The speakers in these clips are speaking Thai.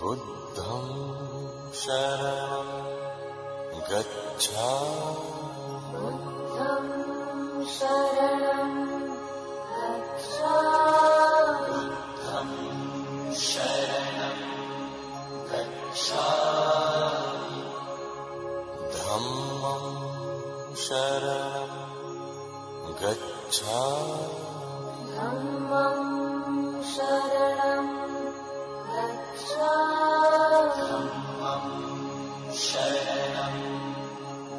बुद्धं शरणं गच्छा बुद्धं शरणं गच्छा बुद्धं शरणं गच्छा धम्मं शरणं गच्छा धम्मं शरणं गच्छा सङ्घं शरणं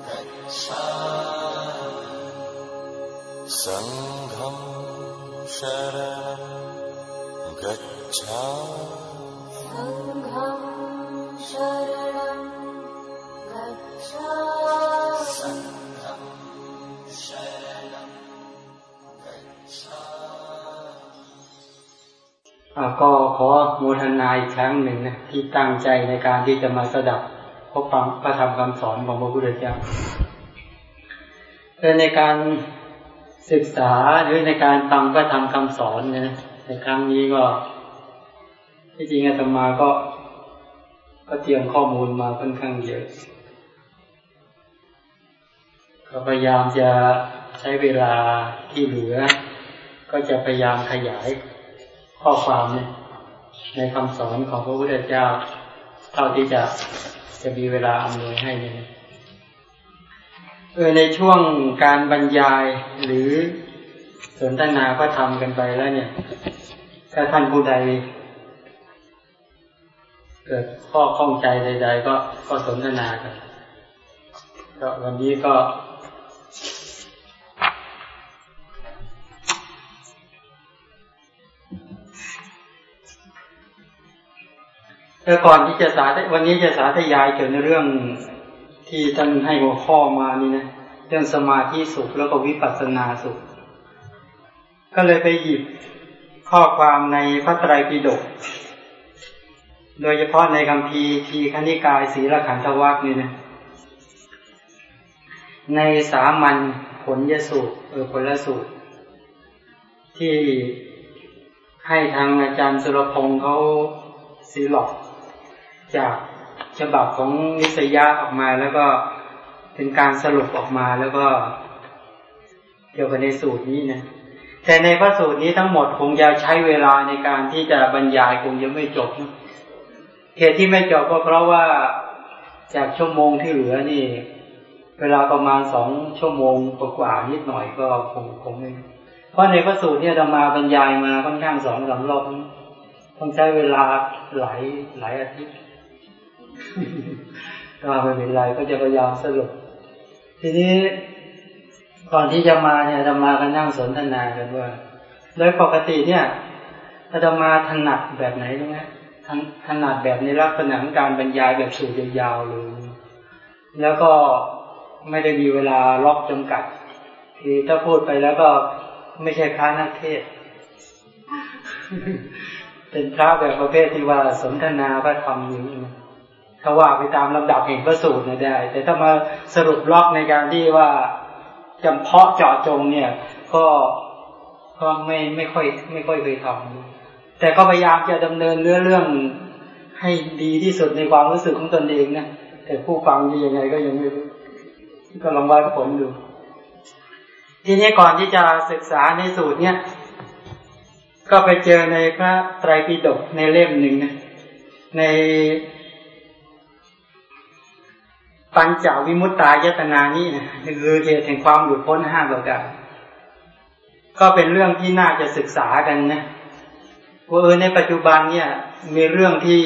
गच्छामि सङ्घं शरणं गच्छामि อ่าก็ขอโมทนาอีกครั้งหนึ่งนะที่ตั้งใจในการที่จะมาสดับ พบฟังพระธรรมคำสอนของพระพุทธเจ้าแต่ในการศึกษาหรือในการฟังพระธรรมคำสอนเนี่ยนะในครั้งนี้ก็ ที่จริงอาตมาก็ ก็เตรียมข้อมูลมาค่อนข้างเยอะก็พยายามจะใช้เวลาที่เหลือ ก็จะพยายามขยายข้อความเนี่ยในคำสอนของพระพุทธเจ้าเท่าที่จะ จะมีเวลาอำนวยให้เลยเออในช่วงการบรรยายหรือสนทนาก็ทำกันไปแล้วเนี่ย ถ้าท่านผู้ใด เกิดข้อข้องใจใด ๆ ก็ก็สนทนากันก็วันนี้ก็ แต่ก่อนที่จะสาธวันนี้จะสาธยายเกี่ยวในเรื่องที่ท่านให้หัวข้อมานี่นะเรื่องสมาธิสุขแล้วก็วิปัสสนาสุข ก็เลยไปหยิบข้อความในพระไตรปิฎกโดยเฉพาะในคำพีทีคณิกายศีลขันธวัคนี่นะในสามัญผลยสูตรเออผลสูตร ที่ให้ทางอาจารย์สุรพงศ์เขาซีหลอก จากฉบับของนิสยาออกมาแล้วก็เป็นการสรุปออกมาแล้วก็เกี่ยวกับในสูตรนี้นะแต่ในพระสูตรนี้ทั้งหมดคงจะใช้เวลาในการที่จะบรรยายคงยังไม่จบนะเหตุที่ไม่จบก็เพราะว่าจากชั่วโมงที่เหลือนี่ เวลาประมาณสองชั่วโมงกว่านิดหน่อยก็คงคงไม่เพราะในพระสูตรเนี่ยเรามาบรรยายมาค่อนข้างสองสามรอบต้องใช้เวลาหลายหลายอาทิตย์ ก็ไม่เป็นไรก็จะพยายามสรุป ทีนี้ก่อนที่จะมาเนี่ยจะมากันนั่งสนทนากันว่า โดยปกติเนี่ยจะมาถนัดแบบไหนรู้ไหมถนัดแบบในลักษณะของการบรรยายแบบสูตรยาวๆเลย แล้วก็ไม่ได้มีเวลาล็อกจำกัด คือถ้าพูดไปแล้วก็ไม่ใช่พระนักเทศ เป็นพระแบบประเภทที่ว่าสนทนาพระธรรมอยู่ ถ้าว่าไปตามลำดับแห่งพระสูตรเนี่ยได้ แต่ถ้ามาสรุปล็อกในการที่ว่าจำเพาะเจาะจงเนี่ย ก็ก็ไม่ไม่ค่อย ไม่ค่อยเคยทำแต่ก็พยายามจะดำเนินเรื่องเรื่องให้ดีที่สุดในความรู้สึกของตนเองนะแต่ผู้ฟังยังไงก็ยังไม่รู้ก็ลองวัดผลดู ทีนี้ก่อนที่จะศึกษาในสูตรเนี่ย ก็ไปเจอในพระไตรปิฎกในเล่มหนึ่งนะใน ปัญจวิมุตตายตนานี้นะคือเหตุแห่งความหลุดพ้นห้าประการก็เป็นเรื่องที่น่าจะศึกษากันนะว่าเออในปัจจุบันเนี่ย มีเรื่องที่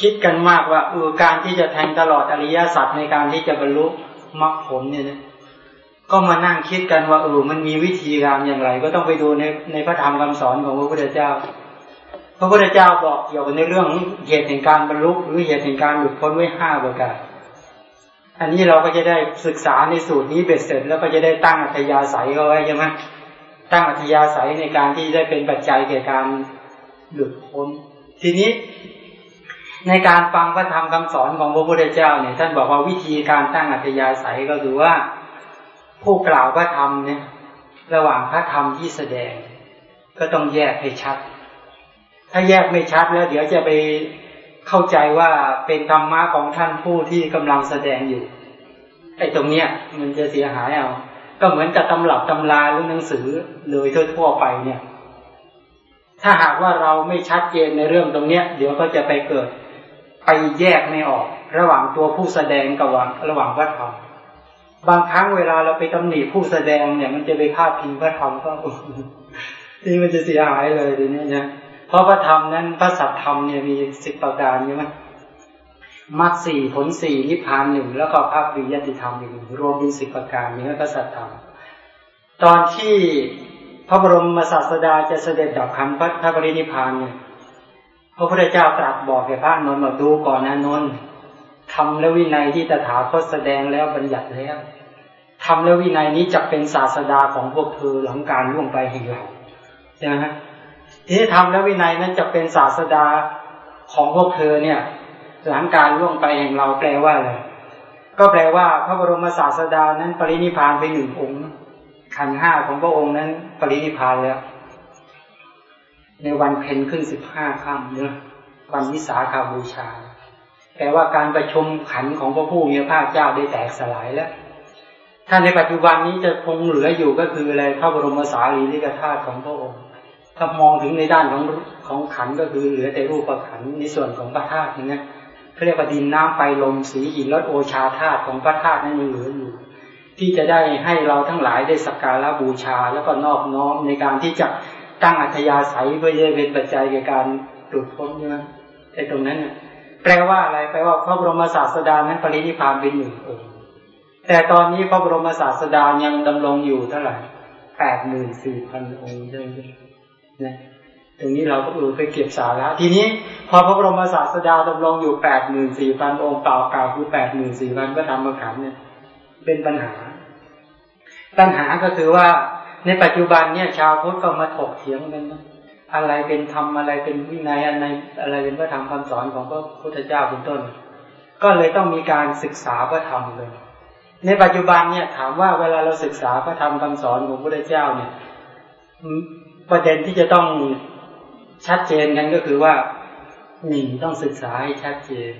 คิดกันมากว่าเออการที่จะแทงตลอดอริยสัจในการที่จะบรรลุมรรคผลเนี่ยนะก็มานั่งคิดกันว่าเออมันมีวิธีการอย่างไร ก็ต้องไปดูในในพระธรรมคำสอนของพระพุทธเจ้า พระพุทธเจ้าบอกเกี่ยวกับในเรื่องเหตุแห่งการบรรลุหรือเหตุแห่งการหลุดพ้นไว้ห้าประการ อันนี้เราก็จะได้ศึกษาในสูตรนี้เบ็ดเสร็จ แล้วก็จะได้ตั้งอัธยาศัยเขาไว้ใช่ไหมตั้งอัธยาศัยในการที่ได้เป็นปัจจัยแก่การหลุดพ้น ทีนี้ในการฟังพระธรรมคำสอนของพระพุทธเจ้าเนี่ยท่านบอกว่าวิธีการตั้งอัธยาศัยก็คือว่าผู้กล่าวพระธรรมเนี่ยระหว่างพระธรรมที่แสดง ก็ต้องแยกให้ชัด ถ้าแยกไม่ชัดแล้วเดี๋ยวจะไปเข้าใจว่าเป็นธรรมะของท่านผู้ที่กำลังแสดงอยู่ไอ้ตรงเนี้ย มันจะเสียหายเอา ก็เหมือนกับตำรับตำราหรือหนังสือเลยทั่วๆไปเนี่ย ถ้าหากว่าเราไม่ชัดเจนในเรื่องตรงเนี้ย เดี๋ยวก็จะไปเกิด ไปแยกไม่ออก ระหว่างตัวผู้แสดงกับระหว่างวัตถุบางครั้งเวลาเราไปตำหนิผู้แสดงเนี่ย มันจะไปพาดพิงพระธรรมก็นี่มันจะเสียหายเลยทีนี้นะ ราะพระธรรมนั้นพระสัตธรรมเนี่ยมีสิบประการใช่ไหมมรรคสี่ผลสี่นิพพานหนึ่งแล้วก็ภาควิยติธรรมอีกหนึ่งรวมเป็นสิบประการนี้พระสัตธรรมตอนที่พระบรมศาสดาจะเสด็จดับขันพระพระปรินิพพานเนี่ยพระพุทธเจ้าตรัสบอกแก่พระนนท์บอกดูก่อนนะนนท์ทำและวินัยที่ตถาคตแสดงแล้วบัญญัติแล้วทำและวินัยนี้จะเป็นศาสดาของพวกเธอหลังการล่วงไปแห่งเราใช่ไหมฮะ ที่ทำและวินัยนั้นจะเป็นศาสดาของพวกเธอเนี่ย หลังการล่วงไปแห่งเราแปลว่าอะไรก็แปลว่าพระบรมศาสดานั้นปรินิพานไปหนึ่งองค์ขันห้าของพระองค์นั้น ปรินิพานแล้ว ในวันเพ็ญขึ้นสิบห้าค่ำเนื้อวันวิสาขาบูชาแต่ว่าการประชุมขันของพระผู้มีพระเจ้าได้แตกสลายแล้วถ้าในปัจจุบันนี้จะคงเหลืออยู่ก็คืออะไรพระบรมสารีริกธาตุของพระองค์ ถ้ามองถึงในด้านของของขันก็คือเหลือแต่รูปขันในส่วนของพระธาตุอย่นี้เขาเรียกว่าดินน้ำไฟลมสีหินรถโอชาธาตุของพระธาตุนั้นยังเหลืออยู่ ที่จะได้ให้เราทั้งหลายได้สักการะบูชาแล้วก็นอบน้อมในการที่จะตั้งอัธยาศัยเพื่อจะเป็นปัจจัยในการหลุดพ้นใช่ไหมไอ้ตรงนั้นเนี่ยแปลว่าอะไรแปลว่าพระบรมศาสดานั้นปรินิพานเป็นหนึ่งองค์แต่ตอนนี้พระบรมศาสดายังดำรงอยู่เท่าไหร่แปดหมื่นสี่พันองค์ใช่ไหม นะตรงนี้เราก็เออไปเก็บสาระทีนี้พอพระบรมศาสดาดำรงอยู่แปดหมื่นสี่พันองค์เปล่าเก่าคือแปดหมื่นสี่พันพระธรรมขันเนี่ย เป็นปัญหา ปัญหาก็คือว่าในปัจจุบันเนี่ย ชาวพุทธก็มาถกเถียงกันอะไรเป็นธรรมอะไรเป็นวินัยอะไรอะไรเป็นพระธรรมคำสอนของพระพุทธเจ้าเป็นต้น ก็เลยต้องมีการศึกษาพระธรรมเลย ในปัจจุบันเนี่ยถามว่าเวลาเราศึกษาพระธรรมคำสอนของพระพุทธเจ้าเนี่ย ประเด็นที่จะต้องชัดเจนกันก็คือว่าหนึ่งต้องศึกษาให้ชัดเจน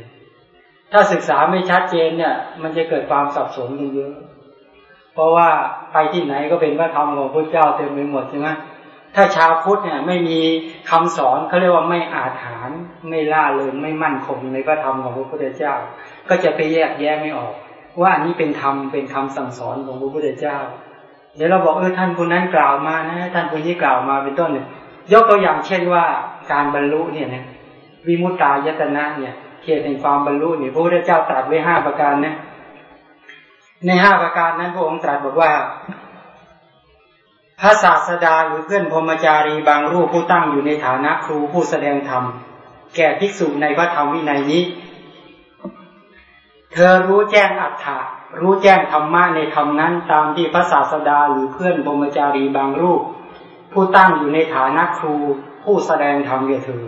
ถ้าศึกษาไม่ชัดเจนเนี่ย มันจะเกิดความสับสนเยอะ เพราะว่าไปที่ไหนก็เป็นพระธรรมของพระเจ้าเต็มไปหมดใช่ไหมถ้าชาวพุทธเนี่ยไม่มีคำสอนเขาเรียกว่าไม่อาถรรพ์ไม่ล่าเริงไม่มั่นคงในพระธรรมของพระพุทธเจ้า ก็จะไปแยกแยะไม่ออก ว่าอันนี้เป็นธรรมเป็นคำสั่งสอนของพระพุทธเจ้า เดี๋ยวเราบอกเออท่านคนนั้นกล่าวมานะ ท่านคนนี้กล่าวมาเป็นต้นเนี่ยยกตัวอย่างเช่นว่าการบรรลุเนี่ยนะวิมุตตายตนะเนี่ยเขียนในความบรรลุเนี่ยพระพุทธเจ้าตรัสไว้ห้าประการนะในห้าประการนั้นพระองค์ตรัสบอกว่าพระศาสดาหรือเพื่อนพรมจารีบางรูปผู้ตั้งอยู่ในฐานะครูผู้แสดงธรรม แก่ภิกษุในพระธรรมวินัยนี้ เธอรู้แจ้งอัฏฐะ รู้แจ้งธรรมะในธรรมนั้น ตามที่พระศาสดาหรือเพื่อนพรมจารีบางรูป ผู้ตั้งอยู่ในฐานะครูผู้แสดงธรรมแก่เธอ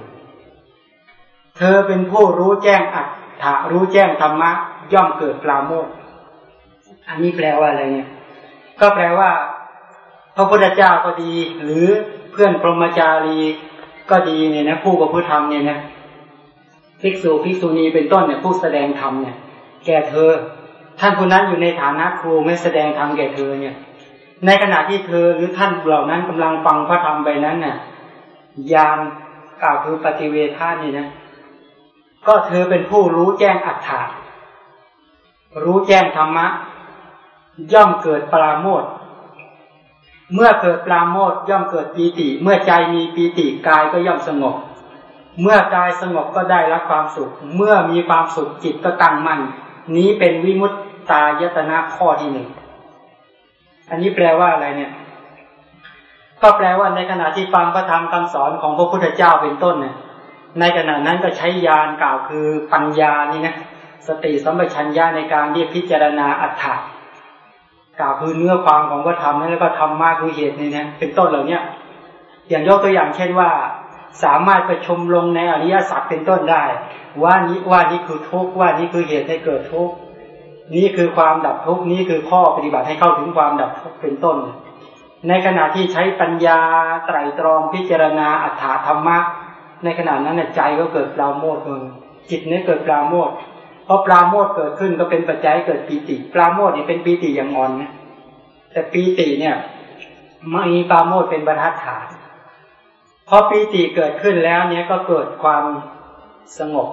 เธอเป็นผู้รู้แจ้งอัฏฐะรู้แจ้งธรรมะ ย่อมเกิดปราโมทอันนี้แปลว่าอะไรเนี่ย ก็แปลว่า พระพุทธเจ้าก็ดี หรือเพื่อนพรหมจารีก็ดีเนี่ยนะผู้ประพฤติธรรมเนี่ยนะภิกษุภิกษุณีเป็นต้นเนี่ยผู้แสดงธรรมเนี่ย แก่เธอ ท่านคนนั้นอยู่ในฐานะครูไม่แสดงธรรมแก่เธอเนี่ย ในขณะที่เธอหรือท่านเหล่านั้นกำลังฟังพระธรรมไปนั้นเนี่ยยานกล่าวคือปฏิเวทานี่นะ ก็เธอเป็นผู้รู้แจ้งอัตถารู้แจ้งธรรมะ ย่อมเกิดปราโมทเมื่อเกิดปราโมทย่อมเกิดปีติ เมื่อใจมีปีติกายก็ย่อมสงบ เมื่อกายสงบก็ได้รับความสุข เมื่อมีความสุขจิตก็ตั้งมั่นนี้เป็นวิมุตต ตายตนะข้อที่หนึ่งอันนี้แปลว่าอะไรเนี่ย ก็แปลว่าในขณะที่ฟังพระธรรมคำสอนของพระพุทธเจ้าเป็นต้นเนี่ย ในขณะนั้นก็ใช้ยานกล่าวคือปัญญานี่นะสติสัมปชัญญะในการที่พิจารณาอัตถะกล่าวคือเนื้อความของพระธรรมแล้วก็ธรรมะคือเหตุนี่นะเป็นต้นเหล่านี้อย่างยกตัวอย่างเช่นว่า สามารถประชมลงในอริยสัจเป็นต้นได้ ว่านี้ว่านี้คือทุกข์ว่านี้คือเหตุให้เกิดทุกข์ นี้คือความดับทุกข์นี้คือข้อปฏิบัติให้เข้าถึงความดับทุกข์เป็นต้น ในขณะที่ใช้ปัญญาไตรตรองพิจารณาอัฏฐธรรมะ ในขณะนั้นใจก็เกิดปราโมทเลยจิตนี้เกิดปราโมทพอปราโมทเกิดขึ้นก็เป็นปัจจัยเกิดปีติ ปราโมทนี่เป็นปีติอย่างอ่อนนะแต่ปีติเนี่ยไม่ปราโมทเป็นบรรทัดฐานพอปีติเกิดขึ้นแล้วเนี่ยก็เกิดความสงบ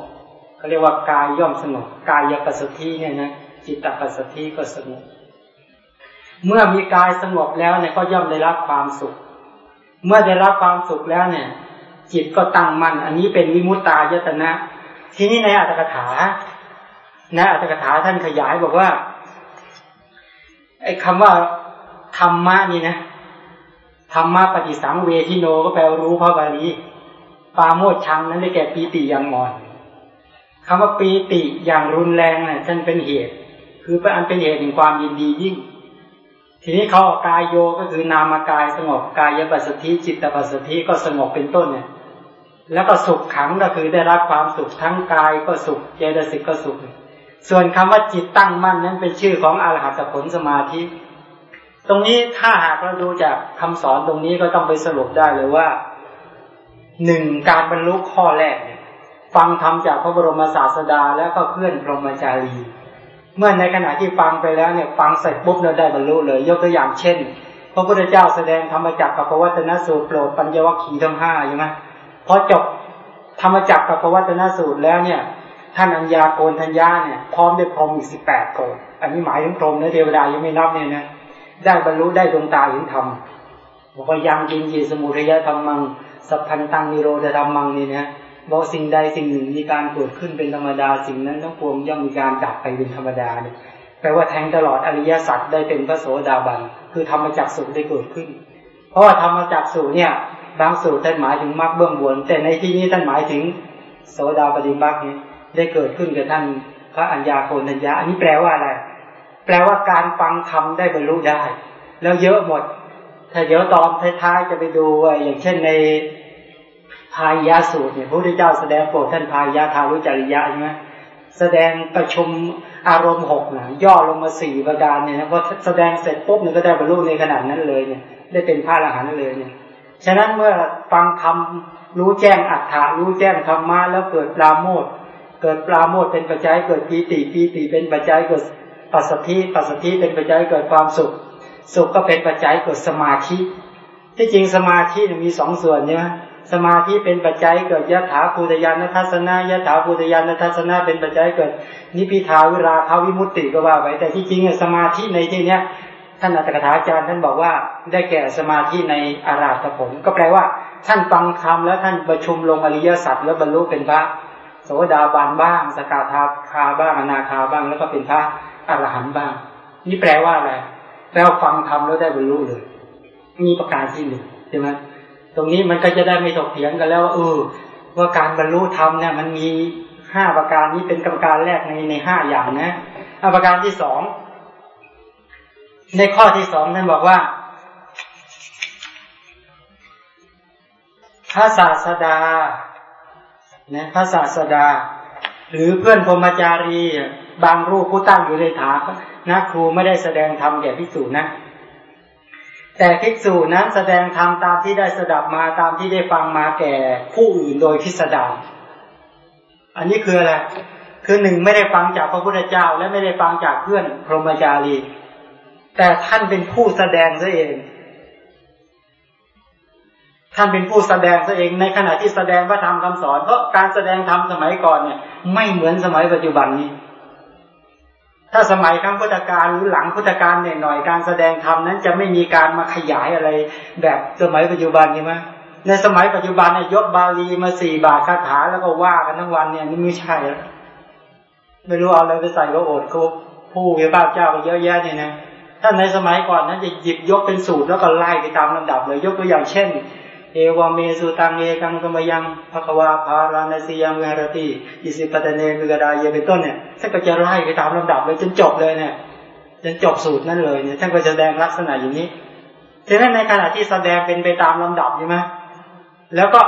เขาเรียกว่ากายย่อมสงบกายปัสสติเนี่ยนะ จิตตปัสสติก็สงบเมื่อมีกายสงบแล้วเนี่ยก็ย่อมได้รับความสุข เมื่อได้รับความสุขแล้วเนี่ย จิตก็ตั้งมั่นอันนี้เป็นวิมุตตายตนะ ทีนี้ในอัตถกถาในอัตถกถาท่านขยายบอกว่าไอ้คำว่าธรรมะนี่นะธรรมะปฏิสังเวทิโนก็แปลรู้พระบาลีปาโมดชังนั้นได้แก่ปีติอย่างอ่อนคำว่าปีติอย่างรุนแรงนะ่ะท่านเป็นเหตุ คือเป็นอันเป็นเหตุแห่งความยินดียิ่ง ทีนี้เขากายโยก็คือนามกายสงบกายปัสสธิจิตปัสสธิก็สงบเป็นต้นเนี่ย แล้วก็สุขขังก็คือได้รับความสุขทั้งกายก็สุขเจตสิกก็สุข ส่วนคำว่าจิตตั้งมั่นนั้นเป็นชื่อของอรหัตผลสมาธิ ตรงนี้ถ้าหากเราดูจากคำสอนตรงนี้ก็ต้องไปสรุปได้เลยว่าหนึ่งการบรรลุข้อแรกเนี่ยฟังธรรมจากพระบรมศาสดาแล้วก็เพื่อนพรหมจารี เมื่อในขณะที่ฟังไปแล้วเนี่ยฟังเสร็จปุ๊บเราได้บรรลุเลย ยกตัวอย่างเช่น พระพุทธเจ้าแสดงธรรมจักรกับปวัตนสูตรโปรดปัญญวัคคีทั้งห้าใช่ไหมพอจบธรรมจักรกับปวัตนสูตรแล้วเนี่ยท่านอัญญาโกนทัญญาเนี่ยพร้อมด้วยพรหมอีกสิบแปดโกนอันนี้หมายถึงพรหมนะเทวดายังไม่นับเนี่ยนะได้บรรลุได้ดวงตาเห็นธรรมบอกว่ายังกินยีสมุทัยธรรมังสัพพันตังนิโรธธรรมังนี่นะ บอกสิ่งใดสิ่งหนึ่งมีการเกิดขึ้นเป็นธรรมดาสิ่งนั้นทั้งปวงย่อมมีการดับไปเป็นธรรมดาเนี่ยแปลว่าแทงตลอดอริยสัจได้เป็นพระโสดาบันคือธรรมจักสุได้เกิดขึ้น เพราะว่าธรรมจักสุเนี่ยบางสูตรท่านหมายถึงมรรคเบื้องบน แต่ในที่นี้ท่านหมายถึงโสดาปฏิบัตินี้ได้เกิดขึ้นกับท่านพระอัญญาโกนัญญาอันนี้แปลว่าอะไร แปลว่าการฟังธรรมได้บรรลุได้ แล้วเยอะหมด ถ้าเดี๋ยวตอนท้ายๆจะไปดูอย่างเช่นใน พายาสูตรเนี่ยพระพุทธเจ้าแสดงโปรดท่านพายาทารุจริยะใช่ไหมแสดงประชุมอารมณ์หกนะย่อลงมาสี่ประการเนี่ยนะพอแสดงเสร็จปุ๊บเนี่ยก็ได้บรรลุในขนาดนั้นเลยเนี่ย ได้เป็นพระอรหันต์เลยเนี่ยฉะนั้นเมื่อฟังธรรมรู้แจ้งอัตถารู้แจ้งธรรมะแล้วเกิดปราโมทเกิดปราโมทเป็นปัจจัยเกิดปีติปีติเป็นปัจจัยเกิดปัสสธิปัสสธิเป็นปัจจัยเกิดความสุข สุขก็เป็นปัจจัยเกิดสมาธิ ที่จริงสมาธิมีสองส่วนใช่ไหม สมาธิเป็นปัจจัยเกิดยะถาภูตยานทัศนะยะถาภูตยานทัศนะเป็นปัจจัยเกิด นิพิทาวิราคาวิมุตติก็ว่าไว้แต่ที่จริงสมาธิในที่เนี้ยท่านอัตถกถาจารย์ท่านบอกว่าได้แก่สมาธิในอาราธผล ก็แปลว่า ท่านฟังธรรมแล้วท่านประชุมลงอริยสัจแล้วบรรลุเป็นพระโสดาบันบ้าง สกาธาคาบ้างอนาคาบ้างแล้วก็เป็นพระอรหันต์บ้าง นี่แปลว่าอะไรแปลว่าฟังธรรมแล้วได้บรรลุเลยมีประการที่หนึ่งใช่ไหม ตรงนี้มันก็จะได้ไม่ถกเถียงกันแล้วว่าเออว่าการบรรลุธรรมเนี่ยมันมีห้าประการนี้เป็นกรรมการแรกในในห้าอย่างนะประการที่สองในข้อที่สองท่านบอกว่าพระศาสดานะพระศาสดา หรือเพื่อนพรมจารี บางรูปผู้ตั้งอยู่ในฐานนะครูไม่ได้แสดงธรรมแก่พิสูจนะ แต่ภิกษุนั้นแสดงธรรมตามที่ได้สดับมาตามที่ได้ฟังมาแก่ผู้อื่นโดยพิสดารอันนี้คืออะไรคือหนึ่งไม่ได้ฟังจากพระพุทธเจ้า และไม่ได้ฟังจากเพื่อนพรหมจารี แต่ท่านเป็นผู้แสดงซะเอง ท่านเป็นผู้แสดงซะเอง ในขณะที่แสดงพระธรรมคำสอน เพราะการแสดงธรรมสมัยก่อนเนี่ย ไม่เหมือนสมัยปัจจุบันนี้ ถ้าสมัยครั้งพุทธกาลหรือหลังพุทธกาลเนี่ยหน่อยการแสดงธรรมนั้นจะไม่มีการมาขยายอะไรแบบสมัยปัจจุบันใช่ไหมในสมัยปัจจุบันเนี่ยยกบาลีมาสี่บาทคาถาแล้วก็ว่ากันทั้งวันเนี่ยนี่ไม่ใช่แล้วไม่รู้เอาอะไรไปใส่ก็โอดเขาผู้เจ้าเจ้าก็เยอะแยะเนี่ยนะถ้าในสมัยก่อนนั้นจะหยิบยกเป็นสูตรแล้วก็ไล่ไปตามลำดับเลย ยกตัวอย่างเช่น เอวาเมสุตังเอกังกมยังภควาภาราณสียังวิหรติอิสิปตเนมิกดาเยเป็นต้นเนี่ยท่านก็จะไล่ไปตามลำดับเลยจนจบเลยเนี่ยจนจบสูตรนั่นเลยเนี่ยท่านก็จะแสดงลักษณะอย่างนี้ฉะนั้นในขณะที่แสดงเป็นไปตามลำดับใช่ไหมแล้วก็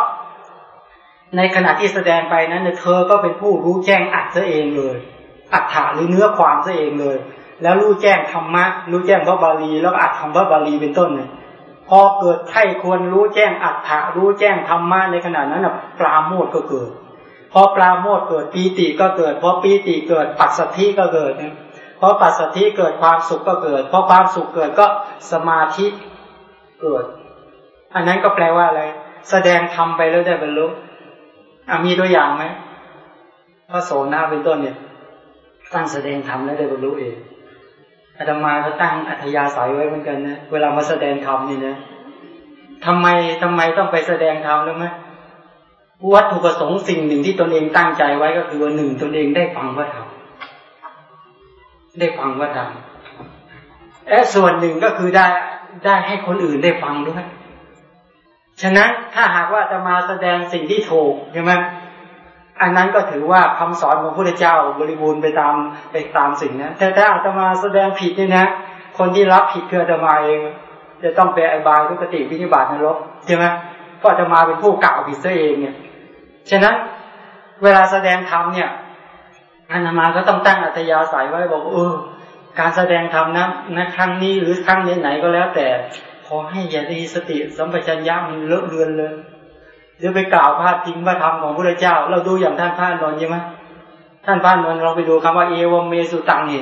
ในขณะที่แสดงไปนั้นเธอก็เป็นผู้รู้แจ้งอัดซะเองเลย อัฏฐะหรือเนื้อความซะเองเลย แล้วรู้แจ้งธรรมะรู้แจ้งพระบาลี แล้วอัดของพระบาลีเป็นต้นเนี่ย พอเกิดไข้ควรรู้แจ้งอัฏฐะรู้แจ้งธรรมะในขณะนั้นนะปราโมทก็เกิด พอปราโมทเกิดปีติก็เกิด พอปีติเกิดปัสสัทธิก็เกิดพอปัสสัทธิเกิดความสุขก็เกิด พอความสุขเกิดก็สมาธิเกิด อันนั้นก็แปลว่าอะไร แสดงธรรมไปแล้วได้บรรลุมีตัวอย่างไหมพระโสนาเป็นต้นเนี่ยตั้งแสดงธรรมแล้วได้บรรลุเอง อาตมาก็ตั้งอัธยาศัยไว้เหมือนกันนะเวลามาแสดงธรรมนี่นะทำไมทำไมต้องไปแสดงธรรมรู้ไหมวัตถุประสงค์สิ่งหนึ่งที่ตนเองตั้งใจไว้ก็คือว่าหนึ่งตนเองได้ฟังพระธรรมได้ฟังพระธรรมและส่วนหนึ่งก็คือได้ได้ให้คนอื่นได้ฟังด้วย ฉะนั้นถ้าหากว่าจะมาแสดงสิ่งที่ถูกใช่ไหม อันนั้นก็ถือว่าคำสอนของพระพุทธเจ้าบริบูรณ์ไปตามไปตามสิ่งนะแต่ถ้าอาตมาแสดงผิดนี่นะ คนที่รับผิดคืออาตมาเองจะต้องไปอบายทุกติวินิบาตนรกใช่ไหมเพราะอาตมาเป็นผู้กล่าวผิดซะเองเนี่ยฉะนั้นเวลาแสดงธรรมเนี่ยอาตมาก็ต้องตั้งอัตยาศัยไว้บอกเออการแสดงธรรมนะนะครั้งนี้หรือครั้งไหนๆก็แล้ว แต่ขอให้อย่าดีสติสัมปชัญญะมันเลอะเลือนเลย เดี๋ยวไปกล่าวพาดทิ้งพระธรรมของพระเจ้า เราดูอย่างท่านพระนนท์ใช่ไหมท่านพระนนท์เราไปดูคำว่าเอวเมสุตังนี่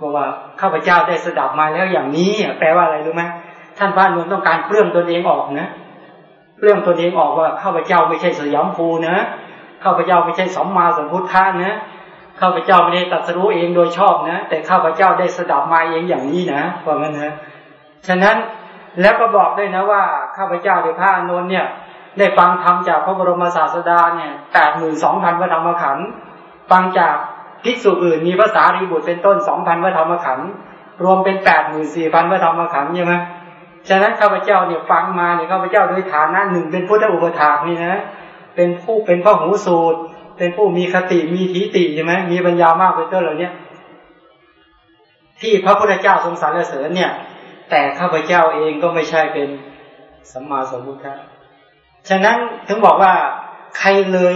บอกว่าข้าพเจ้าได้สดับมาแล้วอย่างนี้แปลว่าอะไรรู้ไหมท่านพระนนท์ต้องการเปลื้องตนเองออกนะเปลื้องตนเองออกว่าข้าพเจ้าไม่ใช่สยามภูนะข้าพเจ้าไม่ใช่สมมาสมพุทธะนะข้าพเจ้าไม่ได้ตัดสู้เองโดยชอบนะ แต่ข้าพเจ้าได้สดับมาเองอย่างนี้นะว่างั้นนะฉะนั้นแล้วก็บอกด้วยนะว่าข้าพเจ้าในพระนนท์เนี่ย ได้ฟังธรรมจากพระบรมศาสดาเนี่ยแปดหมื่นสองพันพระธรรมขันธ์ฟังจากภิกษุอื่นมีภาษารีบุตรเป็นต้นสองพันพระธรรมขันธ์รวมเป็นแปดหมื่นสี่พันพระธรรมขันธ์ใช่ไหมฉะนั้นข้าพเจ้าเนี่ยฟังมาเนี่ยข้าพเจ้าโดยฐานะหนึ่งเป็นพุทธอุปถากนี่นะเป็นผู้เป็นพ่อหูสูตร เป็นผู้มีคติมีทิฏฐิใช่ไหมมีปัญญามากเป็นต้นเหล่านี้ที่พระพุทธเจ้าทรงสรรเสริญเนี่ย แต่ข้าพเจ้าเองก็ไม่ใช่เป็นสัมมาสัมพุทธะ ฉะนั้นถึงบอกว่าใครเลย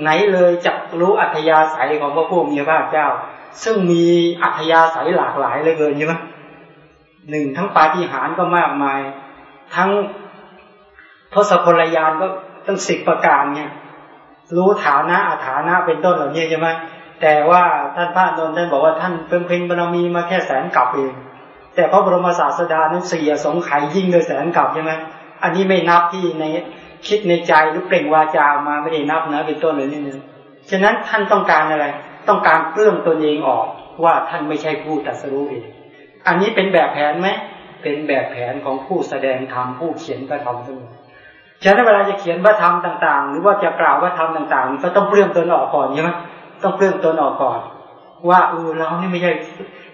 ไหนเลยจะรู้อัธยาศัยของพระผู้มีพระเจ้า ซึ่งมีอัธยาศัยหลากหลายเลยเกินใช่ไหมหนึ่งทั้งปาฏิหาริย์ก็มากมาย ทั้งทศพลยานก็ตั้งสิบประการเนี่ย รู้ฐานะอาฐานะเป็นต้นเหล่านี้ใช่ไหมแต่ว่าท่านพระนนท์ท่านบอกว่าท่านเพิ่งเพ่งบารมีมาแค่แสนกับเอง แต่พระบรมศาสดานั้นเสียสงไขยิ่งเลยแสนกับใช่ไหมอันนี้ไม่นับที่ใน คิดในใจหรือเปล่งวาจาออกมาไม่ได้นับนะเป็นต้นเลยนี่นึงฉะนั้นท่านต้องการอะไร ต้องการเปลื้องตนเองออกว่าท่านไม่ใช่ผู้ตัดสรู้เอง อันนี้เป็นแบบแผนไหมเป็นแบบแผนของผู้แสดงธรรมผู้เขียนพระธรรมทั้งหมดฉะนั้นเวลาจะเขียนพระธรรมต่างๆ หรือว่าจะกล่าวพระธรรมต่างๆ ก็ต้องเปลื้องตนออกก่อนใช่ไหมต้องเปลื้องตนออกก่อน ว่าเออเรานี่ไม่ใช่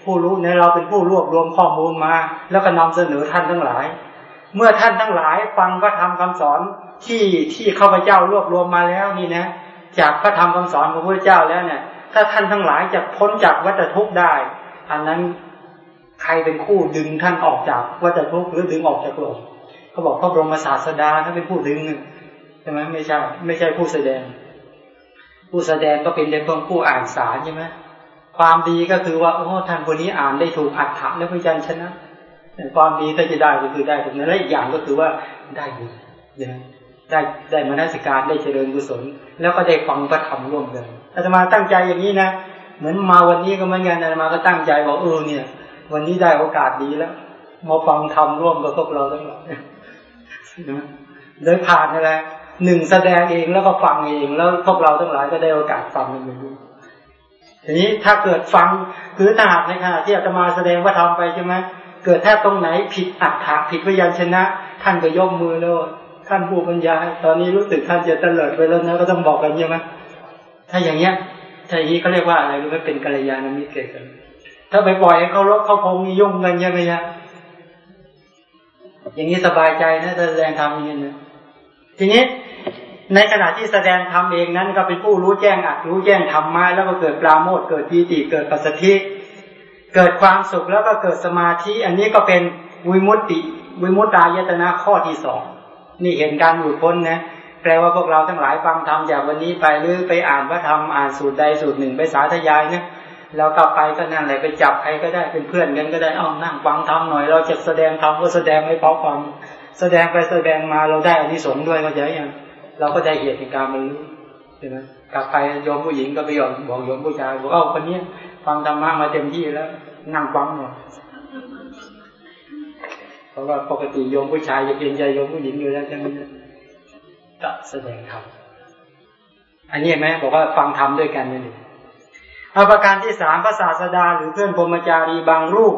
ผู้รู้เนี่ยเราเป็นผู้รวบรวมข้อมูลมา แล้วก็นำเสนอท่านทั้งหลาย เมื่อท่านทั้งหลาย ฟังพระธรรมคำสอน ที่ที่ข้าพเจ้ารวบรวมมาแล้วนี่นะ จากพระธรรมคำสอนของพระเจ้าแล้วเนี่ย ถ้าท่านทั้งหลายจะพ้นจากวัฏทุกข์ได้ อันนั้นใครเป็นคู่ดึงท่านออกจากวัฏทุกข์หรือดึงออกจากโลกเขาบอกพระบรมศาสดาท่านเป็นผู้ดึงใช่ไหมไม่ใช่ไม่ใช่ผู้แสดง ผู้แสดงก็เป็นเพียงผู้อ่านสารใช่ไหมความดีก็คือว่าโอ้ท่านคนนี้อ่านได้ถูกอัดถะและพยัญชนะความดีถ้าจะได้ก็คือได้ตรงนั้นและอีกอย่างก็คือว่าได้บุญ ได้ได้มนาสิการได้เจริญกุศล แล้วก็ได้ฟังพระธรรมร่วมกันอาตมาตั้งใจอย่างนี้นะเหมือนมาวันนี้ก็เหมือนกันอาตมาก็ตั้งใจบอกเออเนี่ย วันนี้ได้โอกาสดีแล้วมาฟังธรรมร่วมกับพวกเราทั้งหลายโดยผ่านอะไรหนึ่งแสดงเองแล้วก็ฟังเองแล้วพวกเราทั้งหลายก็ได้โอกาสฟังกันอย่างนี้ทีนี้ถ้าเกิดฟังคือถ้าหากในขณะที่อาตมาแสดงว่าทำไปใช่ไหมเกิดถ้าตรงไหนผิดอัดถาผิดพยัญชนะ ท่านก็ยกมือแล้ว ท่านผู้บรรยาย ตอนนี้รู้สึกท่านจะเตลิดไปแล้วนะก็ต้องบอกกันใช่ไหมถ้าอย่างเงี้ยถ้าอย่างนี้เขาเรียกว่าอะไรรู้ไหมเป็นกัลยาณมิตรเกิดกันถ้าไปปล่อยให้เขาลบเขาคงมียุ่งกันใช่ไหมฮะอย่างนี้สบายใจนะแสดงธรรมอย่างนี้นะทีนี้ในขณะที่แสดงธรรมเองนั้นก็เป็นผู้รู้แจ้งอัดรู้แจ้งธรรมมาแล้วก็เกิดปราโมทเกิดปีติเกิดปัสสธิเกิดความสุขแล้วก็เกิดสมาธิ อันนี้ก็เป็นวิมุตติวิมุตตายตนะข้อที่สอง นี่เห็นการหลุดพ้นนะแปลว่าพวกเราทั้งหลายฟังธรรมจากวันนี้ไปหรือไปอ่านพระธรรมอ่านสูตรใดสูตรหนึ่งไปสาธยายนะแล้วกลับไปก็นั่นแหละไปจับใครก็ได้เป็นเพื่อนกันก็ได้อ้อนั่งฟังทำหน่อย เราจะแสดงทำก็แสดงไม่พอฟังแสดงไปแสดงมาเราได้อานิสงส์ด้วยก็จะยังเราก็ได้เหตุในการมันรู้ใช่ไหมกลับไปโยมผู้หญิงก็ไปบอกบอกโยมผู้ชายบอกเอ้าคนนี้ฟังธรรมะมาเต็มที่แล้วนั่งฟังหน่อย เพราะว่าปกติโยมผู้ชายจะเกรงใจโยมผู้หญิงอยู่แล้วใช่ไหมจะแสดงธรรมอันนี้ไหมบอกว่าฟังธรรมด้วยกันนี่เอาประการที่สามพระศาสดา หรือเพื่อนพรมจารีบางรูป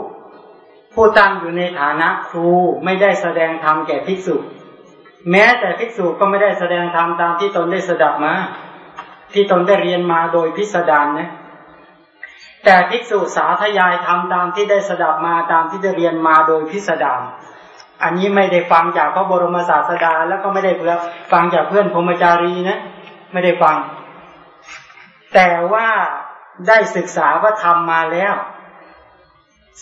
ผู้ตั้งอยู่ในฐานะครูไม่ได้แสดงธรรมแก่ภิกษุ แม้แต่ภิกษุก็ไม่ได้แสดงธรรมตามที่ตนได้สดับมา ที่ตนได้เรียนมาโดยพิสดารนะ แต่ภิกษุสาธยายทำตามที่ได้สดับมาตามที่ได้เรียนมาโดยพิสดารอันนี้ไม่ได้ฟังจากพระบรมศาสดา แล้วก็ไม่ได้เพื่อฟังจากเพื่อนพรมจารีนะ ไม่ได้ฟัง แต่ว่าได้ศึกษาว่าทำมาแล้ว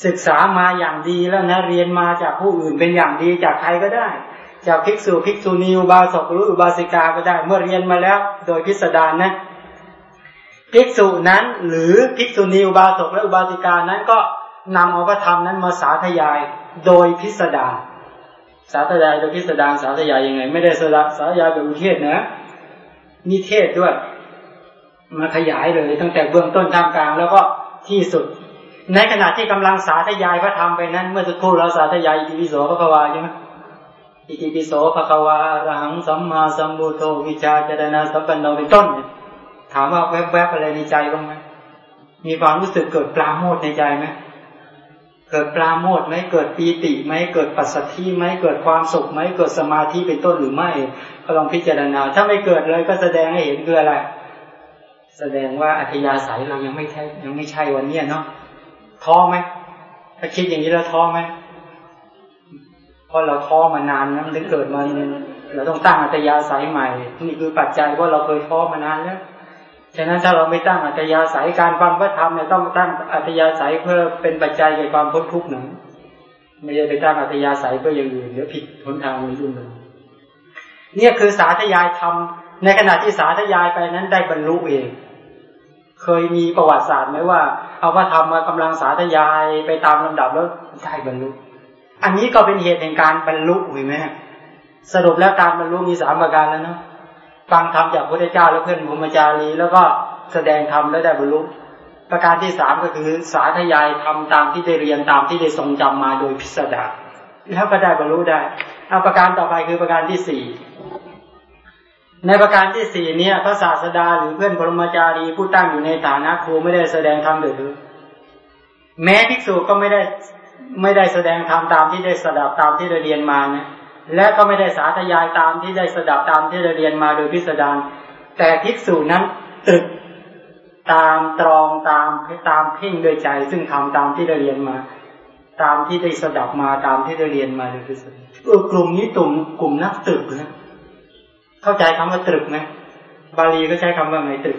ศึกษามาอย่างดีแล้วนะเรียนมาจากผู้อื่นเป็นอย่างดีจากใครก็ได้ จากภิกษุภิกษุณีอุบาสกหรืออุบาสิกาก็ได้ เมื่อเรียนมาแล้ว โดยพิสดารนะ ภิกษุนั้นหรือภิกษุณีอุบาสกและอุบาสิกานั้นก็นำเอาพระธรรมนั้นมาสาธยายโดยพิสดารสาธยายโดยพิสดารสาธยายยังไง ไม่ได้สาสาธยายแบบอุเทศนะนิเทศด้วย มาขยายเลยตั้งแต่เบื้องต้นท่ามกลางแล้วก็ที่สุด ในขณะที่กำลังสาธยายพระธรรมไปนั้น เมื่อสักครู่เราสาธยายอิติปิโสพระควาใช่ไหมอิติปิโสพระควาระหังสัมมาสัมพุทโธวิชาเจารณาสัมปันโนเป็นต้นเนี่ย ถามว่าแวบๆอะไรในใจบ้างไหมมีความรู้สึกเกิดปลาโมดในใจไหมเกิดปลาโมดไหมเกิดปีติไหมเกิดปัสสัทธิไหมเกิดความสุขไหมเกิดสมาธิเป็นต้นหรือไม่ก็ลองพิจารณา ถ้าไม่เกิดเลยก็แสดงให้เห็นคืออะไร แสดงว่าอัธยาศัยเรายังไม่ใช่ยังไม่ใช่วันเนี้ยเนาะท้อไหมถ้าคิดอย่างนี้แล้วท้อไหมเพราะเราท้อมานานนะมันถึงเกิดมาเราต้องตั้งอัธยาศัยใหม่นี่คือปัจจัยว่าเราเคยท้อมานานแล้ว ฉะนั้นถ้าเราไม่ตั้งอัธยาศัยการฟังพระธรรมเนี่ยต้องตั้งอัธยาศัยเพื่อเป็นปัจจัยแก่ความพ้นทุกข์หนึ่งไม่ใช่ไปตั้งอัธยาศัยเพื่ออย่างอื่นเดี๋ยวผิดหนทางในรุ่นหนึ่งเนี่ยคือสาธยายธรรมในขณะที่สาธยายไปนั้นได้บรรลุเอง เคยมีประวัติศาสตร์ไหมว่า เอาพระธรรมมากำลังสาธยายไปตามลำดับแล้วได้บรรลุ อันนี้ก็เป็นเหตุแห่งการบรรลุเห็นไหมสรุปแล้วการบรรลุมีสามประการแล้วเนาะ ฟังธรรมจากพระเจ้าแล้วเพื่อนพรมจารี แล้วก็แสดงธรรมแล้วได้บรรลุประการที่สามก็คือสาธยายทำตามที่ได้เรียนตามที่ได้ทรงจำมาโดยพิสดารแล้วก็ได้บรรลุได้เอาประการต่อไปคือประการที่สี่ในประการที่สี่เนี่ยพระศาสดาหรือเพื่อนปรมจารีผู้ตั้งอยู่ในฐานะครูไม่ได้แสดงธรรมเดือดแม้ภิกษุก็ไม่ได้ไม่ได้แสดงธรรมตามที่ได้สดับตามที่ได้เรียนมานะ และก็ไม่ได้สาธยายตามที่ได้สดับตามที่ได้เรียนมาโดยพิสดารแต่ภิกษุนั้นตึกตามตรองตามตามเพ่งโดยใจ ซึ่งทำตามที่ได้เรียนมา ตามที่ได้สดับมาตามที่ได้เรียนมาโดยพิสดารเออกลุ่มนี้กลุ่มกลุ่มนักตึกนะเข้าใจคำว่าตึกไหมบาลีก็ใช้คำว่าไงตึก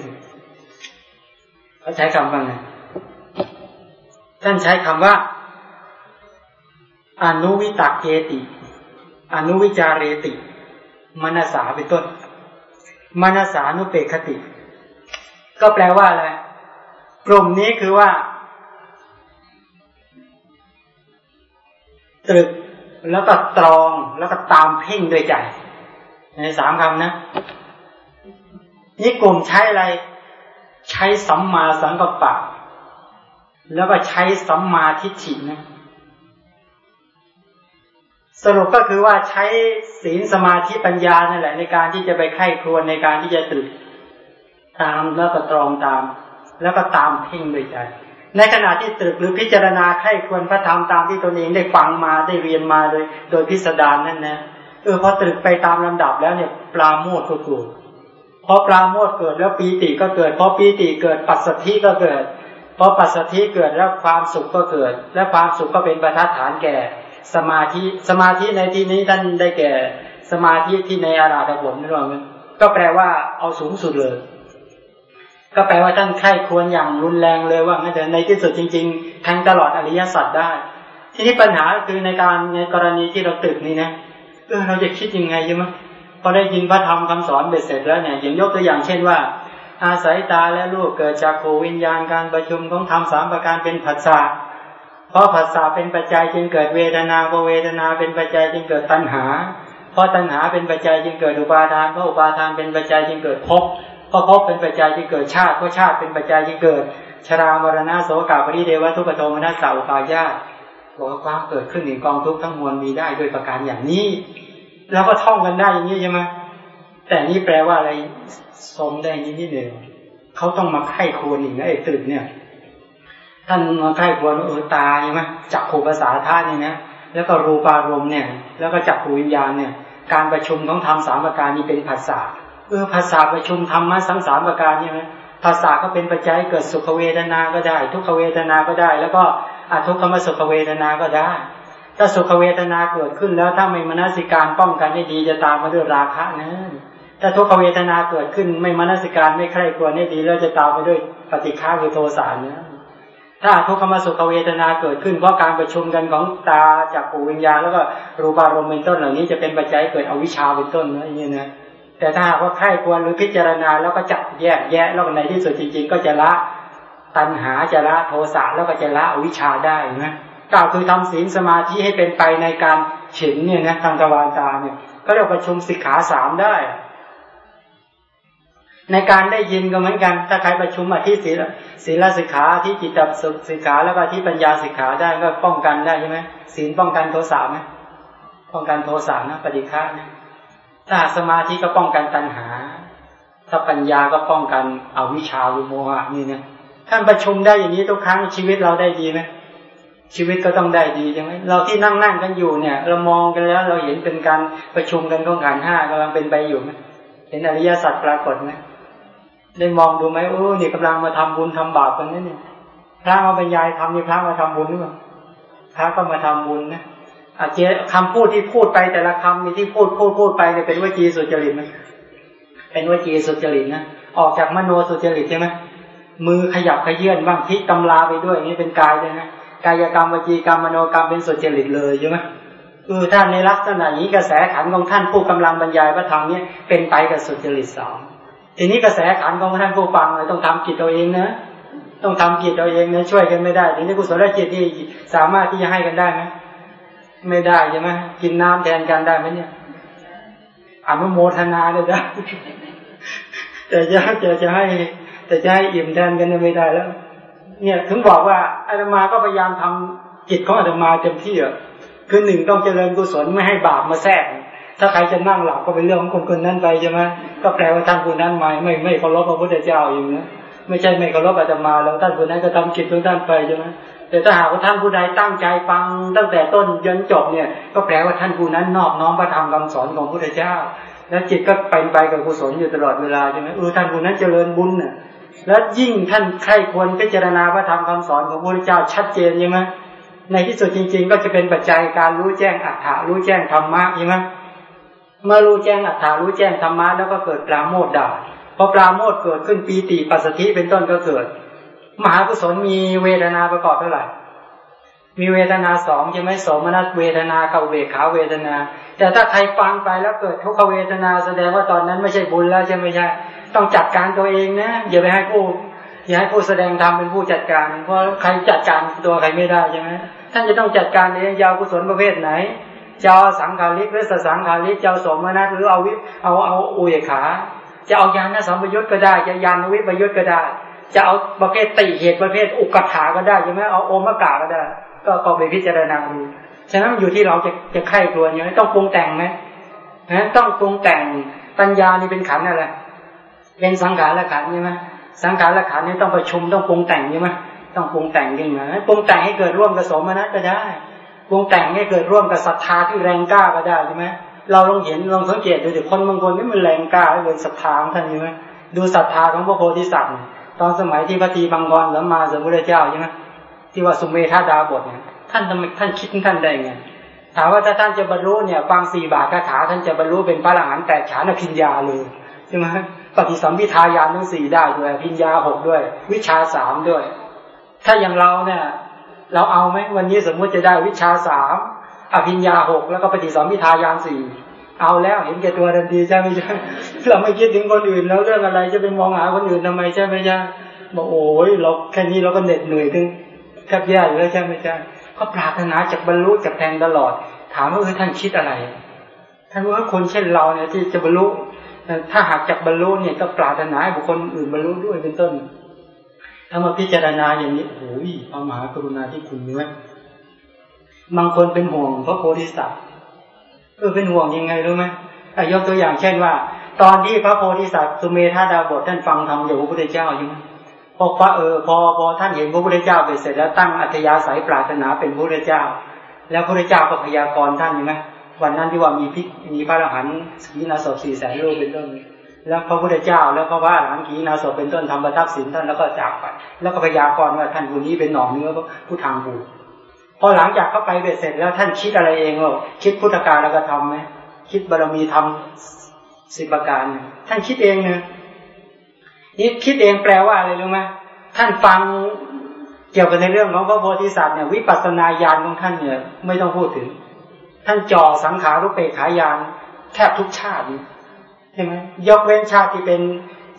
เขาใช้คำว่าไงท่านใช้คำว่าอนุวิตกเกติ อนุวิจารเรติ มนสาเป็นต้น มนสานุเปกคติ ก็แปลว่าอะไรกลุ่มนี้คือว่า ตรึกแล้วก็ตรองแล้วก็ตามเพ่งด้วยใจ ในสามคำนะ นี่กลุ่มใช้อะไร ใช้สัมมาสังกัปปะ แล้วก็ใช้สัมมาทิฏฐินะ สรุปก็คือว่าใช้ศีลสมาธิปัญญานั่นแหละ ในการที่จะไปไข้ครวนในการที่จะตรึกตามแล้วก็ตรองตาม แล้วก็ตามเพ่งด้วยใจในขณะที่ตรึกหรือพิจารณาไข้ควรพระธรรมตามที่ตนเองได้ฟังมาได้เรียนมาโดย โดยพิสดารนั่นนะเออพอตรึกไปตามลำดับแล้วเนี่ย ปลาโมดก็เกิดพอปลาโมดเกิดแล้วปีติก็เกิดพอปีติเกิดปัสสธิก็เกิดพอปัสสธิเกิดแล้วความสุขก็เกิด และความสุขก็เป็นประทัดฐานแก่ สมาธิสมาธิในที่นี้ท่านได้แก่สมาธิที่ในอาราธผลนั่นเองก็แปลว่าเอาสูงสุดเลย ก็แปลว่าท่านไข้ควรอย่างรุนแรงเลยว่างั้นแต่ในที่สุดจริงๆแทงตลอดอริยสัจได้ ทีนี้ปัญหาคือในการในกรณีที่เราตึกนี้นะเออเราจะคิดยังไงใช่ไหมพอได้ยินพระธรรมคำสอนเบ็ดเสร็จแล้วเนี่ยอย่างยกตัวอย่างเช่นว่า อาศัยตาและรูปเกิดจากขูวิญญาณการประชุมของธรรมสามประการเป็นผัสสะ เพราะผัสสะเป็นปัจจัยจึงเกิดเวทนาเพราะเวทนาเป็นปัจจัยจึงเกิดตัณหา เพราะตัณหาเป็นปัจจัยจึงเกิดอุปาทานเพราะอุปาทานเป็นปัจจัยจึงเกิดภพเพราะภพเป็นปัจจัยจึงเกิดชาติเพราะชาติเป็นปัจจัยจึงเกิด ชรามรณะโสกาปริเดวะทุกขโทมนัสสาอุปายาตบอกว่าความเกิดขึ้นในกองทุกข์ทั้งมวลมีได้ด้วยประการอย่างนี้ แล้วก็ท่องกันได้อย่างนี้ใช่ไหมแต่นี่แปลว่าอะไรสมได้นิดนิดเดียวเขาต้องมาไข้ควรอีกนะไอ้ตื่นเนี่ย ท่านมาไข้ควรเออตาใช่ไหมจักขู่ภาษาท่านี่ยนะแล้วก็รูปารมณ์เนี่ย แล้วก็จักขูวิญญาณเนี่ย การประชุมของธรรมสามประการนี้เป็นภาษาเออภาษาประชุมธรรมะทั้งสามประการใช่ไหมภาษาก็เป็นปัจจัยเกิดสุขเวทนาก็ได้ ทุกขเวทนาก็ได้ แล้วก็อทุกขมสุขเวทนาก็ได้ ถ้าสุขเวทนาเกิดขึ้นแล้วถ้าไม่มนสิการป้องกันได้ดีจะตามมาด้วยราคะนะถ้าทุกขเวทนาเกิดขึ้นไม่มนสิการไม่ใคร่ควรได้ดีแล้วจะตามไปด้วยปฏิฆาคือโทสะนะ ถ้าทุกขมสุขเวทนาเกิดขึ้นเพราะการประชุมกันของตาจากปูวิญญาณแล้วก็รูปารมณ์เป็นต้นเหล่านี้จะเป็นปัจจัยเกิดอวิชชาเป็นต้นนะอย่างนี้นะแต่ถ้าว่าใครควรหรือพิจารณาแล้วก็จับแยกแยะแล้วในที่สุดจริง ๆ ก็จะละตัณหาจะละโทสะแล้วก็จะละอวิชชาได้นะกล่าวคือทำศีลสมาธิให้เป็นไปในการเฉินเนี่ยนะทางตะวันตาเนี่ยก็เรียกประชุมสิกขาสามได้ ในการได้ยินก็เหมือนกัน ถ้าใครประชุมอธิศีลศีลสิกขาที่จิตตสิกขาแล้วก็ที่ปัญญาสิกขาได้ก็ป้องกันได้ใช่ไหมศีลป้องกันโทสะไหมป้องกันโทสะนะปฏิฆานะถ้าสมาธิก็ป้องกันตัณหา ถ้าปัญญาก็ป้องกันอวิชชาวิโมหะนี่เนี่ยท่านประชุมได้อย่างนี้ทุกครั้งชีวิตเราได้ดีไหมชีวิตก็ต้องได้ดีใช่ไหมเราที่นั่งนั่งกันอยู่เนี่ย เรามองกันแล้วเราเห็นเป็นการประชุมกันของขันห้ากำลังเป็นไปอยู่ไหมเห็นอริยสัจปรากฏไหม ได้มองดูไหมโอ้นี่ยกำลังมาทำบุญทำบาปกันนี่เนี่ยพระมาบรรยายทำนี่พระมาทำบุญหรือเปล่าพระก็มาทำบุญนะอาเจคำพูดที่พูดไปแต่ละคำมีที่พูดพูดพูดไปเนี่ยเป็นวจีสุจริตไหมเป็นวจีสุจริตนะออกจากมโนสุจริตใช่ไหมมือขยับขยื่นบ้างทิศตำราไปด้วยนี่เป็นกายเลยนะกายกรรมวจีกรรมมโนกรรมเป็นสุจริตเลยใช่ไหมเออท่านในลักษณะนี้กระแสขันของท่านผู้กำลังบรรยายพระธรรมเนี้เป็นไปกับสุจริตสอง ทีนี้กระแสขันของท่านผู้ฟังเลยต้องทำกิจตัวเองนะต้องทำกิจตัวเองนะช่วยกันไม่ได้ทีนี้กุศลจิตที่สามารถที่จะให้กันได้ไหมไม่ได้ใช่ไหมกินน้ำแทนกันได้ไหมเนี่ยอนุโมทนาเลยได้แต่จะจะจะให้ แต่จะให้อิ่มแทนกันไม่ได้แล้ว เนี่ยถึงบอกว่าอาตมาก็พยายามทำจิตของอาตมาเต็มที่อะคือหนึ่งต้องเจริญกุศลไม่ให้บาปมาแทรก ถ้าใครจะนั่งหลับก็เป็นเรื่องของคนคนนั้นไปใช่ไหมก็แปลว่าท่านคนนั้นไม่ไม่ไม่เคารพพระพุทธเจ้าอยู่นะไม่ใช่ไม่เคารพอาตมาแล้วท่านคนนั้นก็ทำกิจของท่านไปใช่ไหมแต่ถ้าหากว่าท่านผู้ใดตั้งใจฟังตั้งแต่ต้นจนจบเนี่ย ก็แปลว่าท่านผู้นั้นนอบน้อมพระธรรมคำสอนของพระพุทธเจ้า แล้วจิตก็เป็นไปกับกุศลอยู่ตลอดเวลาใช่ไหมเออท่านผู้นั้นเจริญบุญน่ะแล้วยิ่งท่านใครควรพิจารณาพระธรรมคำสอนของพระพุทธเจ้าชัดเจนใช่ไหมในที่สุดจริง ๆ ก็จะเป็นปัจจัยการรู้แจ้งอัตถารู้แจ้งธรรมะใช่ไหม เมื่อรู้แจ้งอัตถารู้แจ้งธรรมะแล้วก็เกิดปราโมทได้พอปราโมทเกิดขึ้นปีติปัสสธิเป็นต้นก็เกิด มหากุศลมีเวทนาประกอบเท่าไหร่ มีเวทนาสองใช่ไหมสมนัตเวทนากับเวขาเวทนา แต่ถ้าใครฟังไปแล้วเกิดทุกขเวทนาแสดงว่าตอนนั้นไม่ใช่บุญแล้วใช่ไหมใช่ ต้องจัดการตัวเองนะอย่าไปให้ผู้อย่าให้ผู้แสดงธรรมเป็นผู้จัดการ เพราะใครจัดการตัวใครไม่ได้ใช่ไหมท่านจะต้องจัดการเองยาวกุศลประเภทไหน จะเอาสังขาริกหรือสสังขาริกจะเอาสมนัตหรือเอาวิเอาเอาอุเยขา จะเอายานสัมปยุตก็ได้ จะยานวิปยุตก็ได้ จะเอาประเภทติเหตุประเภทอุกถาก็ได้ใช่ไหมเอาโอมกาก็ได้ ก็ก็ไปพิจารณาดูฉะนั้นอยู่ที่เราจะจะไข้ครวญอย่างนี้ต้องปรุงแต่งไหมนะต้องปรุงแต่งปัญญานี่เป็นขันอะไรเป็นสังขารละขันใช่ไหมสังขารละขันนี่ต้องประชุมต้องปรุงแต่งใช่ไหมต้องปรุงแต่งขึ้นมาปรุงแต่งให้เกิดร่วมกับสมนัตก็ได้ ปรุงแต่งให้เกิดร่วมกับศรัทธาที่แรงกล้าก็ได้ใช่ไหมเราลองเห็นลองสังเกตดูดิคนบางคนนี่มันแรงกล้าเลยศรัทธาของท่านใช่ไหมดูศรัทธาของพระโพธิสัตว์ตอนสมัยที่พระตีบังกรสัมมาสัมพุทธเจ้าใช่ไหมที่ว่าสุเมธาดาบทเนี่ยท่านทำไมท่านคิดท่านได้ไงถามว่าถ้าท่านจะบรรลุเนี่ยฟังสี่บาทคาถาท่านจะบรรลุเป็นพระอรหันต์แต่ฉานพิญญาเลยใช่ไหมปฏิสัมพิทายานทั้งสี่ได้ด้วยพิญญาหกด้วย วิชาสามด้วย ถ้าอย่างเราเนี่ย เราเอาไหมวันนี้สมมติจะได้วิชาสามอภิญญาหกแล้วก็ปฏิสัมพิทายานสี่เอาแล้วเห็นแก่ตัวทันทีใช่ไหมใช่เราไม่คิดถึงคนอื่นแล้วเรื่องอะไรจะไปมองหาคนอื่นทำไมใช่ไหมใช่บอกโอ้ยเราแค่นี้เราก็เหน็ดเหนื่อยถึงแทบแย่อยู่แล้วใช่ไหมใช่ก็ปรารถนาจากบรรลุจากแทงตลอด ถามว่าเออท่านคิดอะไรท่านว่าคนเช่นเราเนี่ยที่จะบรรลุถ้าหากจากบรรลุเนี่ยก็ปรารถนาให้บุคคลอื่นบรรลุด้วยเป็นต้น ถ้ามาพิจารณาอย่างนี้โอ้ยพระมหากรุณาที่คุณเนื้อบางคนเป็นห่วงพระโพธิสัตว์เออเป็นห่วงยังไงรู้ไหมยกตัวอย่างเช่นว่า ตอนที่พระโพธิสัตว์สุเมธาดาบทท่านฟังธรรมจากพระพุทธเจ้าอยู่ไหมพอพระเออพอพอท่านเห็นพระพุทธเจ้าไปเสร็จแล้วตั้งอัธยาศัยปรารถนาเป็นพระพุทธเจ้า แล้วพระพุทธเจ้าก็พยากรณ์ท่านใช่ไหมวันนั้นที่ว่ามีพิมีพระอรหันต์ขีนาศสี่แสนรูปเป็นต้น แล้วพระพุทธเจ้าแล้วพระว่าหลานขีนาศเป็นต้นทำประทับศีลท่านแล้วก็จากไป แล้วก็พยากรณ์ว่าท่านคนนี้เป็นหนองเนื้อผู้ทางผูพอหลังจากเข้าไปเสร็จแล้วท่านคิดอะไรเองหรอคิดพุทธการแล้วก็ทำไหมคิดบารมีทำสิบประการท่านคิดเองเนะนี่คิดเองแปลว่าอะไรรู้ไหมท่านฟังเกี่ยวกับในเรื่องของพระโพธิสัตว์เนี่ยวิปัสสนาญาณของท่านเนี่ยไม่ต้องพูดถึง ท่านจ่อสังขารุปเปขายานแทบทุกชาติ ใช่ไหมยกเว้นชาติที่เป็น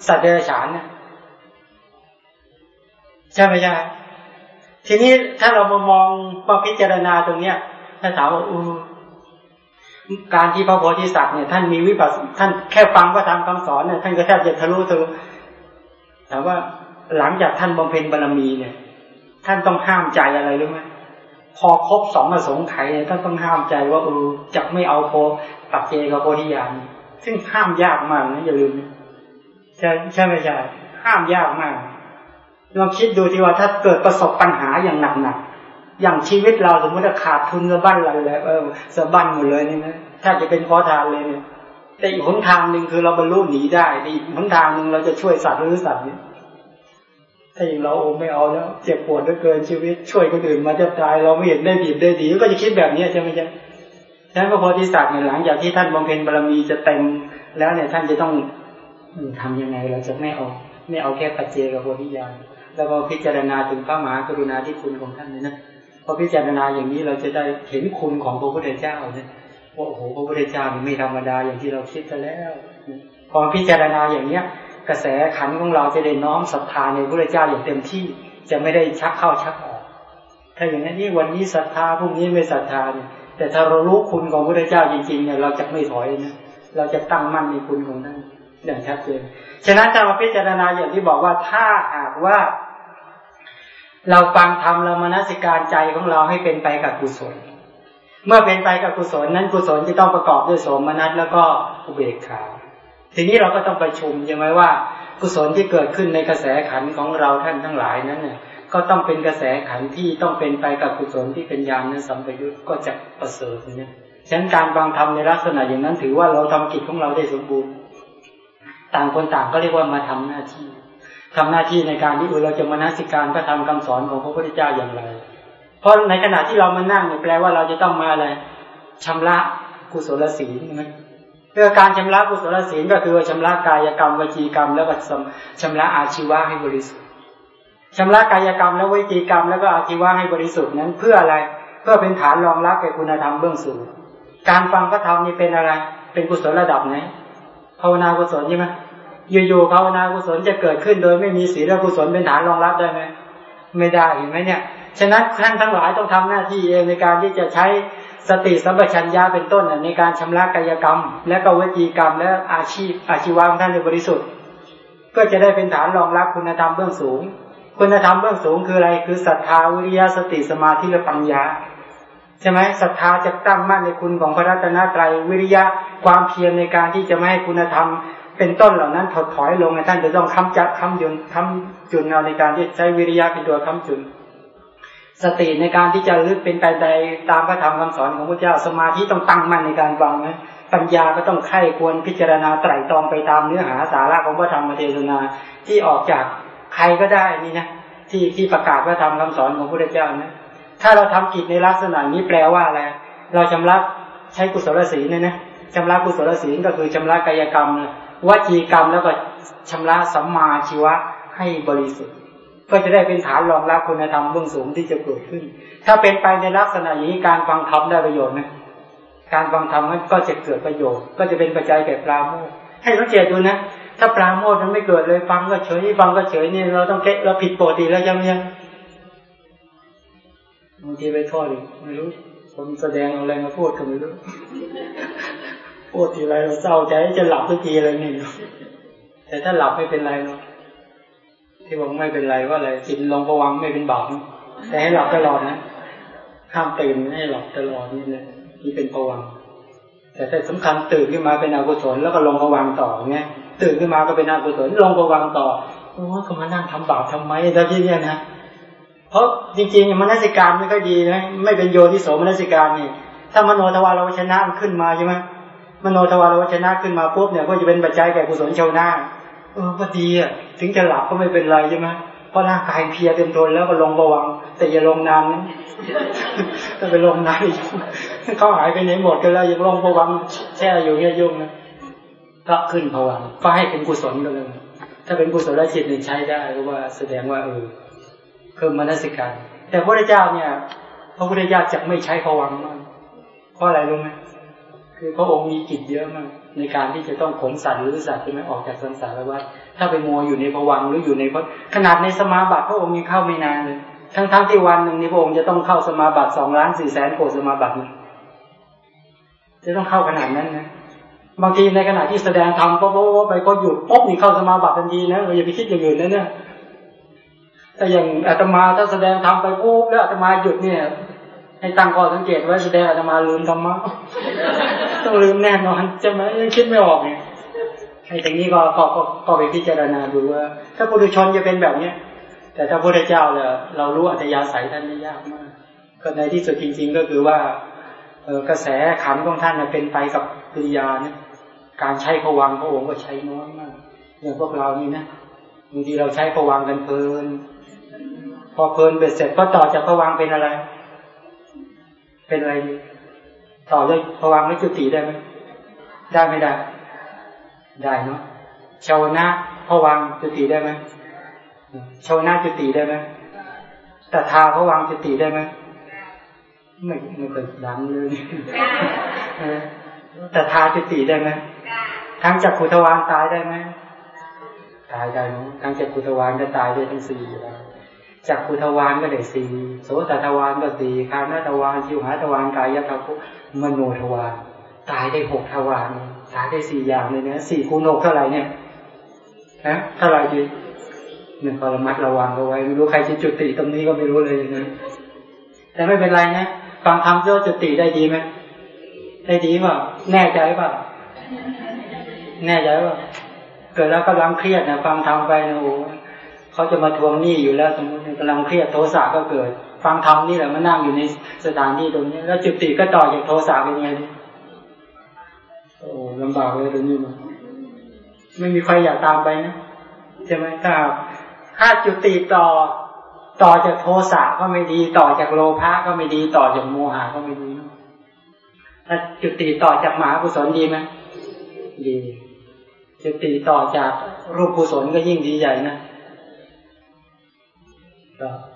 สัตว์เดรัจฉานนี่ยใช่ไหมใช่ทีนี้ถ้าเรามามองมาพิจารณาตรงเนี้ยถ้าถามว่าอืการที่พระโพธิสัตว์เนี่ยท่านมีวิปัสสท่านแค่ฟังพระธรรมคำสอนเนี่ยท่านก็แทบจะทะลุทะลุแต่ว่าหลังจากท่านบำเพ็ญบารรมีเนี่ย ท่านต้องห้ามใจอะไรรู้ไหมพอครบสองอสงไขยเนี่ยท่านต้องห้ามใจว่าเออจะไม่เอาโพปัจเจกับโพธิญาณ ซึ่งห้ามยากมากนะอย่าลืมใช่ใช่ไหมใช่ห้ามยากมากลองคิดดูที่ว่าถ้าเกิดประสบปัญหาอย่างหนักๆอย่างชีวิตเราสมมติถ้าขาดทุนสะบั้นอะไรแล้วเออสะบั้นหมดเลยนี่นะถ้าจะเป็นขอทานเลยเนี่ยแต่อีกหนทางหนึ่งคือเราบรรลุหนีได้อีกหนทางหนึ่งเราจะช่วยสัตว์หรือสัตว์เนี่ยถ้าอย่างเราโอ้ไม่เอาแล้วเจ็บปวดเหลือเกินชีวิต ช่วยคนอื่นมาจะตายเราไม่เห็นได้ดีได้ดีก็จะคิดแบบนี้ใช่ไหมจ๊ะ ฉะนั้นพระโพธิสัตว์เนี่ยหลังจากที่ท่านบำเพ็ญบารมีจะเต็มแล้วเนี่ยท่านจะต้องทำยังไงเราจะไม่เอาไม่เอาแค่ปัจเจกับโพธิญาณแล้วก็พิจารณาถึงพระมหากรุณาธิคุณของท่านเลยนะพอพิจารณาอย่างนี้เราจะได้เห็นคุณของพระพุทธเจ้าเนี่ยว่าโอ้โหพระพุทธเจ้าไม่ธรรมดาอย่างที่เราคิดกันแล้วพอพิจารณาอย่างเนี้ย กระแสขันของเราจะได้น้อมศรัทธาในพระพุทธเจ้าอย่างเต็มที่จะไม่ได้ชักเข้าชักออก ถ้าอย่างนั้นนี่วันนี้ศรัทธาพรุ่งนี้ไม่ศรัทธาเนี่ย แต่ถ้าเรารู้คุณของพระเจ้าจริงๆเนี่ยเราจะไม่ถอยนะเราจะตั้งมั่นในคุณของท่านอย่างชัดเจนฉะนั้นถ้ามาพิจารณาอย่างที่บอกว่าถ้าหากว่า เราฟังธรรมเรามานัสิการใจของเราให้เป็นไปกับกุศล เมื่อเป็นไปกับกุศลนั้นกุศลจะต้องประกอบด้วยโสมนัสแล้วก็อุเบกขาทีนี้เราก็ต้องไปชุมใช่ไหมว่า กุศลที่เกิดขึ้นในกระแสขันของเราท่านทั้งหลายนั้นเนี่ย ก็ต้องเป็นกระแสขันที่ต้องเป็นไปกับกุศลที่เป็นญาณนั้นสัมปยุตก็จะประเสริฐเนี่ยฉะนั้นการฟังธรรมในลักษณะอย่างนั้นถือว่าเราทำกิจของเราได้สมบูรณ์ ต่างคนต่างก็เรียกว่ามาทำหน้าที่ทำหน้าที่ในการที่เราจะมานัสิการพระธรรมคำสอนของพระพุทธเจ้าอย่างไร เพราะในขณะที่เรามานั่งเนี่ยแปลว่าเราจะต้องมาอะไรชำระกุศลศีลใช่ไหมเพื่อการชำระกุศลศีลก็คือชำระกายกรรมวจีกรรม แล้วก็ชำระอาชีวะให้บริสุทธิ์ ชำระกายกรรมและวิจีกรรมแล้วก็อาชีวะให้บริสุทธิ์นั้นเพื่ออะไร เพื่อเป็นฐานรองรับแก่คุณธรรมเบื้องสูง การฟังพระธรรมนี่เป็นอะไร เป็นกุศลระดับไหนภาวนากุศลใช่ไหมอยู่ๆภาวนากุศลจะเกิดขึ้น โดยไม่มีศีลกุศลเป็นฐานรองรับได้ไหมไม่ได้เห็นไหมเนี่ย ฉะนั้นท่านทั้งหลายต้องทำหน้าที่เองในการที่จะใช้สติสัมปชัญญะเป็นต้นในการชำระกายกรรม และก็วิจีกรรม และอาชีพอาชีวะของท่านในบริสุทธิ์ ก็จะได้เป็นฐานรองรับคุณธรรมเบื้องสูง คุณธรรมเบื้องสูงคืออะไร คือศรัทธาวิริยะสติสมาธิและปัญญา ใช่ไหมศรัทธาจะตั้งมั่นในคุณของพระรัตนตรัยวิริยะความเพียรในการที่จะไม่ให้คุณธรรม เป็นต้นเหล่านั้นถดถอยลงในท่านจะต้องคำจัดคำยุนคำจุนเอาในการที่ใช้วิริยะเป็นตัวคำจุน สติในการที่จะลึกเป็นไปใดตามพระธรรมคำสอนของพระเจ้าสมาธิต้องตั้งมั่นในการฟังนะปัญญาก็ต้องไข้ควรพิจารณาไตร่ตรองไปตามเนื้อหาสาระของพระธรรมเทศนาที่ออกจาก ใครก็ได้นี่นะที่ที่ประกาศพระธรรมคำสอนของพระเจ้านะถ้าเราทำกิจในลักษณะนี้แปลว่าอะไรเราชำระใช้กุศลศีลเนี่ยนะชำระกุศลศีลก็คือชำระกายกรรมวจีกรรมแล้วก็ชำระสัมมาชีวะให้บริสุทธิ์ ก็จะได้เป็นฐานรองรับคุณธรรมเบื้องสูงที่จะเกิดขึ้น ถ้าเป็นไปในลักษณะนี้การฟังธรรมได้ประโยชน์ไหมการฟังธรรมก็จะเกิดประโยชน์ ก็จะเป็นปัจจัยแก่ปราโมทย์ให้สังเกตดูนะ ถ้าปราโมทมันไม่เกิดเลยฟังก็เฉยฟังก็เฉยนี่เราต้องเกะเราผิดปกติแล้วยังยังบางทีไปโทษอีกไม่รู้ ผมแสดงอะไรมาพูดก็ไม่รู้พูดทีไรเราเศร้าใจจะหลับทุกทีเลยนี่แต่ถ้าหลับไม่เป็นไรเนาะที่บอกไม่เป็นไรว่าอะไรจิตลงประวังไม่เป็นบาปแต่ให้หลับตลอดนะห้ามตื่นให้หลับตลอดนี่เลยนี่เป็นประวังแต่ถ้าสำคัญตื่นขึ้นมาเป็นอกุศลแล้วก็ลงประวังต่อเงี้ย ตื่นขึ้นมาก็เป็นอกุศลลงประวังต่อโอ้ก็มานั่งทำบาปทำไมแล้วที่เนี้ยนะเพราะจริงๆมนสิการไม่ค่อยดีนะไม่เป็นโยนิโสมนสิการนี่ถ้ามโนทวารวชนะมันขึ้นมาใช่ไหมมโนทวารวชนะขึ้นมาปุ๊บเนี่ยก็จะเป็นปัจจัยแก่กุศลชาวนาเออก็ดีอะถึงจะหลับก็ไม่เป็นไรใช่ไหมเพราะร่างกายเพียเต็มทนแล้วก็ลงระวัง แต่อย่าลงนานนะถ้าไปลงนานเขาหายไปไหนหมดกันแล้วยังลงระวังแช่อยู่เงี้ยยุ่งนะ ก็ขึ้นผวังก็ให้เป็นกุศลกันเลย ถ้าเป็นกุศลจิตเนี่ยใช้ได้เพราะว่าแสดงว่าเออเพิ่มมนสิการ แต่พระเจ้าเนี่ยพระพุทธเจ้าจะไม่ใช้ผวังมากเพราะอะไรรู้ไหมคือพระองค์มีกิจเยอะมากในการที่จะต้องขนสัตว์หรือสัตว์ใช่ไหมออกจากสังสารวัฏถ้าไปมัวอยู่ในผวังหรืออยู่ในพขนาดในสมาบัติพระองค์ยังเข้าไม่นานเลยทั้งๆทที่วันหนึ่งนี้พระองค์จะต้องเข้าสมาบัติสองล้านสี่แสนโกสมาบัติจะต้องเข้าขนาดนั้นนะ บางทีในขณะที่แสดงธรรมปุ๊บไปก็หยุดปุ๊บนี่เข้าสมาบัติทันทีนะอย่าไปคิดอย่างอื่นนะเนี่ยแต่อย่างอาตมาถ้าแสดงธรรมไปปุ๊บแล้วอาตมาหยุดเนี่ย ให้ตั้งข้อสังเกตไว้แสดงอาตมาลืมธรรมะต้องลืมแน่นอนจะไหมยังคิดไม่ออกเนี่ยไอ้ตรงนี้ก็ก็ก็ไปพิจารณาดูว่า ถ้าปุถุชนจะเป็นแบบเนี้ยแต่ถ้าพระเจ้าเนี่ยเรารู้อัตยาศัยท่านไม่ยากมากก็ในที่สุดจริง ๆ ก็คือว่าเอกระแสขันของท่านเป็นไปกับปิยาเนี่ย การใช้ผวังพระองค์ก็ใช้น้อยมากอย่างพวกเรานี่นะบางทีเราใช้ผวังกันเพลิน พอเพลินเบ็ดเสร็จก็ต่อจากผวังเป็นอะไร เป็นอะไร ต่อด้วยผวังไม่จุติได้ไหมได้ไม่ได้ ได้เนาะชาวนะผวังจุติได้ไหมชาวนาจุติได้ไหมแต่ทาเขาวางจุติได้ไหมไม่ไม่เคยดังเลยแต่ทาจุติได้ไหม ทั้งจักขุทวานตายได้ไหมตายได้มั้งทั้งจักขุทวานก็ตายได้ทั้งสี่แล้วจักขุทวานก็ได้สี่โสตทวานก็สี่คานาทวานชิวหาทวานกายทวุมโนทวานตายได้หกทวานตายได้สี่อย่างเลยนะสี่คูณหกเท่าไหร่เนี่ยฮะเท่าไหร่ดีหนึ่งก็ระมัดระวังเอาไว้ไม่รู้ใครจะจุติตรงนี้ก็ไม่รู้เลยนะแต่ไม่เป็นไรนะฟังธรรมเจ้าจุติได้ดีไหมได้ดีป่ะแน่ใจป่ะ แน่ใจป่ะเกิดแล้วกำลังเครียดนะฟังธรรมไปนะโอ้เขาจะมาทวงหนี้อยู่แล้วสมมติกำลังเครียดโทสะก็เกิด ฟังธรรมนี่แหละมานั่งอยู่ในสถานที่ตรงนี้ แล้วจุติก็ต่อจากโทสะเป็นไงโอ้ลำบากเลยตรงนี้มันไม่มีใครอยากตามไปนะใช่ไหมถ้าถ้าจุติต่อต่อจากโทสะก็ไม่ดี ต่อจากโลภะก็ไม่ดีต่อจากโมหะก็ไม่ดีถ้าจุติต่อจากมหากุศลดีไหมดี จุติต่อจากรูปกุศลก็ยิ่งดีใหญ่นะ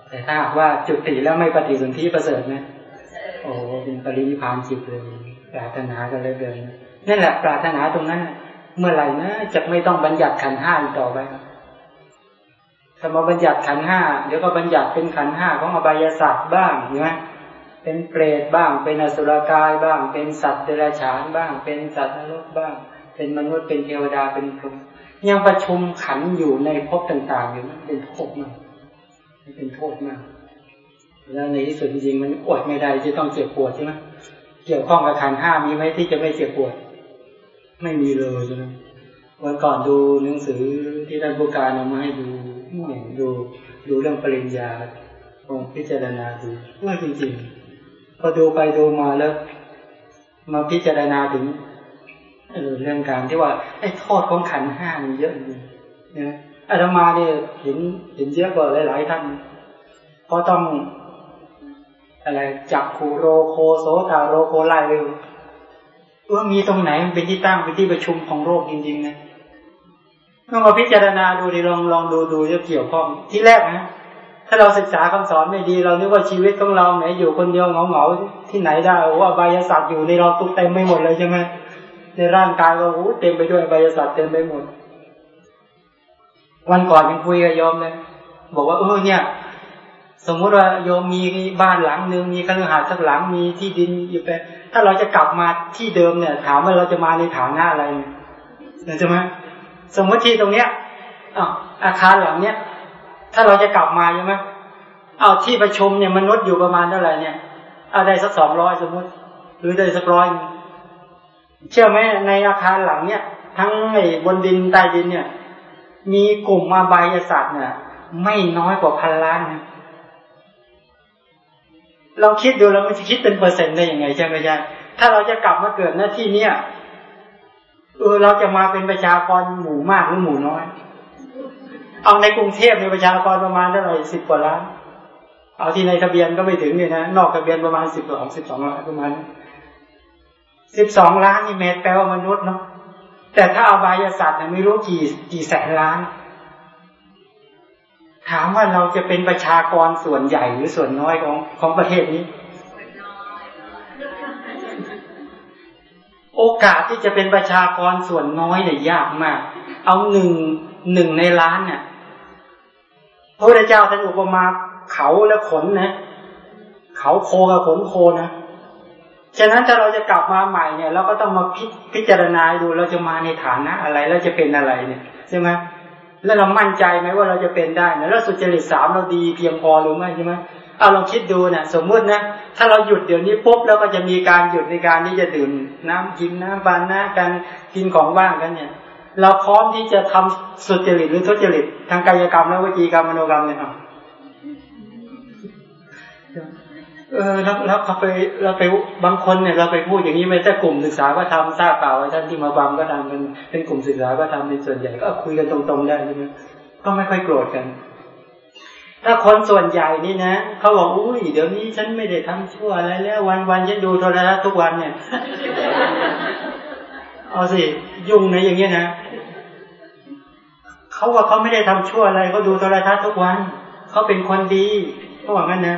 แต่ถ้าหากว่าจุติแล้วไม่ปฏิสนธิประเสริฐนะโอ้เป็นปรินิพานจิตเลยปรารถนากันเลยเดินนั่นแหละปรารถนาตรงนั้นเมื่อไหร่นะจะไม่ต้องบัญญัติขันห้าอีกต่อไปถ้ามาบัญญัติขันห้าเดี๋ยวก็บัญญัติเป็นขันห้าของอบายศาสตร์บ้างใช่ไหมเป็นเปรตบ้าง เป็นอสุรกายบ้าง เป็นสัตว์เดรัจฉานบ้าง เป็นสัตว์นรกบ้าง เป็นมนุษย์เป็นเทวดาเป็นพรหมยังประชุมขันอยู่ในภพต่าง ๆ อยู่นั้นเป็นโทษมากเป็นโทษมาก แล้วในที่สุดจริงๆมันอดไม่ได้จะต้องเจ็บปวดใช่ไหมเกี่ยวข้องกับขันห้ามีไหมที่จะไม่เจ็บปวด ไม่มีเลยใช่ไหมวันก่อนดูหนังสือที่ท่านผู้การเอามาให้ดูดูดูเรื่องปริญญาลองพิจารณาดูว่าจริงๆพอดูไปดูมาแล้ว มาพิจารณาถึง เออเรื่องการที่ว่าไอ้โทษของขันห้ามันเยอะจริงนะอาตมาเนี่ยเห็นเห็นเยอะกว่าหลายๆท่านเพราะต้องอะไรจักขูโรโคโสตาโรโคไล่เลยว่ามีตรงไหนเป็นที่ตั้งเป็นที่ประชุมของโรคจริงๆนะต้องมาพิจารณาดูดิลองลองดูดูจะเกี่ยวข้องที่แรกนะถ้าเราศึกษาคำสอนไม่ดี เรานึกว่าชีวิตของเราไหนอยู่คนเดียวเหงาเหงาทที่ไหนได้โอ้อบายศาสตร์อยู่ในเราตุกเต็มไม่หมดเลยใช่ไหม ในร่างกายเราโอ้เต็มไปด้วยอบายศาสเต็มไปหมด วันก่อนยังคุยกับโยมเลยบอกว่าเออเนี่ย สมมุติว่าโยมมีบ้านหลังหนึ่งมีคฤหาสน์สักหลังมีที่ดินอยู่ไปถ้าเราจะกลับมาที่เดิมเนี่ย ถามว่าเราจะมาในฐานะอะไรเนี่ยใช่ไหมสมมติที่ตรงเนี้ยอาอาคารหลังเนี้ยถ้าเราจะกลับมาใช่ไหมเอาที่ประชุมเนี่ยมนุษย์อยู่ประมาณเท่าไหร่เนี่ยเอาได้สักสองร้อยสมมติ หรือได้สักร้อย เชื่อไหมในอาคารหลังเนี้ยทั้งไอ้บนดินใต้ดินเนี่ย มีกลุ่มมาบายศาสตร์เนี่ยไม่น้อยกว่าพันล้านนะเราคิดดูแล้วมันจะคิดเป็นเปอร์เซ็นต์ได้ยังไงใช่ไหมจ๊ะถ้าเราจะกลับมาเกิดหน้าที่เนี้ยเออเราจะมาเป็นประชากรหมู่มากหรือหมู่น้อย เอาในกรุงเทพในประชากรประมาณเท่าไหร่สิบกว่าล้าน เอาที่ในทะเบียนก็ไม่ถึงเนี่ยนะนอกทะเบียนประมาณสิบสองสิบสองล้านประมาณ สิบสองล้านนี่เมตรแปลว่ามนุษย์เนาะแต่ถ้าเอาบายศาสตร์เนี่ยไม่รู้กี่กี่แสนล้าน ถามว่าเราจะเป็นประชากรส่วนใหญ่หรือส่วนน้อยของของประเทศนี้ โอกาสที่จะเป็นประชากรส่วนน้อยเนี่ยยากมาก เอาหนึ่งหนึ่งในล้านเนี่ยพระพุทธเจ้าท่านอุปมาเขาและขนนะ เขาโคกับขนโคนะ ฉะนั้นถ้าเราจะกลับมาใหม่เนี่ยเราก็ต้องมาพิพจารณาดูเราจะมาในฐานะอะไรแล้วจะเป็นอะไรเนี่ยใช่ไหมแล้วเรามั่นใจไหมว่าเราจะเป็นได้นะแล้วสุจริตสามเราดีเพียงพอหรือไม่ใช่ไหมเอาลองคิดดูนะสมมุตินะถ้าเราหยุดเดี๋ยวนี้ปุ๊บแล้วก็จะมีการหยุดในการที่จะดื่มน้ำกินน้ำบานน้ากันกินของว่างกันเนี่ย เราพร้อมที่จะทำสุจริตหรือทุจริตทางกายกรรมและวิจีกรรมมโนกรรมเนี่ย เออแล้วแล้วเขาไปเราไปบางคนเนี่ยเราไปพูดอย่างนี้ไม่แต่กลุ่มศึกษาก็ทำทราบเปล่าท่านที่มาบังก็ทำเป็นเป็นกลุ่มศึกษาก็ทำเป็นส่วนใหญ่ก็คุยกันตรงๆได้ใช่ไหมก็ไม่ค่อยโกรธกัน ถ้าคนส่วนใหญ่นี่นะเขาบอกอุ้ยเดี๋ยวนี้ฉันไม่ได้ทำชั่วอะไรแล้ว วันวันฉันดูโทรทัศน์ทุกวันเนี่ยเอาสิยุ่งนะอย่างเงี้ยนะเขาว่าเขาไม่ได้ทำชั่วอะไรเขาดูโทรทัศน์ทุกวันเขาเป็นคนดีเขาบอกงั้นนะ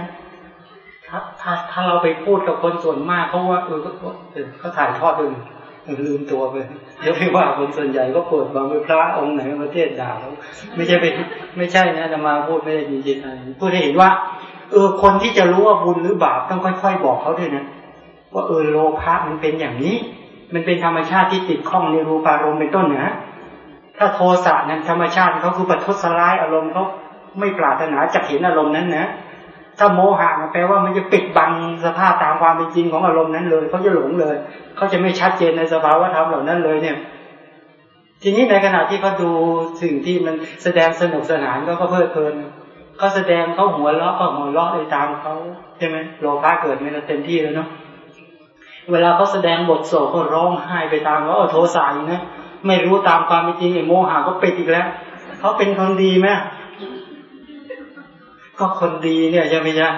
ถ้าถ้าถ้าเราไปพูดกับคนส่วนมากเขาว่าเออเขาถ่ายทอดดึงลืมตัวไปเดี๋ยวไปว่าคนส่วนใหญ่ก็โกรธบางไปพระองค์ไหนประเทศด่าเขาไม่ใช่ไปไม่ใช่นะจะมาพูดไม่ได้มีจิตอะไรพูดให้เห็นว่า เออคนที่จะรู้ว่าบุญหรือบาปต้องค่อยๆบอกเขาด้วยนะว่าเออโลภะมันเป็นอย่างนี้ มันเป็นธรรมชาติที่ติดข้องในรูปารมณ์เป็นต้นนะถ้าโทสะนั้นธรรมชาติเขาคือปัทุสลายอารมณ์เขาไม่ปรารถนาจะเห็นอารมณ์นั้นนะ ถ้าโมหะมันแปลว่ามันจะปิดบังสภาพตามความเป็นจริงของอารมณ์นั้นเลยเขาจะหลงเลยเขาจะไม่ชัดเจนในสภาวะธรรมเหล่านั้นเลยเนี่ย ทีนี้ในขณะที่เขาดูสิ่งที่มันแสดงสนุกสนานก็เพลิดเพลินเขาแสดงเขาหัวเราะก็หัวเราะไปตามเขาใช่ไหมโลภะเกิดไม่เต็มที่แล้วเนาะเวลาเขาแสดงบทโศกก็ร้องไห้ไปตามเขาโทสายนะไม่รู้ตามความเป็นจริงไอ้โมหะก็ปิดอีกแล้วเขาเป็นคนดีไหม็คนดีเนี่ยใช่ไหมจ๊ะ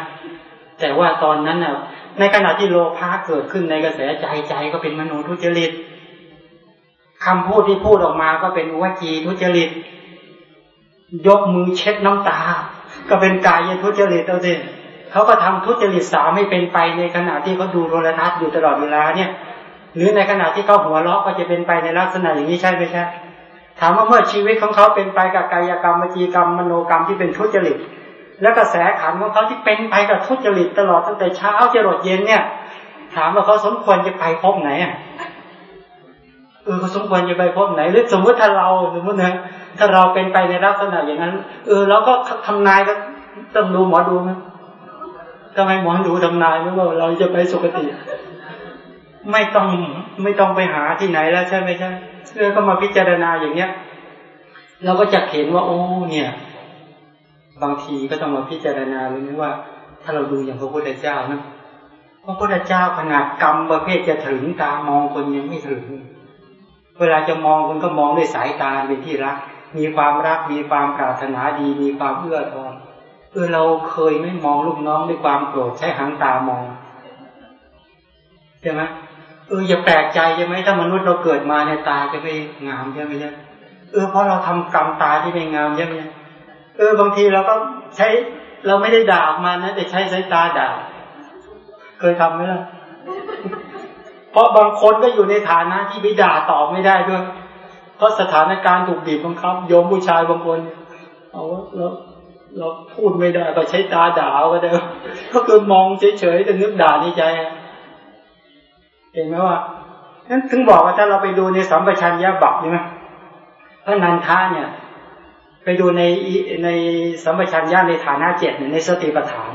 แต่ว่าตอนนั้นน่ะ ในขณะที่โลภะเกิดขึ้นในกระแสใจใจก็เป็นมโนทุจริตคำพูดที่พูดออกมาก็เป็นวจีทุจริต ยกมือเช็ดน้ำตา ก็เป็นกายทุจริตเอาสิเขาก็ทำทุจริตสามไม่เป็นไปในขณะที่เขาดูโทรทัศน์อยู่ตลอดเวลาเนี่ย หรือในขณะที่เขาหัวเราะก็จะเป็นไปในลักษณะอย่างนี้ใช่ไหมใช่ถามว่าเมื่อชีวิตของเขาเป็นไปกับกายกรรมวจีกรรมมโนกรรมที่เป็นทุจริต แล้วกระแสขันของเขาที่เป็นไปกับทุจริตตลอดตั้งแต่เช้าจรดเย็นเนี่ย ถามว่าเขาสมควรจะไปพบไหนอะเออเขาสมควรจะไปพบไหน หรือสมมติถ้าเราสมมตินะถ้าเราเป็นไปในลักษณะอย่างนั้น เออเราก็ทำนายก็ต้องดูหมอดูไหมทำไมหมอดูทำนายไม่ว่าเราจะไปสุคติ ไม่ต้องไม่ต้องไปหาที่ไหนแล้วใช่ไหมใช่เออก็มาพิจารณาอย่างเนี้ย เราก็จะเห็นว่า โอ้เนี่ย บางทีก็ต้องมาพิจารณาเลยนะว่า ถ้าเราดูอย่างพระพุทธเจ้านะพระพุทธเจ้าขนาดกรรมประเภทจะถึงตามองคนยังไม่ถึง เวลาจะมองคนก็มองด้วยสายตาเป็นที่รัก มีความรักมีความปรารถนาดี มีความเอื้อทอนเออเราเคยไม่มองลูกน้องด้วยความโกรธใช้หางตามองใช่ไหมเอออย่าแปลกใจใช่ไหมถ้ามนุษย์เราเกิดมาเนี่ยตาจะไม่งามใช่ไหมใช่เออเพราะเราทำกรรมตาที่ไม่งามใช่ไหมเเออบางทีเราก็ใช้เราไม่ได้ด่าออกมานะแต่ใช้สายตาด่า เคยทำไหมล่ะเพราะบางคนก็อยู่ในฐานะที่ไปด่าตอบไม่ได้ด้วย เพราะสถานการณ์ถูกบีบบังคับโยมผู้ชายบางคนเอาแล้วเราพูดไม่ได้ก็ใช้ตาด่าก็ได้ก็คือมองเฉยๆแต่นึกด่าในใจเห็นไหมว่านั้นถึงบอกว่าถ้าเราไปดูในสัมปชัญญะบัพใช่ไหมพระนันทาเนี่ย ไปดูในในสัมปชัญญะในฐานะเจ็ดในสติปัฏฐาน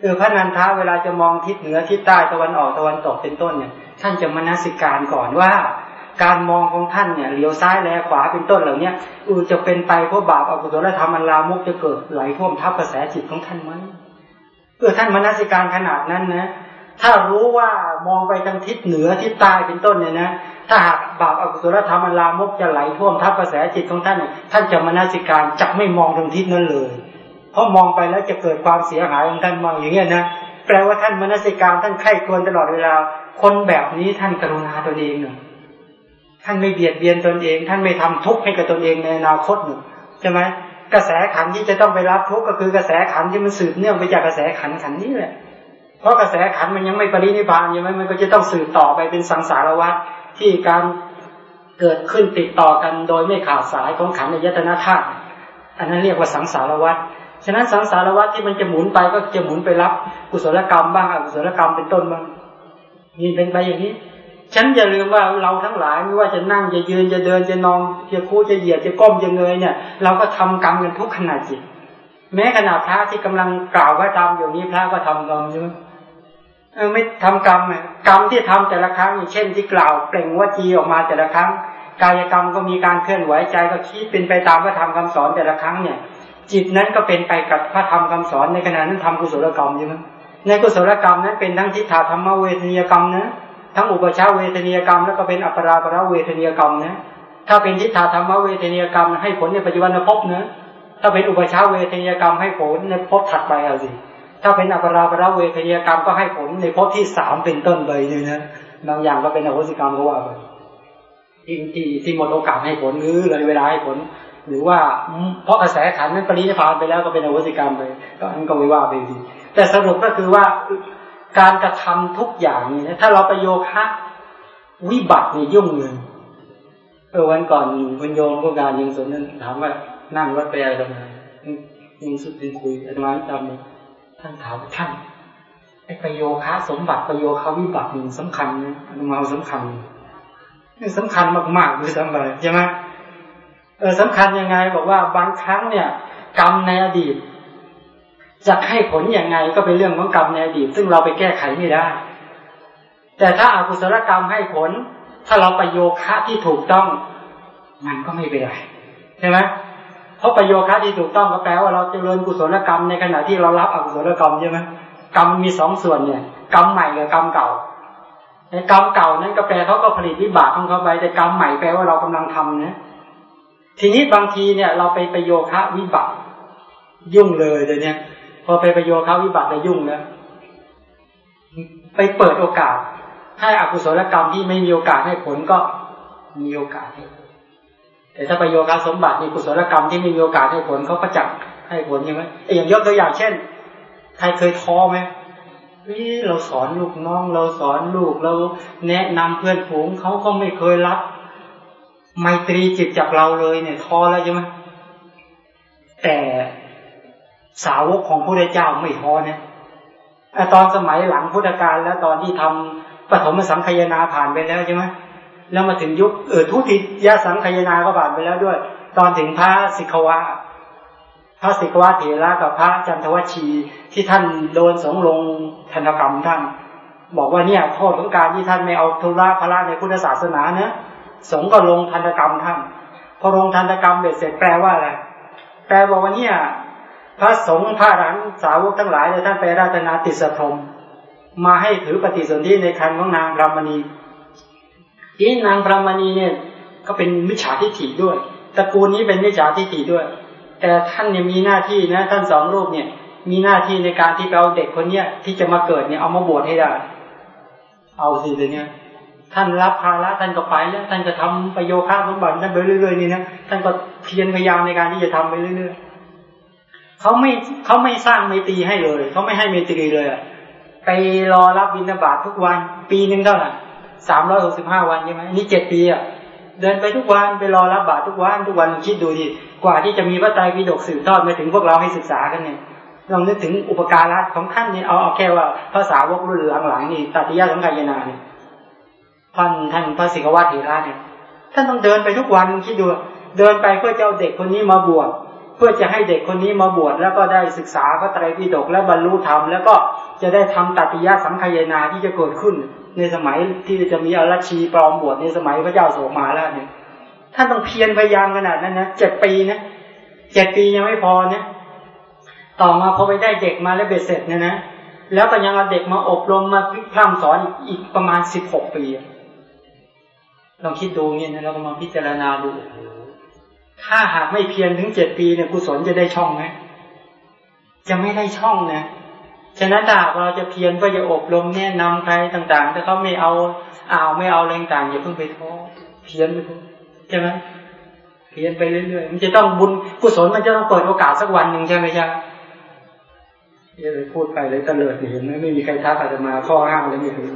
เออพระนันทาเวลาจะมองทิศเหนือทิศใต้ตะวันออกตะวันตกเป็นต้นเนี่ย ท่านจะมนสิการก่อนว่า การมองของท่านเนี่ยเลี้ยวซ้ายแลขวาเป็นต้นเหล่าเนี้ยอือจะเป็นไปเพราะบาปอกุศลธรรมอันลามกจะเกิดไหลท่วมทับกระแสจิตของท่านไหมเออท่านมนสิการขนาดนั้นนะถ้ารู้ว่ามองไปทางทิศเหนือทิศใต้เป็นต้นเนี่ยนะ ถ้าหากบาปอกุศลธรรมลามกจะไหลท่วมทับกระแสจิตของท่าน ท่านจะมนสิการจะไม่มองทางทิศนั้นเลย เพราะมองไปแล้วจะเกิดความเสียหายของท่านมองอย่างเงี้ยนะแปลว่าท่านมนสิการท่านไข้ควรตลอดเวลา คนแบบนี้ท่านกรุณาตนเองเน่ยท่านไม่เบียดเบียนตนเอง ท่านไม่ทำทุกข์ให้กับตนเองในอนาคตหนึ่งใช่ไหมกระแสขันที่จะต้องไปรับทุกข์ก็คือกระแสขันที่มันสืบเนื่องไปจากกระแสขันขันนี้แหละเพราะกระแสขันมันยังไม่ปรินิพานใช่ไหมมันก็จะต้องสืบต่อไปเป็นสังสารวัฏ ที่การเกิดขึ้นติดต่อกันโดยไม่ขาดสายของขันในยตนาธาตุอันนั้นเรียกว่าสังสารวัฏฉะนั้นสังสารวัฏที่มันจะหมุนไปก็จะหมุนไปรับกุศลกรรมบ้างอกุศลกรรมเป็นต้นบ้างนี่เป็นไปอย่างนี้ฉันอย่าลืมว่าเราทั้งหลายไม่ว่าจะนั่งจะยืนจะเดินจะนอนจะคู่จะเหยียดจะก้มจะเงยเนี่ย เราก็ทำกรรมกันทุกขณะจิต แม้ขณะพระที่กำลังกล่าวว่าทำอยู่นี้พระก็ทำกรรมใช่ไหม ไม่ทำกรรมกรรมที่ทำแต่ละครั้งอย่างเช่นที่กล่าวเปล่งวจีออกมาแต่ละครั้ง กายกรรมก็มีการเคลื่อนไหวใจก็คิดเป็นไปตามพระธรรมคำสอนแต่ละครั้งเนี่ย จิตนั้นก็เป็นไปกับพระธรรมคำสอนในขณะนั้นทำกุศลกรรมใช่ไหมในกุศลกรรมนั้นเป็นทั้งทิฏฐาธรรมเวทนียกรรมนะทั้งอุปชาเวทนียกรรม แล้วก็เป็นอัปราปราเวทนียกรรมนะถ้าเป็นทิฏฐาธรรมเวทนียกรรมให้ผลในปัจจุบันภพนะถ้าเป็นอุปชาเวทนียกรรมให้ผลในภพถัดไปเอาสิ ถ้าเป็นอัปราปราเวทียกรรมก็ให้ผลในภพที่สามเป็นต้นไปเลยนะบางอย่างก็เป็นอโหสิกรรมก็ว่าไปที่ที่ที่หมดโอกาสให้ผลหรือเลยเวลาให้ผล หรือว่าเพราะกระแสขันนั้นปรินิพานไปแล้วก็เป็นอโหสิกรรมไปก็อันก็ไม่ว่าไปดีแต่สรุปก็คือว่าการกระทำทุกอย่างนี่ถ้าเราไปโยคะวิบัตินี่ยุ่งเลยเออวันก่อนคุณโยมผู้การยังสนนั้นถามว่านั่งรถไปอะไรทำไมยังสุดยังคุยอาจารย์จำเลย ท่านถามท่านไอ้ประโยคะสมบัติประโยคะวิบัติหนี่งสำคัญนะอนุมาสำคัญนี่สำคัญมากๆเลยสำคัญใช่ไหมเออสำคัญยังไงบอกว่าบางครั้งเนี่ย กรรมในอดีต จะให้ผลยังไงก็เป็นเรื่องของกรรมในอดีต ซึ่งเราไปแก้ไขไม่ได้ แต่ถ้าอากุศลกรรมให้ผล ถ้าเราประโยคะที่ถูกต้อง มันก็ไม่เป็นไรใช่ไหม เพราะประโยคะที่ถูกต้องก็แปลว่าเราเจริญกุศลกรรมในขณะที่เรารับอกุศลกรรมใช่ไหมกรรมมีสองส่วนเนี่ยกรรมใหม่กับกรรมเก่าในกรรมเก่านั้นก็แปลเขาก็ผลิตวิบากของเขาไปแต่กรรมใหม่แปลว่าเรากำลังทำนะทีนี้บางทีเนี่ยเราไปประโยคะวิบากยุ่งเลยเดี๋ยวนี้พอไปประโยคะวิบัติแล้วยุ่งแล้วไปเปิดโอกาส ให้อกุศลกรรมที่ไม่มีโอกาสให้ผลก็มีโอกาสให้ แต่ถ้าประโยคะสมบัติมีกุศลกรรมที่ไม่มีโอกาสให้ผลเขาก็จักให้ผลใช่ไหมอย่างยกตัวอย่างเช่นใครเคยท้อไหมเราสอนลูกน้องเราสอนลูกเราแนะนำเพื่อนฝูงเขาก็ไม่เคยรับ ไมตรีจิตจากเราเลยเนี่ยท้อแล้วใช่ไหมแต่สาวกของพระเจ้าไม่ท้อเนี่ยตอนสมัยหลังพุทธกาลแล้วตอนที่ทำปฐมสังคยนาผ่านไปแล้วใช่ไหม แล้วมาถึงยุคเออทุติยสังคยนาก็ผ่านไปแล้วด้วย ตอนถึงพระสิกขวะพระสิกขวะเถระกับพระจันทวชีที่ท่านโดนสงลงธนกรรมท่าน บอกว่าเนี่ยโทษของการที่ท่านไม่เอาธุระพระในพุทธศาสนาเนะสงก็ลงธนกรรมท่าน พอลงธนกรรมเบ็ดเสร็จแปลว่าอะไรแปลบอกว่าเนี่ยพระสงฆ์พระรันสาวกทั้งหลายเลยท่านไปราชนาติสพรมมาให้ถือปฏิสนธิในคันของนางรามณี ที่นางพรามณีเนี่ยก็เป็นมิจฉาทิฏฐิด้วยตระกูลนี้เป็นมิจฉาทิฏฐิด้วย แต่ท่านเนี่ยมีหน้าที่นะ ท่านสองรูปเนี่ย มีหน้าที่ในการที่เอาเด็กคนเนี้ยที่จะมาเกิดเนี่ยเอามาบวชให้ได้ เอาสิเลยเนี่ยท่านรับภาระท่านก็ไปแล้ว ท่านจะทำประโยชน์ข้าสมบัติท่านไปเรื่อยๆนี่นะท่านก็เพียรพยายามในการที่จะทำไปเรื่อยๆเขาไม่เขาไม่สร้างเมตีให้เลยเขาไม่ให้เมตรีเลยอะไปรอรับบิณฑบาตทุกวัน ปีหนึ่งเท่าไหร่ สามร้อยหกสิบห้าวันใช่ไหมนี่เจ็ดปีอะเดินไปทุกวันไปรอรับบาตรทุกวันทุกวันคิดดูดิกว่าที่จะมีพระไตรปิฎกสืบทอดมาถึงพวกเราให้ศึกษากันเนี่ยลองนึกถึงอุปการะของท่านนี่เอาเอาแค่ว่าภาษาวกรุ่นหลังๆนี่ตัติยะสังขายนาเนี่ยท่านท่านพระสิกวัตเถระเนี่ยท่านต้องเดินไปทุกวันคิดดูเดินไปเพื่อจะเอาเด็กคนนี้มาบวช พื่อจะให้เด็กคนนี้มาบวชแล้วก็ได้ศึกษาพระไตรปิฎกและบรรลุธรรมแล้วก็จะได้ทำตัติยะสังขายนาที่จะเกิดขึ้น ในสมัยที่จะมีอรชีปลอมบวชในสมัยพระเจ้าโสมาแล้วเนี่ยท่านต้องเพียรพยายามขนาดนั้นนะเจ็ดปีนะเจ็ดปียังไม่พอเนี่ยต่อมาพอไปได้เด็กมาแล้วเบ็ดเสร็จเนี่ยนะแล้วก็ยังเอาเด็กมาอบรมมาพร่ำสอนอีกประมาณสิบหกปีลองคิดดูเนี่ยนะเราก็มาพิจารณาดู ถ้าหากไม่เพียรถึงเจ็ดปีเนี่ยกุศลจะได้ช่องไหมจะไม่ได้ช่องนะฉะนั้นถ้าเราจะเพียรเพื่อจะอบรมแนะนำใครต่างๆถ้าเขาไม่เอาอ่าวไม่เอาแรงต่างอย่าเพิ่งไปท้อเพียรไปใช่ไหมเพียรไปเรื่อยๆมันจะต้องบุญกุศลมันจะต้องเปิดโอกาสสักวันหนึ่งใช่ไหมจ๊ะเยอะเลยพูดไปเลยตะเลิดเห็นไหมไม่มีใครทักอาตมาข้อห้ามเลยไม่ถึง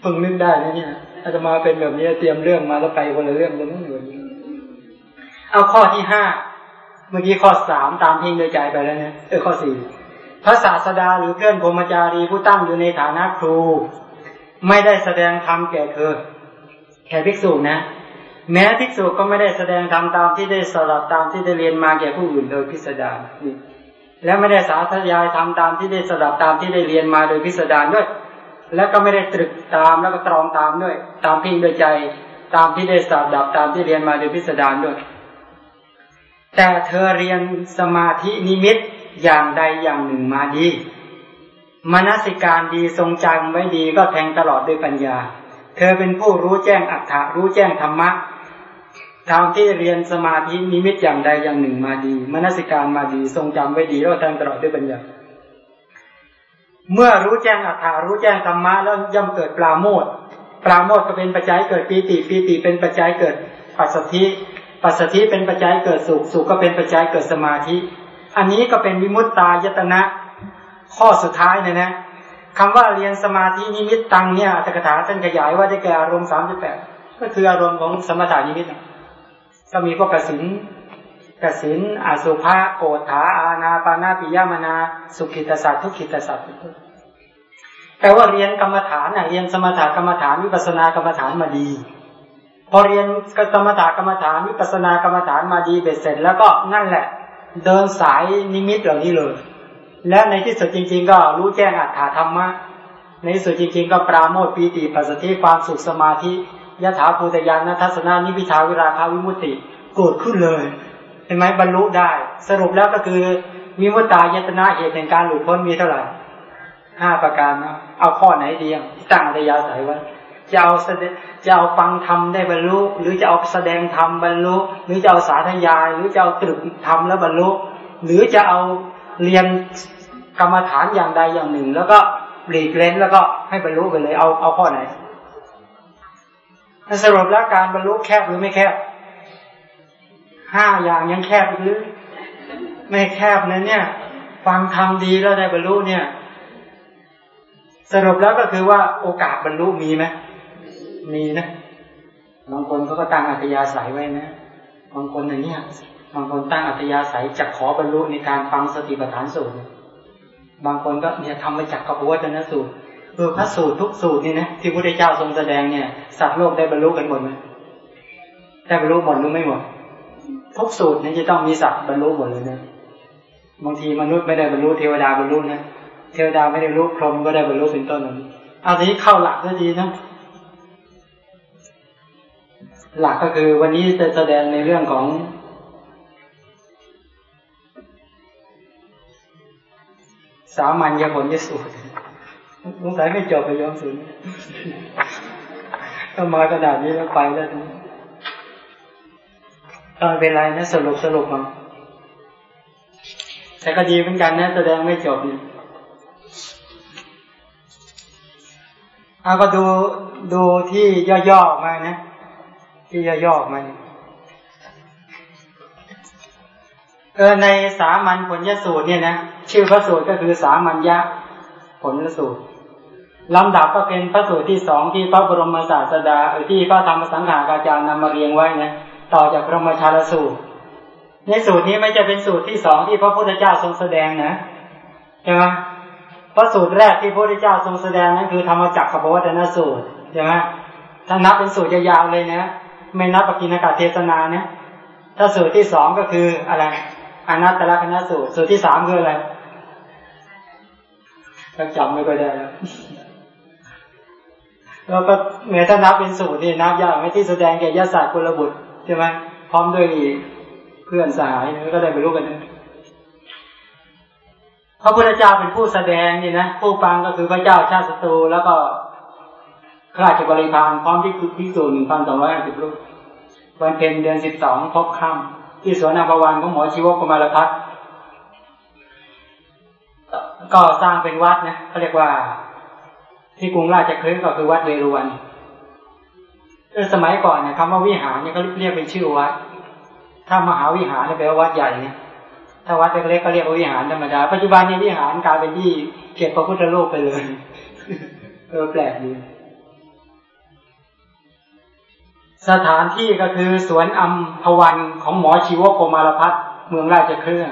เพิ่งนึกได้นะเนี่ยอาตมาเป็นแบบนี้เตรียมเรื่องมาแล้วไปคนละเรื่องเลยนั่น เอาข้อที่ห้าเมื่อกี้ข้อสามตามเพ่งโดยใจไปแล้วนี่ยเออข้อสี่พระศาสดาหรือเพื่อนพรมจารีผู้ตั้งอยู่ในฐานะครู ไม่ได้แสดงธรรมแก่เธอแก่ภิกษุนะ แม้ภิกษุก็ไม่ได้แสดงธรรมตามที่ได้สลับตามที่ได้เรียนมาแก่ผู้อื่นโดยพิสดารนี่และไม่ได้สาธยายทำตามที่ได้สลับตามที่ได้เรียนมาโดยพิสดารด้วย และก็ไม่ได้ตรึกตามแล้วก็ตรองตามด้วย ตามเพ่งด้วยใจ ตามที่ได้สดับตามที่เรียนมาโดยพิสดารด้วย แต่เธอเรียนสมาธินิมิตอย่างใดอย่างหนึ่งมาดีมนสิการดีทรงจำไว้ดีก็แทงตลอดด้วยปัญญา เธอเป็นผู้รู้แจ้งอัตถะรู้แจ้งธรรมะตามที่เรียนสมาธินิมิตอย่างใดอย่างหนึ่งมาดีมนสิการมาดีทรงจำไว้ดีแล้วแทงตลอดด้วยปัญญา เมื่อรู้แจ้งอัตถารู้แจ้งธรรมะแล้วย่อมเกิดปราโมทปราโมทก็เป็นปัจจัยเกิดปีติปีติเป็นปัจจัยเกิดปัสสธิ ปัสสธิเป็นปัจจัยเกิดสุข สุขก็เป็นปัจจัยเกิดสมาธิ อันนี้ก็เป็นวิมุตตายตนะ ข้อสุดท้ายเนี่ยนะคำว่าเรียนสมาธินิมิตตังเนี่ยอัตถกถาท่านขยายว่าได้แก่อารมณ์สามสิบแปดก็คืออารมณ์ของสมถานิมิตก็มีพวกกสินกสินอสุภะโกฏฐาอาณาปานาปิยามนา สุขิตสัตทุกิตสัตแปลว่าเรียนกรรมฐานเรียนสมถกรรมฐานวิปัสนากรรมฐานมาดี พอเรียนสมถกรรมฐานวิปัสนากรรมฐานมาดีเบ็ดเสร็จ แล้วก็นั่นแหละ เดินสายนิมิตเหล่านี้เลย และในที่สุดจริง ๆ ก็รู้แจ้งอัตถาธรรมะในที่สุดจริง ๆ ก็ปราโมทปีติปัสสติความสุขสมาธิยถาภูตยานทัศนานิพิทาวิราคาวิมุติเกิดขึ้นเลยเห็นไหมบรรลุได้ สรุปแล้วก็คือวิมุตตายตนาเหตุแห่งการหลุดพ้นมีเท่าไหร่ห้าประการเอาข้อไหนดีตั้งระยะสายว่า จะเอาจะเอาฟังธรรมได้บรรลุ หรือจะเอาแสดงธรรมบรรลุ หรือจะเอาสาธยาย หรือจะเอาตรึกธรรมแล้วบรรลุ หรือจะเอาเรียนกรรมฐานอย่างใดอย่างหนึ่ง แล้วก็หลีกเล้นแล้วก็ให้บรรลุไปเลยเอาเอาข้อไหนสรุปแล้วการบรรลุแคบหรือไม่แคบห้าอย่างยังแคบหรือไม่แคบนะเนี่ย ฟังทำดีแล้วได้บรรลุเนี่ย สรุปแล้วก็คือว่าโอกาสบรรลุมีไหม มีนะบางคนเขาก็ตั้งอัธยาศัยไว้นะบางคนอย่างเนี้ยบางคนตั้งอัธยาศัยจะขอบรรลุในการฟังสติปัฏฐานสูตรบางคนก็เนี่ยทำมาจากกระบวนการสูตรเออพระสูตรทุกสูตรนี่นะที่พระพุทธเจ้าทรงแสดงเนี่ยสัตว์โลกได้บรรลุกันหมดไหมได้บรรลุหมดหรือไม่หมดทุกสูตรนี้จะต้องมีสัตว์บรรลุหมดเลยนะบางทีมนุษย์ไม่ได้บรรลุเทวดาบรรลุนะเทวดาไม่ได้รู้พรหมก็ได้บรรลุเป็นต้นนั้นเอาทีนี้เข้าหลักก็ดีนะ หลักก็คือวันนี้จะแสดงในเรื่องของ สามัญญผลยสูตรสงสัยไม่จบไปย้อนสูตรถ้ามาขนาดนี้แล้วไปแล้วตอนเป็นไรนะสรุปสรุปมาแต่ก็ดีเหมือนกันนะแสดงไม่จบเนี่ยเอาก็ดูดูที่ย่อๆมานะ ที่ย่อๆมาเออในสามัญผลยสูตรเนี่ยนะชื่อพระสูตรก็คือสามัญญะผลสูตรลำดับก็เป็นพระสูตรที่สองที่พระบรมศาสดาที่พระธรรมสังขารอาจารย์นำมาเรียงไว้นะต่อจากพระมชาลสูตร ในสูตรนี้ไม่จะเป็นสูตรที่สองที่พระพุทธเจ้าทรงแสดงนะใช่ไหมพระสูตรแรกที่พระพุทธเจ้าทรงแสดงนั้นคือธรรมจักรขบวัตนสูตรใช่ไหมถ้านับเป็นสูตรยาวๆเลยนะ ไม่นับปกิณกาเทศนาเนี่ยถ้าสูตรที่สองก็คืออะไรอนัตตลกนสูตร สูตรที่สามคืออะไรก็จำไม่ค่อยได้แล้วแล้วก็เมื่อถ้านับเป็นสูตรนี่นับยากไม่ที่แสดงแก่ยาศาสตร์กุลบุตรใช่ไหมพร้อมด้วยเพื่อนสหายก็ได้ไปรู้กันพระพุทธเจ้าเป็นผู้แสดงนี่นะผู้ฟังก็คือพระเจ้าชาติศัตรูแล้วก็ข้า ราชบริพารพร้อมที่ที่สูตรหนึ่งพันสองร้อยห้าสิบรูปวันเพ็ญเดือนสิบสองพบค่ำที่สวนนาภวันของหมอชีวกกุมารพัฒน์ก็สร้างเป็นวัดนะเขาเรียกว่า ที่กรุงราชคฤห์ก็คือวัดเวรวนเออสมัยก่อนเนี่ยคำว่าวิหารเนี่ยก็เรียกเป็นชื่อวัด ถ้ามหาวิหารเนี่ยแปลว่าวัดใหญ่เนี่ยถ้าวัดเล็กๆก็เรียกว่าวิหารธรรมดาปัจจุบันนี้วิหารกลายเป็นที่เก็บพระพุทธรูปไปเลยเออแปลกดี สถานที่ก็คือสวนอัมพวันของหมอชีวโกมารพัฒเมืองราชเครื่อง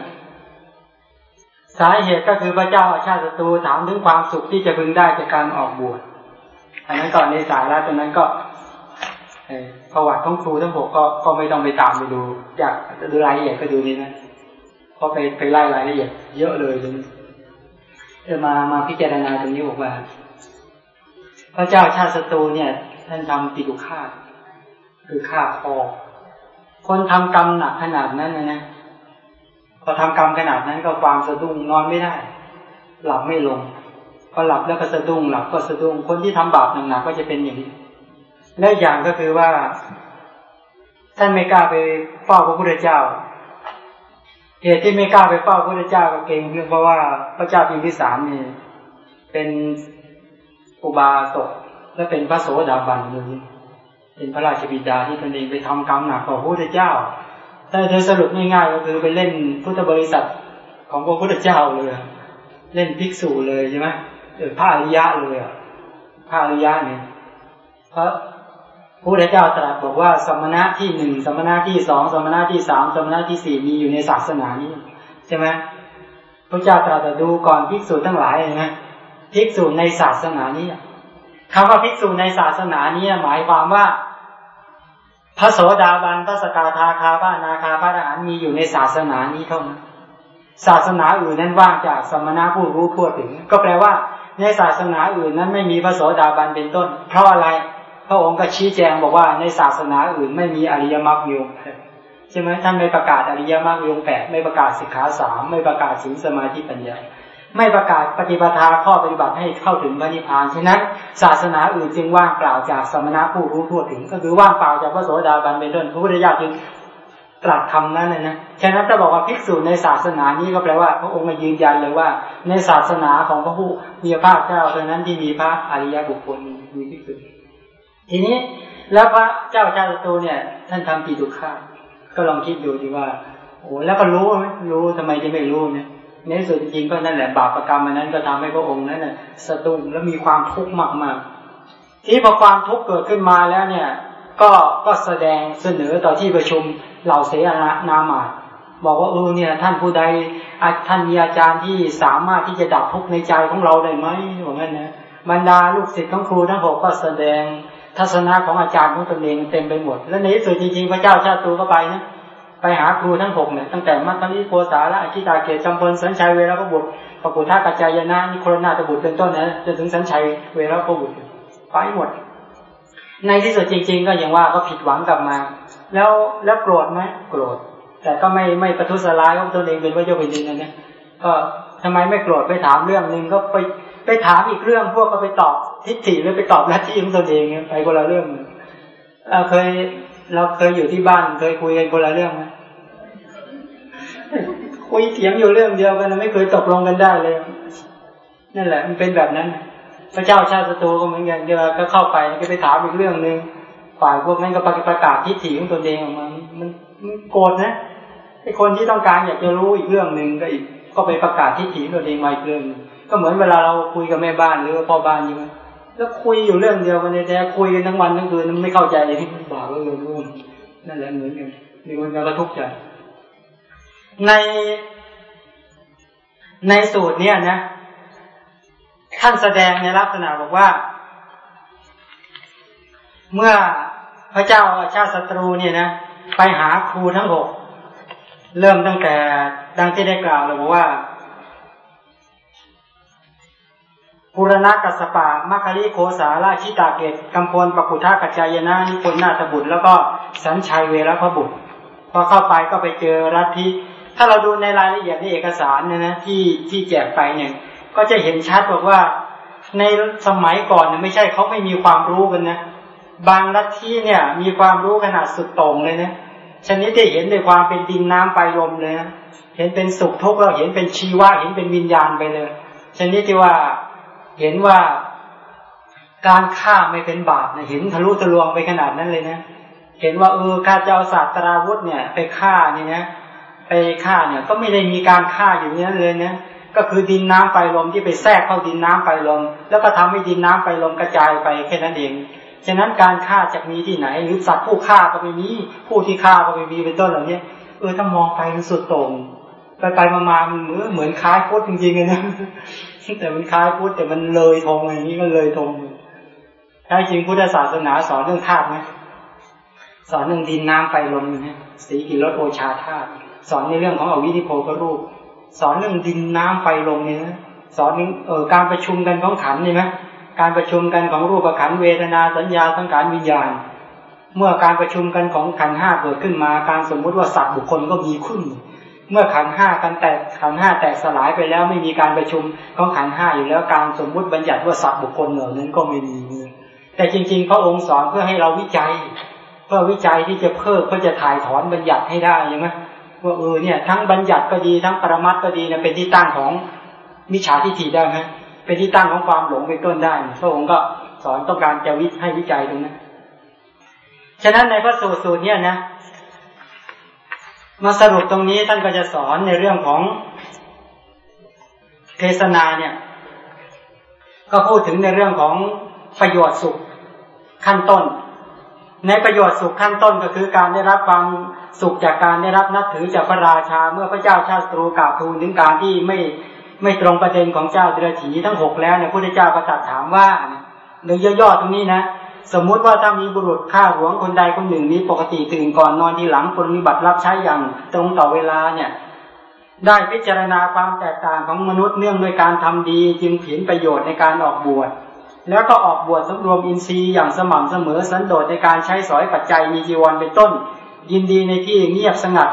สาเหตุก็คือพระเจ้าอาชาติศัตรูถามถึงความสุขที่จะพึงได้จากการออกบวชอันนั้นก่อนในสายแล้วตรงนั้นก็ประวัติของครูทั้งหกก็ก็ไม่ต้องไปตามไปดู อยากดูรายละเอียดก็ดูนี่นะเพราะไปไปไล่รายละเอียด เยอะเลยตรงนี้จะมามาพิจารณาตรงนี้บอกว่า พระเจ้าชาติศัตรูเนี่ย ท่านทำติดุฆาต คือฆ่าพ่อคนทำกรรมหนักขนาดนั้นนะนะพอทำกรรมขนาดนั้นก็ความสะดุ้งนอนไม่ได้ หลับไม่ลงพอหลับแล้วก็สะดุ้งหลับก็สะดุ้งคนที่ทำบาปหนักๆก็จะเป็นอย่างนี้และอย่างก็คือว่า ท่านไม่กล้าไปเฝ้าพระพุทธเจ้าเหตุที่ไม่กล้าไปเฝ้าพระพุทธเจ้าก็เกรงเนื่องเพราะว่าพระเจ้าพิมพิสารนี่เป็นอุบาสกและเป็นพระโสดาบันเลย เป็นพระราชบิดาที่ตนเองไปทำกรรมหนักต่อพระพุทธเจ้า แต่โดยสรุปง่ายๆก็คือไปเล่นพุทธบริษัทของพระพุทธเจ้าเลย เล่นภิกษุเลยใช่ไหมเออพระอริยะเลยพระอริยะเนี่ยเพราะพระพุทธเจ้าตรัสบอกว่าสมณะที่หนึ่งสมณะที่สองสมณะที่สามสมณะที่สี่มีอยู่ในศาสนานี้ใช่ไหมพระเจ้าตรัสดูก่อนภิกษุทั้งหลายนะภิกษุในศาสนานี้ คำว่าภิกษุในศาสนานี้หมายความว่า พระโสดาบันพระสกาทาคาพระนาคาพระอรหันต์มีอยู่ในศาสนานี้เท่านั้นศาสนาอื่นนั้นว่างจากสมณะผู้รู้ทั่วถึง ก็แปลว่า ในศาสนาอื่นนั้นไม่มีพระโสดาบันเป็นต้น เพราะอะไร พระองค์ก็ชี้แจงบอกว่าในศาสนาอื่นไม่มีอริยมรรคมีองค์ใช่ไหมท่านไม่ประกาศอริยมรรคมีองค์แปดไม่ประกาศสิกขาสามไม่ประกาศสิงสมาธิปัญญา ไม่ประกาศปฏิปทาข้อปฏิบัติให้เข้าถึงพระนิพพานฉะนั้น ศาสนาอื่นจึงว่างเปล่าจากสมณะผู้รู้ทั่วถึง ก็คือว่างเปล่าจากพระโสดาบันเป็นต้นพระพุทธเจ้าจึงตรัสคำนั้นเลยนะฉะนั้นถ้าบอกว่าภิกษุในศาสนานี้ก็แปลว่า พระองค์มายืนยันเลยว่า ในศาสนาของพระผู้มีพระเจ้าเท่านั้นที่มีพระอริยบุคคลมีภิกษุทีนี้แล้วพระเจ้าชาติตูเนี่ย ท่านทำปีตุฆาก็ลองคิดดูดีว่าโอ้แล้วก็รู้ไหมรู้ทำไมจะไม่รู้เนี่ย ในสุดจริงก็นั่นแหละบาปรกรรมอันนั้นก็ทำให้พระองค์นั้นน่ะสะดุ้งแล้วมีความทุกข์มากมากที่พอความทุกข์เกิดขึ้นมาแล้วเนี่ย ก็ก็แสดงเสนอต่อที่ประชุมเหล่าเสนานามาตบอกว่าเออเนี่ย ท่านผู้ใดท่านมีอาจารย์ที่สามารถที่จะดับทุกข์ในใจของเราได้ไหมว่างั้นนะบรรดาลูกศิษย์ของครูทั้งหกก็แสดงทัศนะของอาจารย์ของตนเองเต็มไปหมด และในที่สุดจริงๆพระเจ้าชาติตูก็ไปนะ ไปหาครูทั้งหกเนี่ยตั้งแต่มัทธิโกสาละอชิตาเกตจำพลสัญชัยเวรพบุตรปกุท่ากัจจายนะนิโครนาตบุตรเป็นต้นนะจนถึงสัญชัยเวรพบุตรไปหมด ในที่สุดจริง ๆ ก็อย่างว่าก็ผิดหวังกลับมา แล้วแล้วโกรธไหมโกรธ แต่ก็ไม่ไม่ประทุษร้ายของตนเองเป็นพระเจ้าแผ่นดินนะเนี่ยก็ทำไมไม่โกรธไปถามเรื่องหนึ่งก็ไปไปถามอีกเรื่องพวกก็ไปตอบทิฏฐิหรือไปตอบลัทธิของตนเองไปคนละเรื่องเราเคย เราเคยอยู่ที่บ้านเคยคุยกันคนละเรื่องไหมคุยเถียงอยู่เรื่องเดียวกันไม่เคยตกลงกันได้เลย นั่นแหละ มันเป็นแบบนั้น พระเจ้าชาติศัตรูก็เหมือนกันเดี๋ยวก็เข้าไปก็ไปถามอีกเรื่องหนึ่งฝ่ายพวกนั้นก็ประกาศทิฏฐิของตนเองออกมามันมันโกรธนะไอ้คนที่ต้องการอยากจะรู้อีกเรื่องหนึ่งก็อีกก็ไปประกาศทิฏฐิตัวเองมาอีกเรื่องก็เหมือนเวลาเราคุยกับแม่บ้านหรือพ่อบ้านอยู่ แล้วคุยอยู่เรื่องเดียวกันแต่คุยกันทั้งวันทั้งคืนไม่เข้าใจเลยบาปก็เลยรู้นั่นแหละเหมือนกันมีคนก็ทุกข์ใจในในสูตรเนี้ยนะท่านแสดงในลักษณะบอกว่า เมื่อพระเจ้าชาติศัตรูเนี่ยนะไปหาครูทั้งหกเริ่มตั้งแต่ดังที่ได้กล่าวเลยบอกว่า ปุรณกัสปะมัคคลิโคสาราชิตาเกตกัมพลปกุทากัจจายนะนิพนนาถบุตร แล้วก็สัญชัยเวรพบุตรพอเข้าไปก็ไปเจอรัฐที่ถ้าเราดูในรายละเอียดในเอกสารเนี่ยนะที่ที่แจกไปเนี่ยก็จะเห็นชัดบอกว่าในสมัยก่อนเนี่ยไม่ใช่เขาไม่มีความรู้กันนะบางลัทธิเนี่ยมีความรู้ขนาดสุดโต่งเลยนะชนิดที่เห็นในความเป็นดินน้ำไฟลมเลยนะเห็นเป็นสุขทุกข์เราเห็นเป็นชีวะเห็นเป็นวิญญาณไปเลย ชนิดที่ว่า เห็นว่าการฆ่าไม่เป็นบาปนะเห็นทะลุทะลวงไปขนาดนั้นเลยนะ เห็นว่าเออข้าจะเอาศาสตราวุธเนี่ย ไปฆ่านี่นะไปฆ่าเนี่ย ก็ไม่ได้มีการฆ่าอย่างนี้เลยนะก็คือดินน้ำไฟลมที่ไปแทรกเข้าดินน้ำไฟลม แล้วก็ทำให้ดินน้ำไฟลมกระจายไปแค่นั้นเองฉะนั้นการฆ่าจะมีที่ไหน หรือสัตว์ผู้ฆ่าก็ไม่มีผู้ที่ฆ่าก็ไม่มีเป็นต้นเหล่านี้เออถ้ามองไปมันสุดต่งไปไปมามาเหมือนเหมือนคล้ายพุทธจริงๆเลยนะ แต่มันคล้ายพุทธแต่มันเลยทงอย่างนี้ก็เลยทงแท้จริงพุทธศาสนาสอนเรื่องธาตุไหมสอนเรื่องดินน้ำไฟลมนะสีกิรสโอชาธาตุสอนในเรื่องของอวิธิโพกรูป สอนเรื่องดินน้ำไฟลมเนี่ยสอนเออการประชุมกันของขันนี่ไหมการประชุมกันของรูปขันเวทนาสัญญาสังขารวิญญาณ เมื่อการประชุมกันของขันห้าเกิดขึ้นมา การสมมุติว่าสัตว์บุคคลก็มีขึ้น เมื่อขันห้ากันแตกขันห้าแตกสลายไปแล้วไม่มีการประชุมของขันห้าอยู่แล้วการสมมุติบัญญัติว่าสัตว์บุคคลเหล่านั้นก็ไม่มีแต่จริง ๆ พระองค์สอนเพื่อให้เราวิจัย เพื่อวิจัยที่จะเพิ่มเพื่อจะถ่ายถอนบัญญัติให้ได้ใช่ไหมว่าเออเนี่ยทั้งบัญญัติก็ดีทั้งปรมัตก็ดีเนี่ยเป็นที่ตั้งของมิจฉาทิฏฐิได้ไหมเป็นที่ตั้งของความหลงเป็นต้นได้พระองค์ก็สอนต้องการจะวิให้วิจัยตรงนั้นฉะนั้นในพระสูตรสูตรเนี่ยนะ มาสรุปตรงนี้ท่านก็จะสอนในเรื่องของเทศนาเนี่ย ก็พูดถึงในเรื่องของประโยชน์สุขขั้นต้น ในประโยชน์สุขขั้นต้นก็คือการได้รับความสุขจากการได้รับนับถือจากพระราชา เมื่อพระเจ้าชาติตรูกราบทูลถึงการที่ไม่ไม่ตรงประเด็นของเจ้าเดรถีทั้งหกแล้วเนี่ยพระเจ้าก็ตรัสถามว่าเนื้อย่อๆตรงนี้นะ สมมุติว่าถ้ามีบุรุษฆ่าหวงคนใดคนหนึ่งนี้ปกติตื่นก่อนนอนทีหลังปฏิบัติรับใช้อย่างตรงต่อเวลาเนี่ย ได้พิจารณาความแตกต่างของมนุษย์เนื่องด้วยการทำดีจึงผินประโยชน์ในการออกบวชแล้วก็ออกบวชสำรวมอินทรีย์อย่างสม่ำเสมอสันโดษในการใช้สอยปัจจัยมีจีวรเป็นต้น ยินดีในที่เงียบสงัด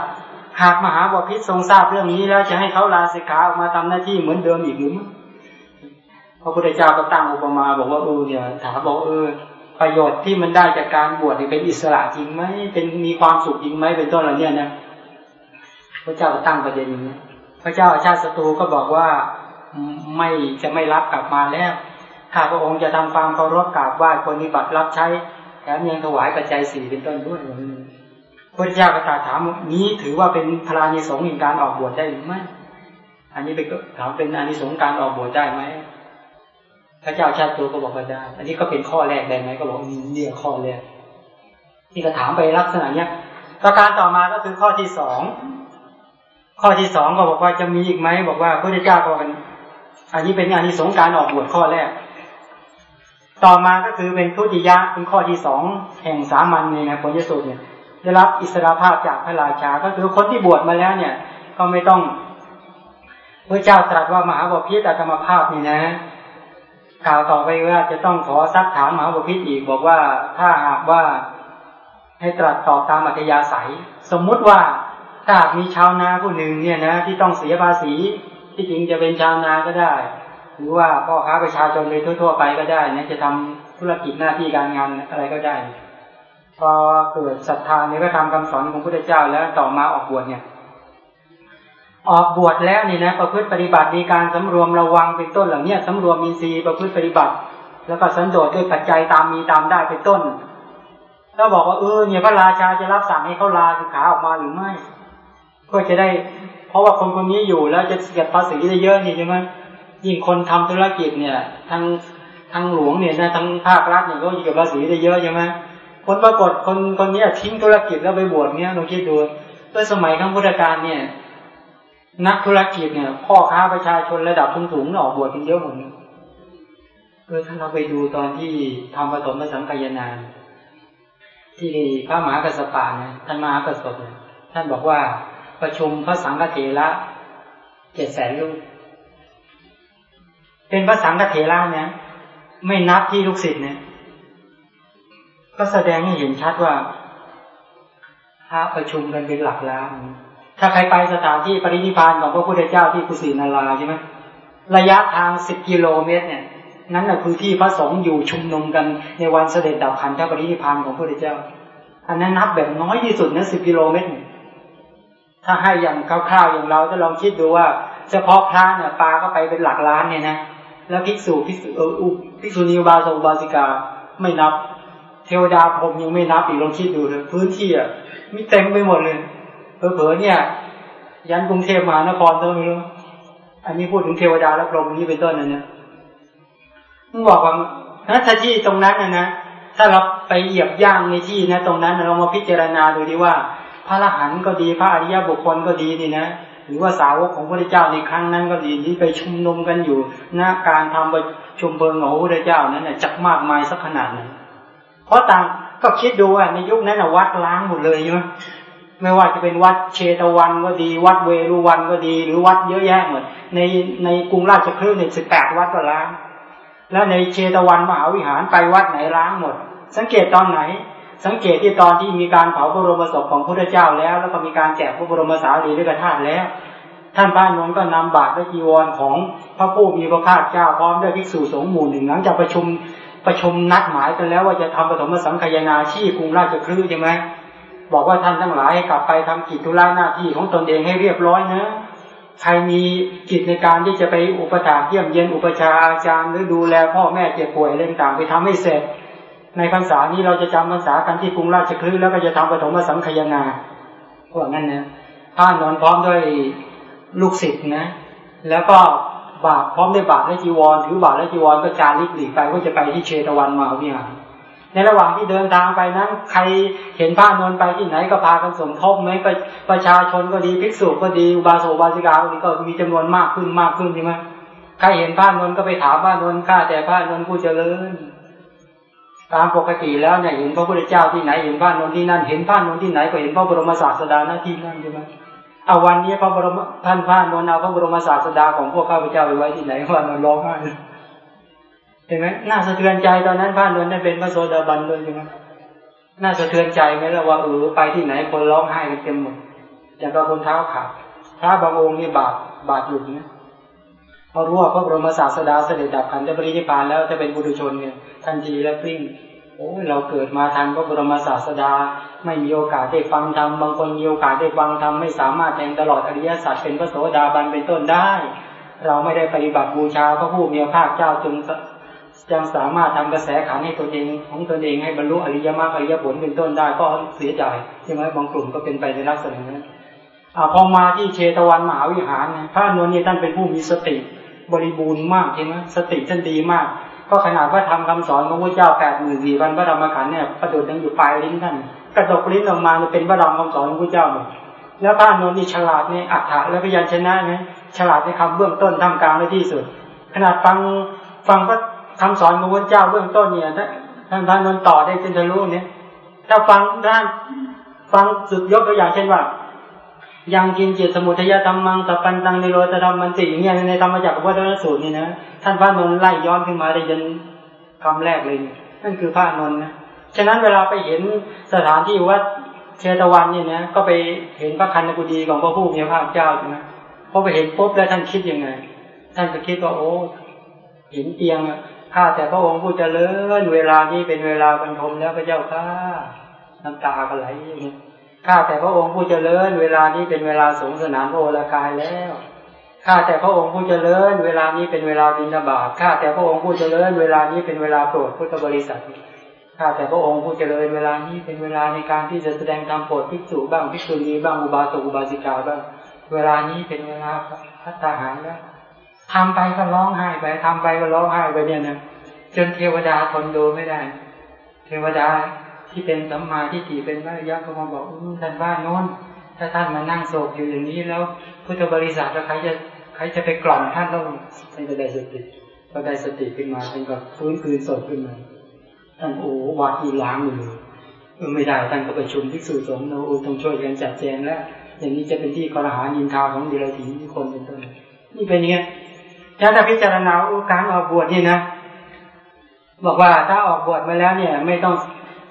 หากมหาบพิษทรงทราบเรื่องนี้แล้วจะให้เขาลาสิกขาออกมาทำหน้าที่เหมือนเดิมอีกหรือไม่พระพุทธเจ้าก็ตั้งอุปมาบอกว่าเออเนี่ยถามบอกเออ ประโยชน์ที่มันได้จากการบวชเป็นอิสระจริงไหมเป็นมีความสุขจริงไหมเป็นต้นอะไรเนี่ยนะพระเจ้าก็ตั้งประเด็นนี้พระเจ้าชาติศัตรูก็บอกว่าไม่จะไม่รับกลับมาแล้วข้าพระองค์จะทำความเคารพกราบไหว้คนนิบัติรับใช้แถมยังถวายปัจจัยสี่เป็นต้นด้วยพระเจ้าก็ตรัสถามนี้ถือว่าเป็นพลานิสงส์ในการออกบวชได้หรือไม่อันนี้เป็นถามเป็นอานิสงส์การออกบวชได้ไหม พระเจ้าชาติตัวก็บอกว่าได้ อันนี้ก็เป็นข้อแรกได้ไหมก็บอกเนี่ยข้อแรกที่ก็ถามไปลักษณะเนี้ยประการต่อมาก็คือข้อที่สองข้อที่สองก็บอกว่าจะมีอีกไหมบอกว่าพระเจ้าก็เป็นอันนี้เป็นอานิสงส์การออกบวชข้อแรก ต่อมาก็คือเป็นทุติยะเป็นข้อที่สองแห่งสามัญในนะผลยสุเนี่ยได้รับอิสรภาพจากพระราชา ก็คือคนที่บวชมาแล้วเนี่ย ก็ไม่ต้องพระเจ้าตรัสว่ามหาบพิตรธรรมภาพนี่นะ กล่าวต่อไปว่าจะต้องขอซักถามมหาบพิตรอีกบอกว่าถ้าหากว่าให้ตรัสตอบตามอัธยาศัย สมมุติว่าถ้ามีชาวนาผู้หนึ่งเนี่ยนะที่ต้องเสียภาษี ที่จริงจะเป็นชาวนาก็ได้ หรือว่าพ่อค้าประชาชนโดยทั่ว ๆ ไปก็ได้นะจะทำธุรกิจหน้าที่การงานอะไรก็ได้ พอเกิดศรัทธาในพระธรรมคำสอนของพระพุทธเจ้าแล้วต่อมาออกบวชเนี่ย ออกบวชแล้วนี่นะประพฤติปฏิบัติมีการสำรวมระวังเป็นต้นเหล่านี้สำรวมมีซีประพฤติปฏิบัติ แล้วก็สันโดษด้วยปัจจัยตามมีตามได้เป็นต้นถ้าบอกว่าเออเนี่ยพระราชาจะรับสั่งให้เขาลาสิขาออกมาหรือไม่เพื่อจะได้ เพราะว่าคนคนนี้อยู่แล้วจะเสียภาษีได้เยอะนี่ใช่ไหมยิ่งคนทำธุรกิจเนี่ยทั้งทางหลวงเนี่ยนะทางภาครัฐเนี่ยก็เก็บภาษีได้เยอะใช่ไหมคนปรากฏคนคนนี้ทิ้งธุรกิจแล้วไปบวชเนี่ยลองคิดดูเมื่อสมัยครั้งพุทธกาลเนี่ย นักธุรกิจเนี่ย พ่อค้าประชาชนระดับสูงๆออกบวชกันเยอะหมดเออถ้าเราไปดูตอนที่ทำปฐมสังกายนา ที่พระมหากระสปะเนี่ยท่านมหากระสบเนี่ยท่านบอกว่าประชุมพระสังฆเถระเจ็ดแสนลูกเป็นพระสังฆเถระเนี่ยไม่นับที่ลูกศิษย์เนี่ยก็แสดงให้เห็นชัดว่าพระประชุมกันเป็นหลักล้าน ถ้าใครไปสถานที่ปรินิพานของพระพุทธเจ้าที่กุสินาราใช่ไหมระยะทางสิบกิโลเมตรเนี่ยนั่นแหละคือที่พระสงฆ์อยู่ชุมนุมกันในวันเสด็จดับขันธปรินิพานของพระพุทธเจ้า อันนั้นนับแบบน้อยที่สุดนะสิบกิโลเมตร ถ้าให้อย่างคร่าวๆอย่างเราจะลองคิดดูว่า เฉพาะพระเนี่ยปลาก็ไปเป็นหลักล้านเนี่ยนะแล้วภิกษุภิกษุเออภิกษุณีบาสกบาสิกาไม่นับ เทวดาพรหมยังไม่นับอีกลองคิดดูเลยพื้นที่อะมีเต็มไปหมดเลย เผลอๆเนี่ย ยันกรุงเทพมหานครก็ไม่รู้อันนี้พูดถึงเทวดาและพรหมนี้เป็นต้นนะเนี่ยมึงบอกว่าถ้าที่ตรงนั้นนะนะถ้าเราไปเหยียบย่างในที่นะ ตรงนั้นเรามาพิจารณาดูดีว่า พระอรหันต์ก็ดีพระอริยบุคคลก็ดีนี่นะหรือว่าสาวกของพระเจ้าในครั้งนั้นก็ดีที่ไปชุมนุมกันอยู่ณการทำประชุมเพลิงของพระเจ้านั้นเนี่ยจักมากมายสักขนาดไหนเพราะต่างก็คิดดูว่าในยุคนั้นวัดล้างหมดเลยใช่ไหม ไม่ว่าจะเป็นวัดเชตวันก็ดี วัดเวรุวันก็ดี หรือวัดเยอะแยะหมดในในกรุงราชคลื่นในสิบแปดวัดก็ล้าง แล้วในเชตวันมหาวิหารไปวัดไหนล้างหมด สังเกตตอนไหน สังเกตที่ตอนที่มีการเผาพระบรมศพของพระเจ้าแล้ว แล้วก็มีการแจกพระบรมสารีริกธาตุแล้ว ท่านบ้านนนก็นำบาตรและจีวรของพระผู้มีพระภาคเจ้าพร้อมด้วยภิกษุสงฆ์หมู่หนึ่งหลังจากประชุมประชุมนัดหมายกันแล้วว่าจะทำปฐมสังขยาชีกรุงราชคลื่ใช่ไหม บอกว่าท่านทั้งหลายให้กลับไปทำกิจธุระหน้าที่ของตนเองให้เรียบร้อยนะใครมีกิจในการที่จะไปอุปถัมภ์เยี่ยมเยียนอุปชาอาจารย์หรือดูแลพ่อแม่เจ็บป่วยเรื่องต่างไปทำให้เสร็จ ในพรรษานี้เราจะจำพรรษากันที่กรุงราชคลื่แล้วก็จะทำปฐมสังขยาพวกนั้นนะท่านนอนพร้อมด้วยลูกศิษย์นะ แล้วก็บาทพร้อมด้วยบาทและจีวร ถือบาทและจีวรก็จาริกหลีกไปก็จะไปที่เชตวันมาวิหาร ในระหว่างที่เดินทางไปนั้น ใครเห็นพระนนไปที่ไหนก็พากันสมทบไหมประประชาชนก็ดีภิกษุก็ดีอุบาสกบาสิกาก็ดีก็มีจำนวนมากขึ้นมากขึ้นใช่ไหมใครเห็นพระนนก็ไปถามพระนนข้าแต่พระนนผู้เจริญตามปกติแล้วเนี่ยเห็นพระพุทธเจ้าที่ไหนเห็นพระนนที่นั่นเห็นพระนนที่ไหนก็เห็นพระบรมศาสดาหน้าที่นั่นใช่ไหมเอาวันนี้พระบรมท่านพระนนเอาพระบรมศาสดาของพวกข้าพเจ้าไปไว้ที่ไหนว่านนร้องไห้ เห็นไหมน่าสะเทือนใจตอนนั้นพระนนได้เป็นพระโสดาบันเลยใช่ไหมน่าสะเทือนใจไหมล่ะว่าเออไปที่ไหนคนร้องไห้กันเต็มหมดอย่างกับคนเท้าขาดพระบางองค์นี่บาดบาดหยุดนะพอรู้ว่าพระบรมศาสดาเสด็จดับขันธปรินิพานแล้วจะเป็นบุตุชนเนี่ยทันทีแล้วกลิ้งโอ้เราเกิดมาทันพระบรมศาสดา ไม่มีโอกาสได้ฟังธรรมบางคนมีโอกาสได้ฟังธรรมไม่สามารถแทงตลอดอริยสัจเป็นพระโสดาบันเป็นต้นได้ เราไม่ได้ปฏิบัติบูชาพระผู้มีพระภาคเจ้าจึง ยังสามารถทำกระแสขันให้ตนเองของตนเองให้บรรลุอริยมรรคอริยผลเป็นต้นได้ก็เสียใจใช่ไหมบางกลุ่มก็เป็นไปในลักษณะนั้นอพอมาที่เชตวันมหาวิหารพระนวลนี่ท่านเป็นผู้มีสติบริบูรณ์มากใช่ไหมสติท่านดีมาก ก็ขนาดว่าทำคำสอนของพระเจ้าแปดหมื่นสี่พันพระธรรมขันธ์เนี่ยประดุดยังอยู่ปลายลิ้นท่านกระดกลิ้นออกมาเป็นพระธรรมคำสอนของพระเจ้าหมดแล้วพระนนท์นี่ฉลาดในอัฏฐะและพยัญชนะนะฉลาดในคำเบื้องต้นท่ามกลางและที่สุด ขนาดฟังฟังพระ คำสอนของพระเจ้าเบื้องต้นเนี่ยท่านท่านนนท์ต่อได้จนทะลุเนี่ย ถ้าฟังด้านฟังสุดยกตัวอย่างเช่นว่า ยังกินเจตสมุทัยธรรมังตปันตังในโรตธรรมมันติอย่างเงี้ยในธรรมจักรวัฏนสูตรนี่นะท่านพระนนท์ไล่ย้อนขึ้นมาได้ยันคำแรกเลย นั่นคือพระนนท์นะฉะนั้นเวลาไปเห็นสถานที่วัดเชตวันเนี่ยนะก็ไปเห็นพระคันกุฎีของพระผู้มีพระเจ้าใช่ไหมพอไปเห็นปุ๊บแล้วท่านคิดยังไง ท่านจะคิดว่าโอ้เห็นเตียง ข้าแต่พระองค์ผู้เจริญเวลานี้เป็นเวลาบรรทมแล้วพระเจ้าข้าน้ำตาก็ไหลข้าแต่พระองค์ผู้เจริญ เวลานี้เป็นเวลาสงสนานพระโอรากายแล้วข้าแต่พระองค์ผู้เจริญ เวลานี้เป็นเวลาบิณฑบาตข้าแต่พระองค์ผู้เจริญ เวลานี้เป็นเวลาโปรดพุทธบริษัทข้าแต่พระองค์ผู้เจริญเวลานี้เป็นเวลาในการที่จะแสดงธรรมโปรดภิกษุบ้างภิกษุณีบ้างอุบาสกอุบาสิกาบ้าง เวลานี้เป็นเวลาพัฒนาหารแล้ว ทำไปก็ร้องไห้ไปทำไปก็ร้องไห้ไปเนี่ยนะจนเทวดาทนดูไม่ได้ เทวดาที่เป็นสัมมาทิฏฐิเป็นพระยะก็มาบอกท่านว่าโน้นถ้าท่านมานั่งโศกอยู่อย่างนี้แล้วพุทธบริษัทแล้วใครจะใครจะไปกล่อมท่านต้องท่านก็ได้สติพอได้สติขึ้นมาท่านก็ฟื้นคืนสดขึ้นมาท่านโอ้วาทีล้างมือเออไม่ได้ท่านก็ประชุมที่สูสงฆ์เราต้องช่วยกันจัดแจงแล้วอย่างนี้จะเป็นที่กระหายินทาของดีเราถีคนเป็นต้นนี่เป็นอย่างนี้ ถ้าถ้าพิจารณาการออกบวชนี่นะ บอกว่าถ้าออกบวชมาแล้วเนี่ย ไม่ต้อง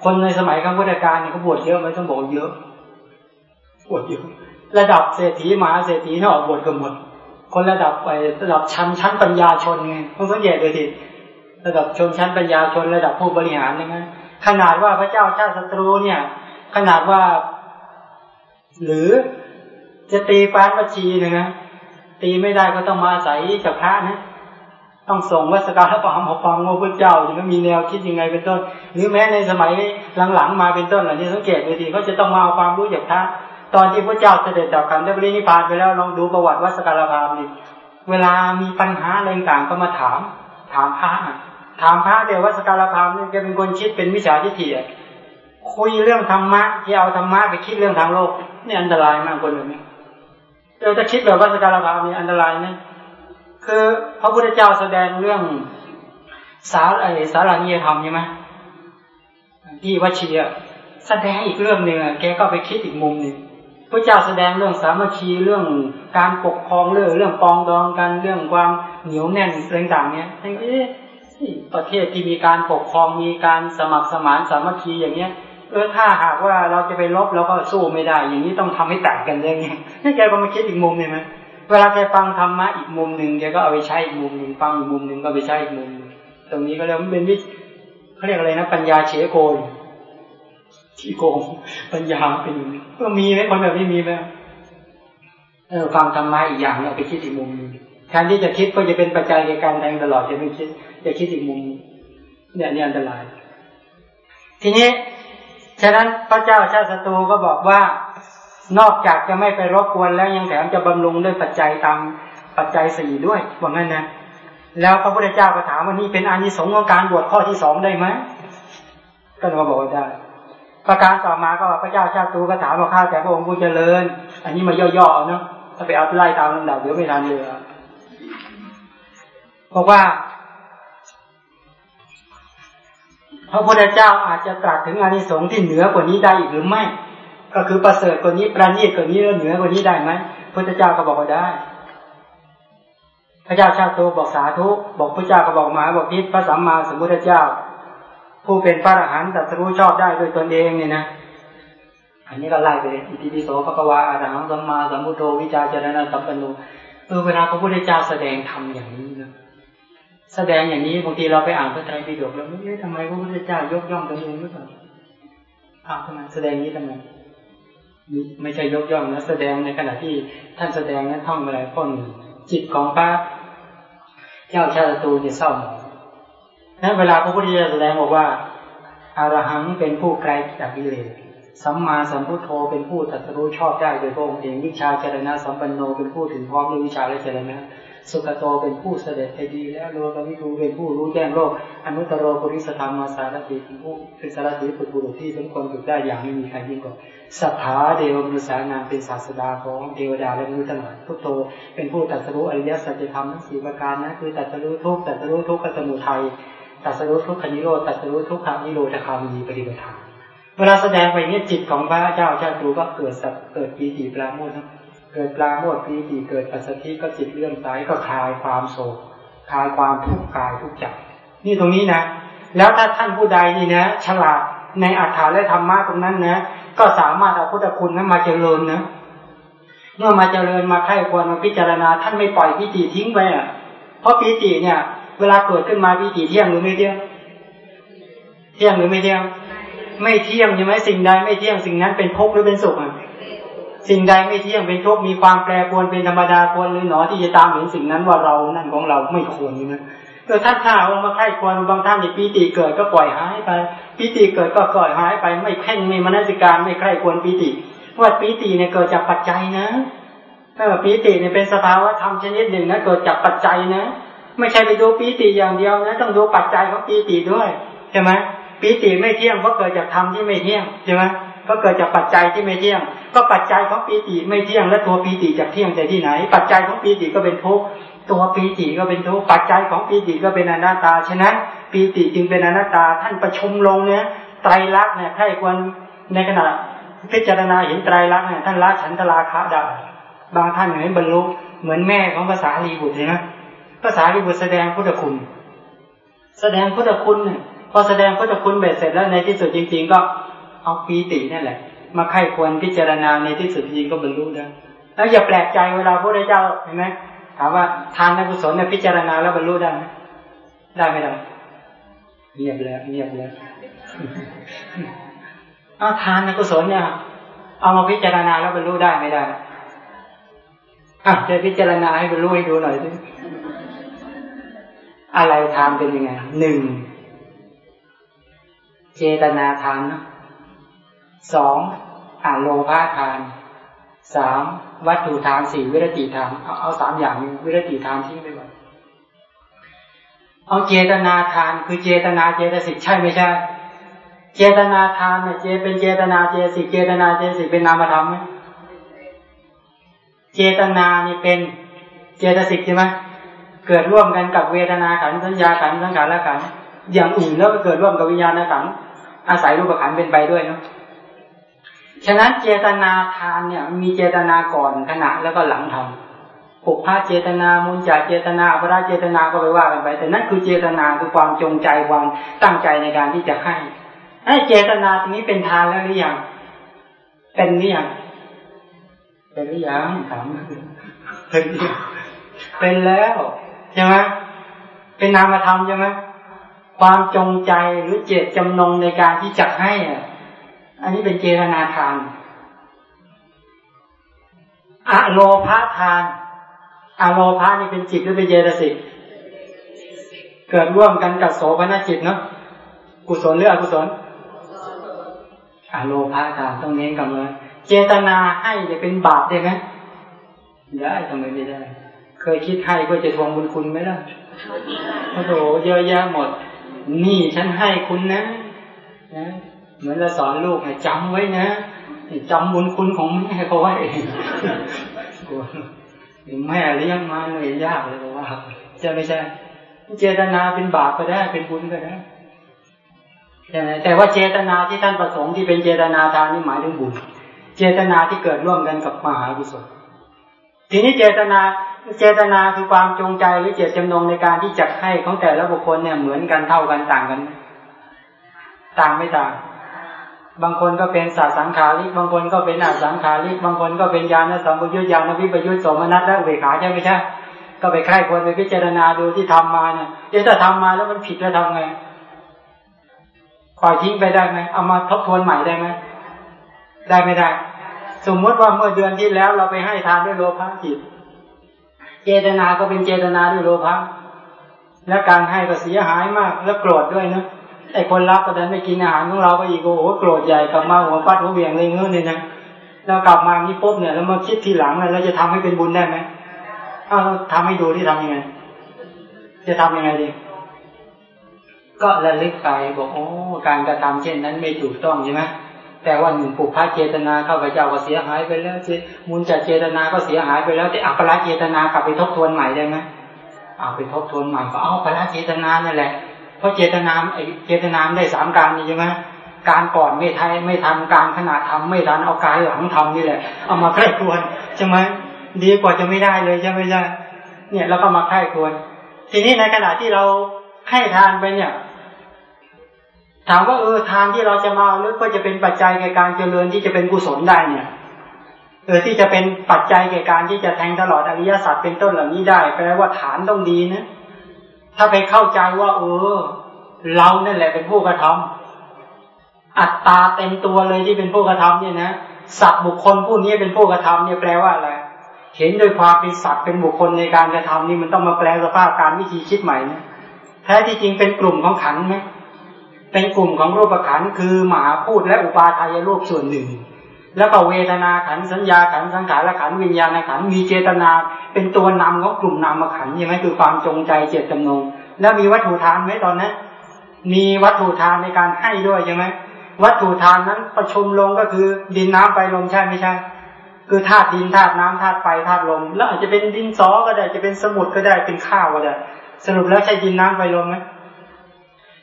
คนในสมัยครั้งพุทธกาลเนี่ยเขาบวชเยอะไม่ต้องบอกเยอะบวชเยอะระดับเศรษฐีมหาเศรษฐีเนี่ยออกบวชกันหมด คนระดับไประดับชั้นชั้นปัญญาชนไงต้องสังเกตดูสิระดับชนชั้นปัญญาชนระดับผู้บริหารนะับขนาดว่าพระเจ้าชาติศัตรูเนี่ย ขนาดว่า หรือจะตีปานวัชีนะนะ ตีไม่ได้ก็ต้องมาอาศัยจาพระนะต้องส่งวัสการพระหมฟังว่าพระเจ้าจะไม่มีแนวคิดยังไงเป็นต้น หรือแม้ในสมัยหลังๆมาเป็นต้นเหล่านี้สังเกตดูทีเขาจะต้องมาเอาความรู้จากพระตอนที่พระเจ้าเสด็จจากขันธปรินิพานไปแล้วลองดูประวัติวัสการพามดิเวลามีปัญหาอะไรต่างก็มาถาม ถามพระถามพระเดี๋ยววัสการพามเนี่ยจะเป็นคนคิดเป็นวิชาทิฏฐิคุยเรื่องธรรมะที่เอาธรรมะไปคิดเรื่องทางโลกนี่อันตรายมากคนแบบนี้ เราจะคิดแบบวัสการะพามีอันตรายนะคือพระพุทธเจ้าแสดงเรื่องสาไอสารานิยธรรมใช่ไหมที่วัชีอะแสดงอีกเรื่องหนึ่งแกก็ไปคิดอีกมุมหนึ่งพระเจ้าแสดงเรื่องสามัคคีเรื่องการปกครองเรื่องเรื่องปองดองกันเรื่องความเหนียวแน่นเรื่องต่างเนี้ยเอ๊ะประเทศที่มีการปกครองมีการสมัครสมานสามัคคีอย่างเนี้ย เออถ้าหากว่าเราจะไปลบเราก็สู้ไม่ได้ อย่างนี้ต้องทำให้แตกกันอย่างงี้นี่แกก็มาคิดอีกมุมหนึ่งไหมเวลาแกฟังธรรมะอีกมุมหนึ่งแกก็เอาไปใช้อีกมุมหนึ่งฟังอีกมุมหนึ่งก็ไปใช้อีกมุมตรงนี้ก็เรียกเป็นวิเขาเรียกอะไรนะ ปัญญาเฉโกนที่โกงปัญญาเป็นก็มีไหมคนแบบนี้มีไหมเออฟังธรรมะอีกอย่างเราไปคิดอีกมุมนึงแทนที่จะคิดก็จะเป็นปัจจัยในการแทงตลอดจะไม่คิดจะคิดอีกมุมเนี่ยนี่อันตราย ทีนี้ ฉะนั้นพระเจ้าชาติศัตรูก็บอกว่านอกจากจะไม่ไปรบกวนแล้วยังแถมจะบำรุงด้วยปัจจัยตามปัจจัยสี่ด้วยว่างั้นนะแล้วพระพุทธเจ้าก็ถามว่านี่เป็นอานิสงส์ของการบวชข้อที่สองได้ไหมก็เราบอกว่าได้ประการต่อมาก็พระเจ้าชาติตูก็ถามว่าข้าแต่พระองค์ผู้เจริญ อันนี้มาย่อๆเนาะถ้าไปเอาไล่ตามลำดับเดี๋ยวไม่ทันเลยบอกว่า พระพุทธเจ้าอาจจะตรัสถึงอานิสงส์ที่เหนือกว่านี้ได้อีกหรือไม่ ก็คือประเสริฐกว่านี้ประณีตกว่านี้แล้วเหนือกว่านี้ได้ไหมพระเจ้าก็บอกว่าได้ พระเจ้าชาติตูบอกสาธุบอกพระเจ้าก็บอกมาบอกพิษพระสัมมาสัมพุทธเจ้า ผู้เป็นพระอรหันต์ตัดรู้ชอบได้ด้วยตนเองเนี่ยนะอันนี้ก็ไล่ไปเลยอิติปิโสภควาอรหังสัมมาสัมพุทโธวิจารณะสัมปันโนเออเวลาพระพุทธเจ้าแสดงทำอย่างนี้นะ แสดงอย่างนี้บางทีเราไปอ่านพระไตรปิฎกแล้วเอ๊ะทำไมพระพุทธเจ้ายกย่องตนเองหรือเปล่าอ้าวทำไมแสดงนี้ทำไมไม่ใช่ยกย่องนะแสดงในขณะที่ท่านแสดงนั้นท่องอะไรพ้นจิตของพระเจ้าชาติตูจะเศร้าหมองนั้นเวลาพระพุทธเจ้าแสดงบอกว่าอารหังเป็นผู้ไกลจากกิเลสสัมมาสัมพุทโธเป็นผู้ตรัสรู้ชอบได้โดยพระองค์เองวิชาเจรณะสัมปันโนเป็นผู้ถึงพร้อมด้วยวิชาและเจรณะ สุขโตเป็นผู้เสด็จไปดีแล้วโลกวิทูเป็นผู้รู้แจ้งโลก อนุตโรปุริสธรรมมาสารติเป็นผู้เป็นสารติปุถุที่สมควรฝึกได้อย่างไม่มีใครยิ่งกว่าสัทธาเดวมนุษานามเป็นศาสดาของเทวดาและมนุษย์ทั้งหลายพุทโธเป็นผู้ตรัสรู้อริยสัจธรรมทั้งสี่ประการนะคือตรัสรู้ทุกตรัสรู้ทุกขสมุทัยตัดสรู้ทุกขนิโรธตัดสรู้ทุกขานิโรธคามีปฏิปทาเวลาแสดงไปเนี่ยจิตของพระเจ้าชาติก็เกิดสัเกิดปีติปราโมท เกิดปราโมทปีติเกิดปัสสติก็จิตเลื่อมใสก็คลายความโศกคลายความทุกข์กายทุกข์ใจนี่ตรงนี้นะ แล้วถ้าท่านผู้ใดนี่นะฉลาดในอัฏฐานและธรรมะตรงนั้นนะ ก็สามารถเอาพุทธคุณนั้นมาเจริญนะเมื่อมาเจริญมาไข้ควรมาพิจารณา ท่านไม่ปล่อยปีติทิ้งไปอะ เพราะปีติเนี่ย เวลาเกิดขึ้นมาวิถีเที่ยงหรือไม่เที่ยง เที่ยงหรือไม่เที่ยง ไม่เที่ยงใช่ไหมสิ่งใดไม่เที่ยงสิ่งนั้นเป็นทุกข์หรือเป็นสุขอะ สิ่งใดไม่เที่ยงเป็นทุกมีความแปรปรวนเป็นธรรมดาควรหรือหนอที่จะตามเห็นสิ่งนั้นว่าเรานั่นของเราไม่ควรนะเออท่านข้าเอามาไข้ควรบางท่านในปีติเกิดก็ปล่อยหายไปปีติเกิดก็ปล่อยหายไปไม่แข่งไม่มนสิการไม่ใคร่ควรปีติว่าปีติเนี่ยเกิดจากปัจจัยนะถ้าปีติเนี่ยเป็นสภาวะธรรมชนิดหนึ่งนะเกิดจากปัจจัยนะ ไม่ใช่ไปดูปีติอย่างเดียวนะ ต้องดูปัจจัยของปีติด้วยใช่ไหมปีติไม่เที่ยงเพราะเกิดจากธรรมที่ไม่เที่ยงใช่ไหม ก็เกิดจากปัจจัยที่ไม่เที่ยง ก็ปัจจัยของปีติไม่เที่ยง และตัวปีติจากเที่ยงแต่ที่ไหน ปัจจัยของปีติก็เป็นทุกข์ตัวปีติก็เป็นทุกข์ปัจจัยของปีติก็เป็นอนัตตาฉะนั้นปีติจึงเป็นอนัตตาท่านประชุมลงเนี่ยไตรลักษณ์เนี่ยใครควรในขณะพิจารณาเห็นไตรลักษณ์เนี่ยท่านละฉันทราคะด้บางท่านเห็นบรรลุเหมือนแม่ของภาษาลีบุตรเห็นไหมภาษาลีบุตรแสดงพุทธคุณ แสดงพุทธคุณเนี่ยพอแสดงพุทธคุณเบ็ดเสร็จแล้วในที่สุดจริง ๆ ก็ เอาปีตินั่นแหละ มาไข้ควรพิจารณาในที่สุดจริงก็บรรลุได้แล้วอย่าแปลกใจเวลาพระเจ้าเห็นไหมถามว่าทานในกุศลเนี่ยพิจารณาแล้วบรรลุได้ไหมได้ไหมได้เงียบแล้วเงียบแล้วเอาทานในกุศลเนี่ย เอามาพิจารณาแล้วบรรลุได้ไม่ได้อะจะพิจารณาให้บรรลุให้ดูหน่อยสิอะไรทานเป็นยังไงหนึ่งเจตนาทานเนาะ สองอาโลภาทานสามวัตถุทานสี่วิรติทานเอาเอาสามอย่างวิรติทานทิ้งไปก่อนเอาเจตนาทานคือเจตนาเจตสิกใช่ไม่ใช่ เจตนาทานเนี่ยเจเป็นเจตนาเจตสิกเจตนาเจตสิกเป็นนามธรรมไหมเจตนานี่เป็นเจตสิกใช่ไหมเกิดร่วมกันกับเวทนาขันธ์สัญญาขันธ์สังขารขันธ์อย่างอื่นแล้วก็เกิดร่วมกับวิญญาณขันธ์อาศัยรูปขันธ์เป็นไปด้วยเนาะ ฉะนั้นเจตนาทานเนี่ยมีเจตนาก่อนขณะแล้วก็หลังทำปุพพะเจตนามุนจาเจตนาพระเจตนาก็ไปว่ากันไป แต่นั่นคือเจตนาคือความจงใจความตั้งใจในการที่จะให้ไอ้เจตนาตรงนี้เป็นทานแล้วหรือยังเป็นหรือยังเป็นหรือยังถามเป็นเป็นแล้วใช่ไหมเป็นนามธรรมใช่ไหมความจงใจหรือเจตจำนงในการที่จะให้อะ อันนี้เป็นเจตนาทานอโลภาทานอโลภานี่เป็นจิตหรือเป็นเจตสิกเกิดร่วมกันกับโสภณจิตเนาะกุศลหรืออกุศลอโลภาทานต้องเน้นกันเลยเจตนาให้จะเป็นบาปได้ไหมได้ทำไมไม่ได้ เคยคิดให้ก็จะทวงบุญคุณไหมล่ะโอ้โหเยอะแยะหมด นี่ฉันให้คุณนะนะ เหมือนเราสอนลูกให้จำไว้นะจำบุญคุณของแม่เขาไว้แม่เลี้ยงมาเหนื่อยยากเลยว่าจะไม่ใช่ เจตนาเป็นบาปก็ได้เป็นบุญก็ได้ใช่ไหมแต่ว่าเจตนาที่ท่านประสงค์ที่เป็นเจตนาทานนี่หมายถึงบุญ เจตนาที่เกิดร่วมกันกับมหากุศลทีนี้เจตนาเจตนาคือความจงใจหรือเจตจำนงในการที่จะให้ของแต่ละบุคคลเนี่ยเหมือนกันเท่ากันต่างกัน ต่างไม่ต่าง บางคนก็เป็นสัตสังขาริก บางคนก็เป็นอาสังขาริก บางคนก็เป็นญาณสัมปยุญญาณวิปยุญสมนัตและเวขาใช่ไหมใช่ก็ไปใคร่ควรไปพิจารณาดูที่ทำมาเนี่ยเดี๋ยวถ้าทำมาแล้วมันผิดแล้วทำไงปล่อยทิ้งไปได้ไหมเอามาทบทวนใหม่ได้ไหมได้ไม่ได้ สมมติว่าเมื่อเดือนที่แล้วเราไปให้ทานด้วยโลภะจิตเจตนาก็เป็นเจตนาด้วยโลภะและการให้ก็เสียหายมาก แล้วโกรธด้วยเนาะ ไอ้คนรับก็ดันไม่กินอาหารของเราก็อีกโอ้โหโกรธใหญ่กลับมาหัวปัดหัวเบี่ยงเลยเงี้ยเนี่ยนะแล้วกลับมานี่ปุ๊บเนี่ยแล้วมาคิดทีหลังเลยแล้วจะทำให้เป็นบุญได้ไหมอ้าวทำให้ดูที่ทํำยังไง จะทํำยังไงดี ก็ระลึกไปบอกโอ้การกระทำเช่นนั้นไม่ถูกต้องใช่ไหมแต่ว่าหนึ่งปุพพะเจตนาเข้าพเจ้าก็เสียหายไปแล้วเจมุนจัดเจตนาก็เสียหายไปแล้วแต่อัปราเจตนากลับไปทบทวนใหม่ได้ไหมเอาไปทบทวนใหม่ก็เอาปราเจตนานั่นแหละ เพราะเจตนาไอเจตนามได้สามการนี่ใช่ไหมการก่อนไม่ทายไม่ทันการขณะทำไม่ทันเอากายหลังทำนี่แหละ เอามาใคร่ควรใช่ไหมดีกว่าจะไม่ได้เลยใช่ไหมใช่เนี่ยเราก็มาใคร่ควร ทีนี้ในขณะที่เราให้ทานไปเนี่ยถามว่าเออทานที่เราจะมาหรือก็จะเป็นปัจจัยในการเจริญที่จะเป็นกุศลได้เนี่ยเออที่จะเป็นปัจจัยในการที่จะแทงตลอดอริยสัจเป็นต้นเหล่านี้ได้แปลว่าฐานต้องดีนะ ถ้าไปเข้าใจว่า เออ เรานั่นแหละเป็นผู้กระทำอัตตาเต็มตัวเลยที่เป็นผู้กระทำเนี่ยนะสัตว์บุคคลผู้นี้เป็นผู้กระทำเนี่ยแปลว่าอะไรเห็นโดยความเป็นสัตว์เป็นบุคคลในการกระทำนี่มันต้องมาแปลสภาพการวิธีคิดใหม่นะแท้ที่จริงเป็นกลุ่มของขันไหมเป็นกลุ่มของรูปขันคือหมาพูดและอุปาทายรูปส่วนหนึ่ง แล้วก็เวทนาขันสัญญาขันสังขารขันวิญญาณขันมีเจตนา เป็นตัวนำของกลุ่มนามขันใช่ไหมคือความจงใจเจตจำนง แล้วมีวัตถุทานไหมตอนนั้นมีวัตถุทานในการให้ด้วยใช่ไหมวัตถุทานนั้นประชุมลงก็คือดินน้ำไฟลมใช่ไม่ใช่ คือธาตุดินธาตุน้ำธาตุไฟธาตุลม แล้วอาจจะเป็นดินซอก็ได้จะเป็นสมุดก็ได้เป็นข้าวก็ได้สรุปแล้วใช่ดินน้ำไฟลมไหม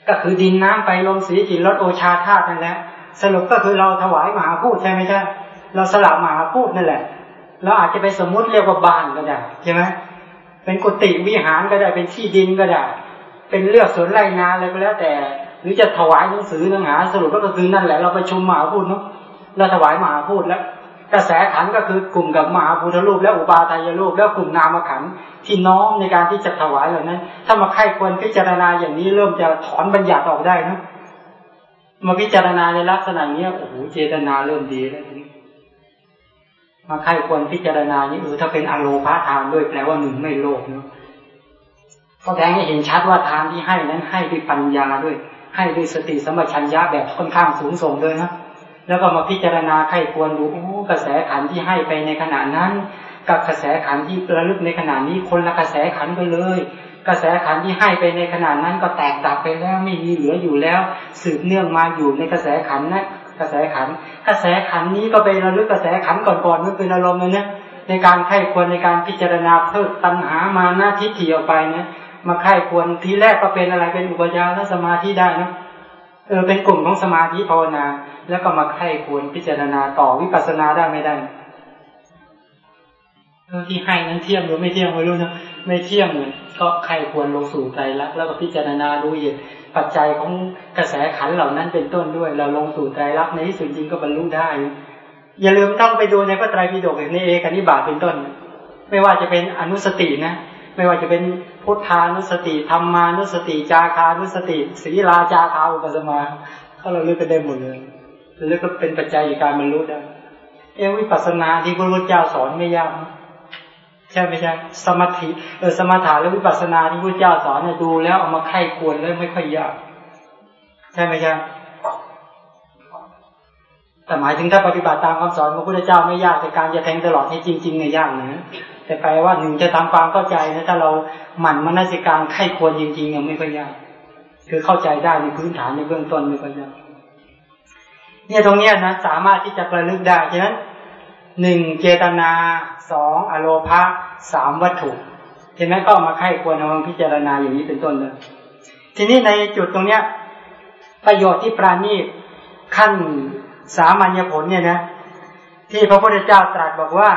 ก็คือดินน้ำไฟลมสีจิตรสโอชาธาตุนั่นแหละ สรุปก็คือเราถวายมหาพูดใช่ไหมใช่เราสละมหาพูดนั่นแหละ เราอาจจะไปสมมุติเรียกว่าบ้านก็ได้ใช่ไหมเป็นกุฏิวิหารก็ได้เป็นที่ดินก็ได้ เป็นเลือกสวนไร่นาอะไรก็แล้วแต่ หรือจะถวายหนังสือหนังหาสรุปก็คือนั่นแหละเราไปชุมมหาพูดเนาะเราถวายมหาพูดแล้วกระแสขันก็คือกลุ่มกับมหาพุทธรูป และอุปาทายรูป แล้วกลุ่มนามขันที่น้อมในการที่จะถวายเหล่านั้น ถ้ามาไข้ควรพิจารณาอย่างนี้เริ่มจะถอนบัญญัติออกได้นะ มาพิจารณาในลักษณะนี้โอ้โหเจตนาเริ่มดีแล้วมาไข้ควรพิจารณานี้เออถ้าเป็นอโลภาทานด้วยแปลว่าหนึ่งไม่โลภเนาะก็แสดงให้เห็นชัดว่าทานที่ให้นั้นให้ด้วยปัญญาด้วย ให้ด้วยสติสมัชัญญะแบบค่อนข้างสูงส่งด้วยนะแล้วก็มาพิจารณาไข้ควรดูโอ้กระแสขันที่ให้ไปในขณะนั้น กับกระแสขันที่ระลึกในขณะนี้คนละกระแสขันไปเลย กระแสขันที่ให้ไปในขณะนั้นก็แตกดับไปแล้วไม่มีเหลืออยู่แล้ว สืบเนื่องมาอยู่ในกระแสขันนะกระแสขัน กระแสขันนี้ก็ไประลึกกระแสขันก่อนๆนั่นเป็นอารมณ์เลยนะในการไข้ควรในการพิจารณาเพิ่มตัณหามาหน้าทิฏฐิออกไปนะมาไข้ควรทีแรกก็เป็นอะไรเป็นอุปจารสมาธิได้นะเออเป็นกลุ่มของสมาธิภาวนา แล้วก็มาไข้ควรพิจารณาต่อวิปัสสนาได้ไม่ได้ ที่ให้นั้นเที่ยงหรือไม่เที่ยงไม่รู้นะไม่เที่ยงเลยก็ไข้ควรลงสู่ใจรักแล้วก็พิจารณาดูเหตุปัจจัยของกระแสขันเหล่านั้นเป็นต้นด้วย เราลงสู่ใจรักในที่สุดจริงก็บรรลุได้ อย่าลืมต้องไปดูในพระไตรปิฎกในเอกนิบาตเป็นต้น ไม่ว่าจะเป็นอนุสตินะไม่ว่าจะเป็นพุทธานุสติธรรมานุสติ จาคานุสติศีลาจาคาอุปสมาเขาเราเลือกกันได้หมดเลยเลือกก็เป็นปัจจัยในการบรรลุได้เอวิปัสนาที่พระพุทธเจ้าสอนไม่ยาก ช่ไหมใช่สมาธิเออสมาถาและวิปัสนาที่พระพุทธเจ้าสอนเนี่ยดูแล้วเอามาไข้ควรแล้วไม่ค่อยยากใช่ไหมใช่แต่หมายถึงถ้าปฏิบัติตามคำสอนของพระพุทธเจ้าไม่ยากแต่การจะแทงตลอดให้จริงๆเนี่ยยากนะแต่แปลว่าหนึ่งจะทำความเข้าใจนะถ้าเราหมั่นมนสิการไข้ควรจริงๆยังไม่ค่อยยาก คือเข้าใจได้ในพื้นฐานในเบื้องต้นไม่ค่อยยากเนี่ยตรงเนี้ยนะสามารถที่จะประลึกได้ฉะนั้น หนึ่งเจตนาสองอโลภะสามวัตถุเห็นไหมก็มาไข้ควรเอามาพิจารณาอย่างนี้เป็นต้นเลยทีนี้ในจุดตรงเนี้ย ประโยชน์ที่ปราณีขั้นสามัญญผลเนี่ยนะ ที่พระพุทธเจ้าตรัสบอกว่า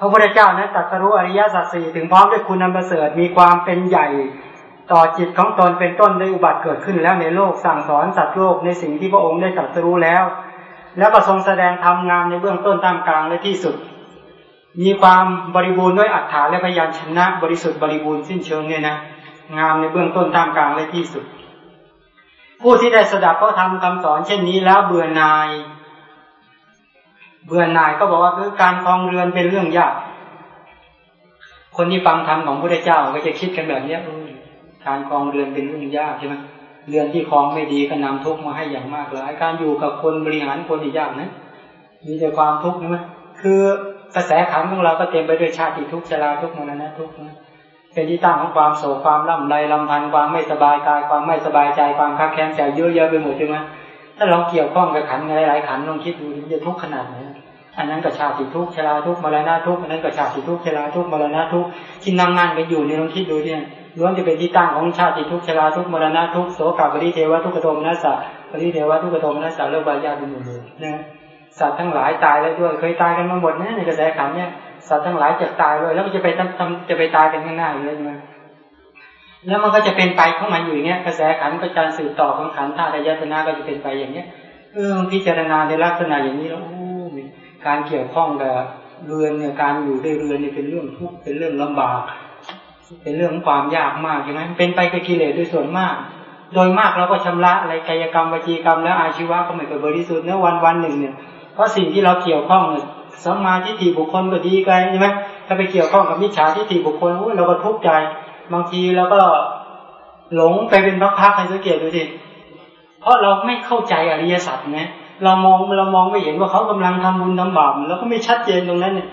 พระพุทธเจ้านั้นตรัสรู้อริยสัจสี่ถึงพร้อมด้วยคุณนประเสริฐมีความเป็นใหญ่ต่อจิตของตนเป็นต้นได้อุบัติเกิดขึ้นแล้วในโลกสั่งสอนสัตว์โลกในสิ่งที่พระองค์ได้ตรัสรู้แล้ว แล้วก็ทรงแสดงทำงานในเบื้องต้นท่ามกลางและที่สุด มีความบริบูรณ์ด้วยอัฏฐาและพยานชนะบริสุทธิ์บริบูรณ์สิ้นเชิงเนี่ยนะงามในเบื้องต้นท่ามกลางและที่สุด ผู้ที่ได้สดับก็ทำคำสอนเช่นนี้แล้วเบื่อนาย เบื่อหน่ายก็บอกว่าคือการคลองเรือนเป็นเรื่องยาก คนที่ฟังธรรมของพระเจ้าก็จะคิดกันแบบนี้การคลองเรือนเป็นเรื่องยากใช่ไหม เรือนที่คลองไม่ดีก็นำทุกข์มาให้อย่างมากเลยการอยู่กับคนบริหารคนอีกยากนะ มีแต่ความทุกข์ใช่ไหมคือกระแสขันของเราก็เต็มไปด้วยชาติทุกข์ชราทุกข์มรณะทุกข์นะเป็นที่ตั้งของความโศกความล่ำไรลำพันธ์ความไม่สบายกายความไม่สบายใจความคับแค้นใจเยอะแยะไปหมดใช่ไหมถ้าเราเกี่ยวข้องกับขันหลายๆขันลองคิดดูจะทุกข์ขนาดไหนอันนั้นก็ชาติทุกข์ชราทุกข์มรณะทุกข์อันนั้นก็ชาติทุกข์ชราทุกข์มรณะทุกข์ที่นั่งนั่งกันอยู่นี่ลองคิดดูเนี่ย ล้วนจะเป็นที่ตั้งของชาติทุกชราทุกมรณะทุกโสกปริเทวทุกขโทมนัสสะปริเทวทุกขโทมนัสสะเลิกบายาเป็นหมดเลยนะสัตว์ทั้งหลายตายแล้วด้วยเคยตายกันมาหมดนะในกระแสขันเนี่ยสัตว์ทั้งหลายจะตายด้วยแล้วจะไปทำจะไปตายกันข้างหน้าอยู่เลยใช่ไหมแล้วมันก็จะเป็นไปของมันอยู่อย่างเงี้ยกระแสขันก็จะสืบต่อของขันธาตุยตนาก็จะเป็นไปอย่างเงี้ยเออพิจารณาในลักษณะอย่างนี้แล้วการเกี่ยวข้องกับเรือนเนี่ยการอยู่ด้วยเรือนเนี่ยเป็นเรื่องทุกข์เป็นเรื่องลำบาก เป็นเรื่องความยากมากใช่ไหมเป็นไปกับกิเลสด้วยส่วนมาก โดยมากเราก็ชำระอะไรกายกรรมวจีกรรมและอาชีวะก็ไม่เคยบริสุทธิ์เนื้อวันวันหนึ่งเนี่ยเพราะสิ่งที่เราเกี่ยวข้องเนี่ยสัมมาทิฏฐิบุคคลก็ดีไกลใช่ไหมถ้าไปเกี่ยวข้องกับมิจฉาทิฏฐิบุคคลเราก็ทุกข์ใจ บางทีเราก็หลงไปเป็นพักๆให้สังเกตดูสิเพราะเราไม่เข้าใจอริยสัจนะเรามองเรามองไม่เห็นว่าเขากำลังทำบุญทำบาปเราก็ไม่ชัดเจนตรงนั้นเนี่ย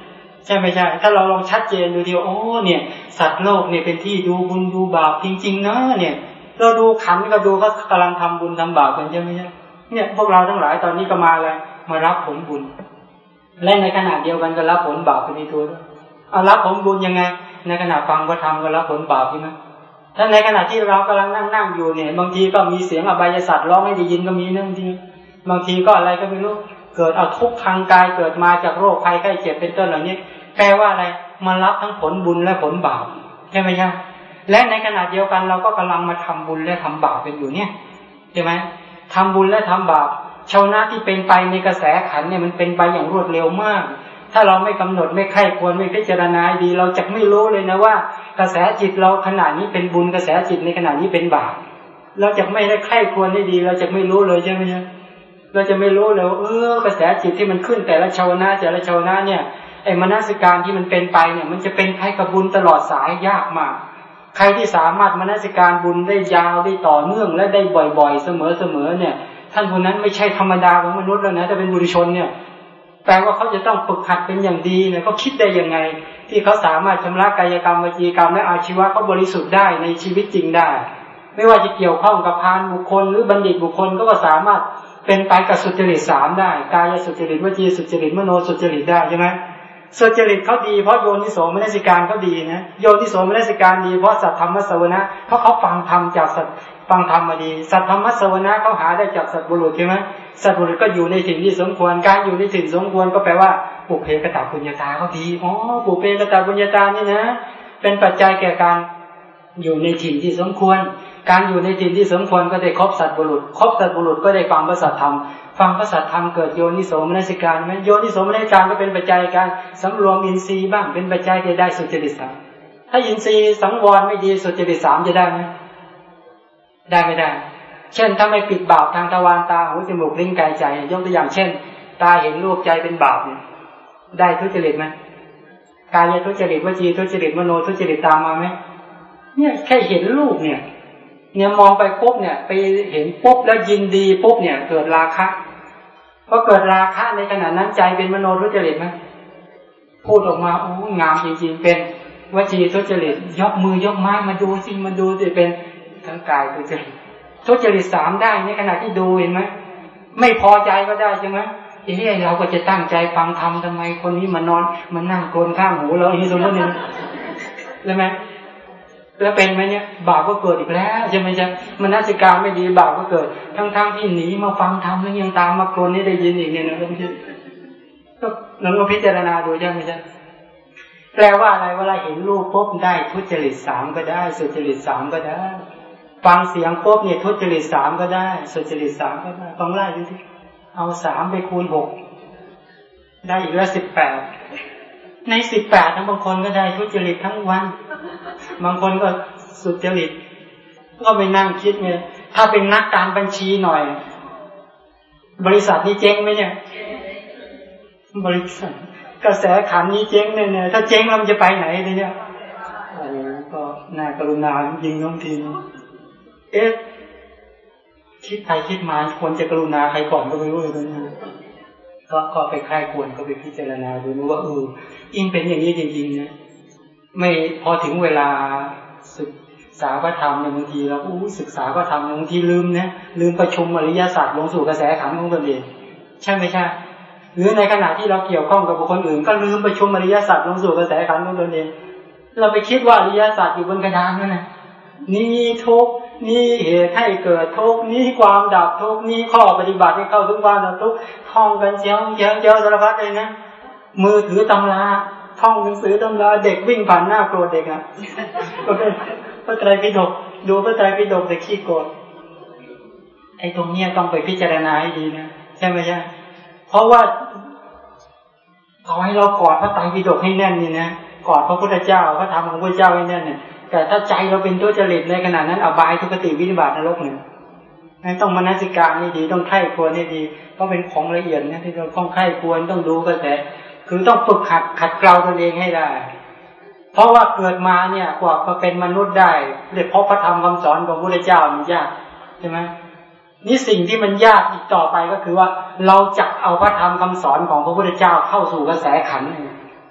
ช่ไหมใช่ ถ้าเราลองชัดเจนดูเดียวโอ้เนี่ย สัตว์โลกเนี่ยเป็นที่ดูบุญดูบาปจริงๆนะเนี่ย เราดูขันก็ดูเขากำลังทำบุญทำบาปกันใช่ไหมใช่เนี่ยพวกเราทั้งหลายตอนนี้ก็มาอะไรมารับผลบุญ และในขณะเดียวกันก็รับผลบาปไปในตัวด้วยเอารับผลบุญยังไง ในขณะฟังพระธรรมก็รับผลบาปใช่ไหมถ้าในขณะที่เรากำลังนั่งนั่งอยู่เนี่ย บางทีก็มีเสียงอบายสัตว์ร้องให้ได้ยินก็มีนะบางทีบางทีก็อะไรก็ไม่รู้เกิดเอาทุกข์ทางกายเกิดมาจากโรคภัยไข้เจ็บเป็นต้นเหล่านี้ แปลว่าอะไรมารับทั้งผลบุญและผลบาปใช่ไหมใช่และในขณะเดียวกันเราก็กำลังมาทำบุญและทำบาปกันอยู่เนี่ยใช่ไหมทำบุญและทำบาปชาวนาที่เป็นไปในกระแสขันเนี่ยมันเป็นไปอย่างรวดเร็วมาก ถ้าเราไม่กำหนดไม่ไข้ควรไม่พิจารณาดี เราจะไม่รู้เลยนะว่า กระแสจิตเราขณะนี้เป็นบุญกระแสจิตในขณะนี้เป็นบาปเราจะไม่ได้ไข้ควรได้ดี เราจะไม่รู้เลยใช่ไหมเราจะไม่รู้เลยเออกระแสจิตที่มันขึ้นแต่ละชาวนาแต่ละชาวนาเนี่ย ไอ้มนสิการที่มันเป็นไปเนี่ย มันจะเป็นไพ่กับบุญตลอดสายยากมาก ใครที่สามารถมนสิการบุญได้ยาวได้ต่อเนื่องและได้บ่อยๆ เสมอๆเนี่ย ท่านคนนั้นไม่ใช่ธรรมดาของมนุษย์แล้วนะแต่เป็นบุรุชนเนี่ยแปลว่าเขาจะต้องฝึกหัดเป็นอย่างดีเนี่ยเขาคิดได้ยังไง ที่เขาสามารถชำระกายกรรมวิจีกรรมและอาชีวะเขาบริสุทธิ์ได้ในชีวิตจริงได้ ไม่ว่าจะเกี่ยวข้องกับพานบุคคล หรือบัณฑิตบุคคลก็สามารถเป็นไปกับสุจริตสามได้ กายสุจริตวจีสุจริตมโนสุจริตได้ใช่ไหม สุจริตเขาดีเพราะโยนิโสมนสิการเขาดีนะโยนิโสมนสิการดีเพราะสัตธรรมสวนะเพราะเขาฟังธรรมจากสัตฟังธรรมมาดี สัตธรรมสวนะเขาหาได้จากสัตบุรุษใช่ไหมสัตบุรุษก็อยู่ในถิ่นที่สมควรการอยู่ในถิ่นสมควรก็แปลว่าปุเพกตาปุญญาตาเขาดีอ๋อปุเพกตาปุญญาตานี่นะ เป็นปัจจัยแก่การอยู่ในถิ่นที่สมควร การอยู่ในถิ่นที่สมควรก็ได้ครบสัตบุรุษครบสัตบุรุษก็ได้ฟังพระสัทธรรม ฟังพระสัทธรรมเกิดโยนิโสมนัสิการไหมโยนิโสมนัสิการก็เป็นปัจจัยการสำรวมอินทรีย์บ้างเป็นปัจจัยที่ได้สุจริตสามถ้าอินทรีย์สังวรไม่ดีสุจริตสามจะได้ไหมได้ไม่ได้ เช่นถ้าไม่ปิดบาปทางทวารตาหูจมูกลิ้นกายใจยกตัวอย่างเช่น ตาเห็นรูปใจเป็นบาปเนี่ยได้ทุจริตไหมกายทุจริตวจีทุจริตมโนทุจริตตามมาไหมเนี่ยแค่เห็นรูปเนี่ย เนี่ยมองไปปุ๊บเนี่ย ไปเห็นปุ๊บแล้วยินดีปุ๊บเนี่ย เกิดราคะ พอเกิดราคะในขณะนั้นใจเป็นมโนทุจริตไหมพูดออกมาโอ้งามจริงๆ เป็นวจีทุจริตยกมือยกไม้มาดูสิมาดูสิเป็นทั้งกายทุจริตทุจริตสามได้ในขณะที่ดูเห็นไหมไม่พอใจก็ได้ใช่ไหมเอ้ยเราก็จะตั้งใจฟังธรรมทำไมคนนี้มานอนมันนั่งโกนข้างหูเราอย่างนี้สมมติเนี่ใช่ไหม แล้วเป็นไหมเนี่ยบาปก็เกิดอีกแล้วใช่ไหมจ๊ะมันนัสิการไม่ดีบาปก็เกิด ทั้งๆทที่หนีมาฟังธรรมแล้วยังตามมาโกนนี่ได้ยินอีกเนี่ยนะท่านผู้ชมก็เราก็พิจารณาดูใช่ไหมจ๊ะแปลว่าอะไรเวลาเห็นรูปปุ๊บได้ทุจริตสามก็ได้ สุจริตสามก็ได้ ฟังเสียงปุ๊บเนี่ยทุจริตสามก็ได้ สุจริตสามก็ได้ฟังไล่ดูสิเอาสามไปคูณหกได้อีกแล้วสิบแปดในสิบแปดทั้งบางคนก็ได้ทุจริตทั้งวัน บางคนก็สุดจริตก็ไปนั่งคิดไงถ้าเป็นนักการบัญชีหน่อย บริษัทนี้เจ๊งไหมเนี่ย บริษัทกระแสขันนี้เจ๊งเนี่ยถ้าเจ๊งเราจะไปไหนเนี่ยโอ้ก็น่ากรุณายิงน้องทีเอ๊ะคิดไปคิดมาควรจะกรุณาใครก่อนก็ไม่รู้เลยตอนนี้ก็ก็ไปค่ายควรก็ไปพิจารณาดูว่าเออยิ่งเป็นอย่างนี้จริงๆนะ ไม่พอถึงเวลาศึกษาพระธรรมเนี่ยบางทีเราอู้ศึกษาพระธรรมบางทีลืมนะลืมประชุมอริยศาสตร์ลงสู่กระแสขันของตนเองใช่ไหมใช่หรือในขณะที่เราเกี่ยวข้องกับบุคคลอื่น ก็ลืมประชุมอริยศาสตร์ลงสู่กระแสขันของตนเองเราไปคิดว่าอริยศาสตร์อยู่บนกระดานนั่นนะนี่ทุกนี่เหตุให้เกิดทุกนี่ความดับทุกนี่ข้อปฏิบัติให้เข้าทุกวันทุกท่องกันเจ้าเจ้าเจ้าสารพัดเลยนะมือถือตำรา ท่องหนังสือตำราเด็กวิ่งผ่านหน้าโกรธเด็กอะพระไตรปิฎกดูพระไตรปิฎกแต่ขี้โกรธไอ้ตรงเนี้ยต้องไปพิจารณาให้ดีนะใช่ไหมใช่เพราะว่าเอาให้เรากอดพระไตรปิฎกให้แน่นนี่นะกอดพระพุทธเจ้าพระธรรมของพระเจ้าให้แน่นเนี่ยแต่ถ้าใจเราเป็นตัวจริตในขณะนั้นอบายทุกติวิบัตินรกเนี่ยนั่นต้องมนสิการนี่ดี ต้องไข้ควรนี่ดีก็เป็นของละเอียดนะที่เราต้องไข้ควรต้องดูก็แต่ คือต้องฝึกขัดขัดเกลาตัวเองให้ได้ เพราะว่าเกิดมาเนี่ยกว่าจะเป็นมนุษย์ได้เรียกเพราะพระธรรมคำสอนของพระพุทธเจ้ามันยากใช่ไหมนี่สิ่งที่มันยากอีกต่อไปก็คือว่า เราจะเอาพระธรรมคำสอนของพระพุทธเจ้าเข้าสู่กระแสขัน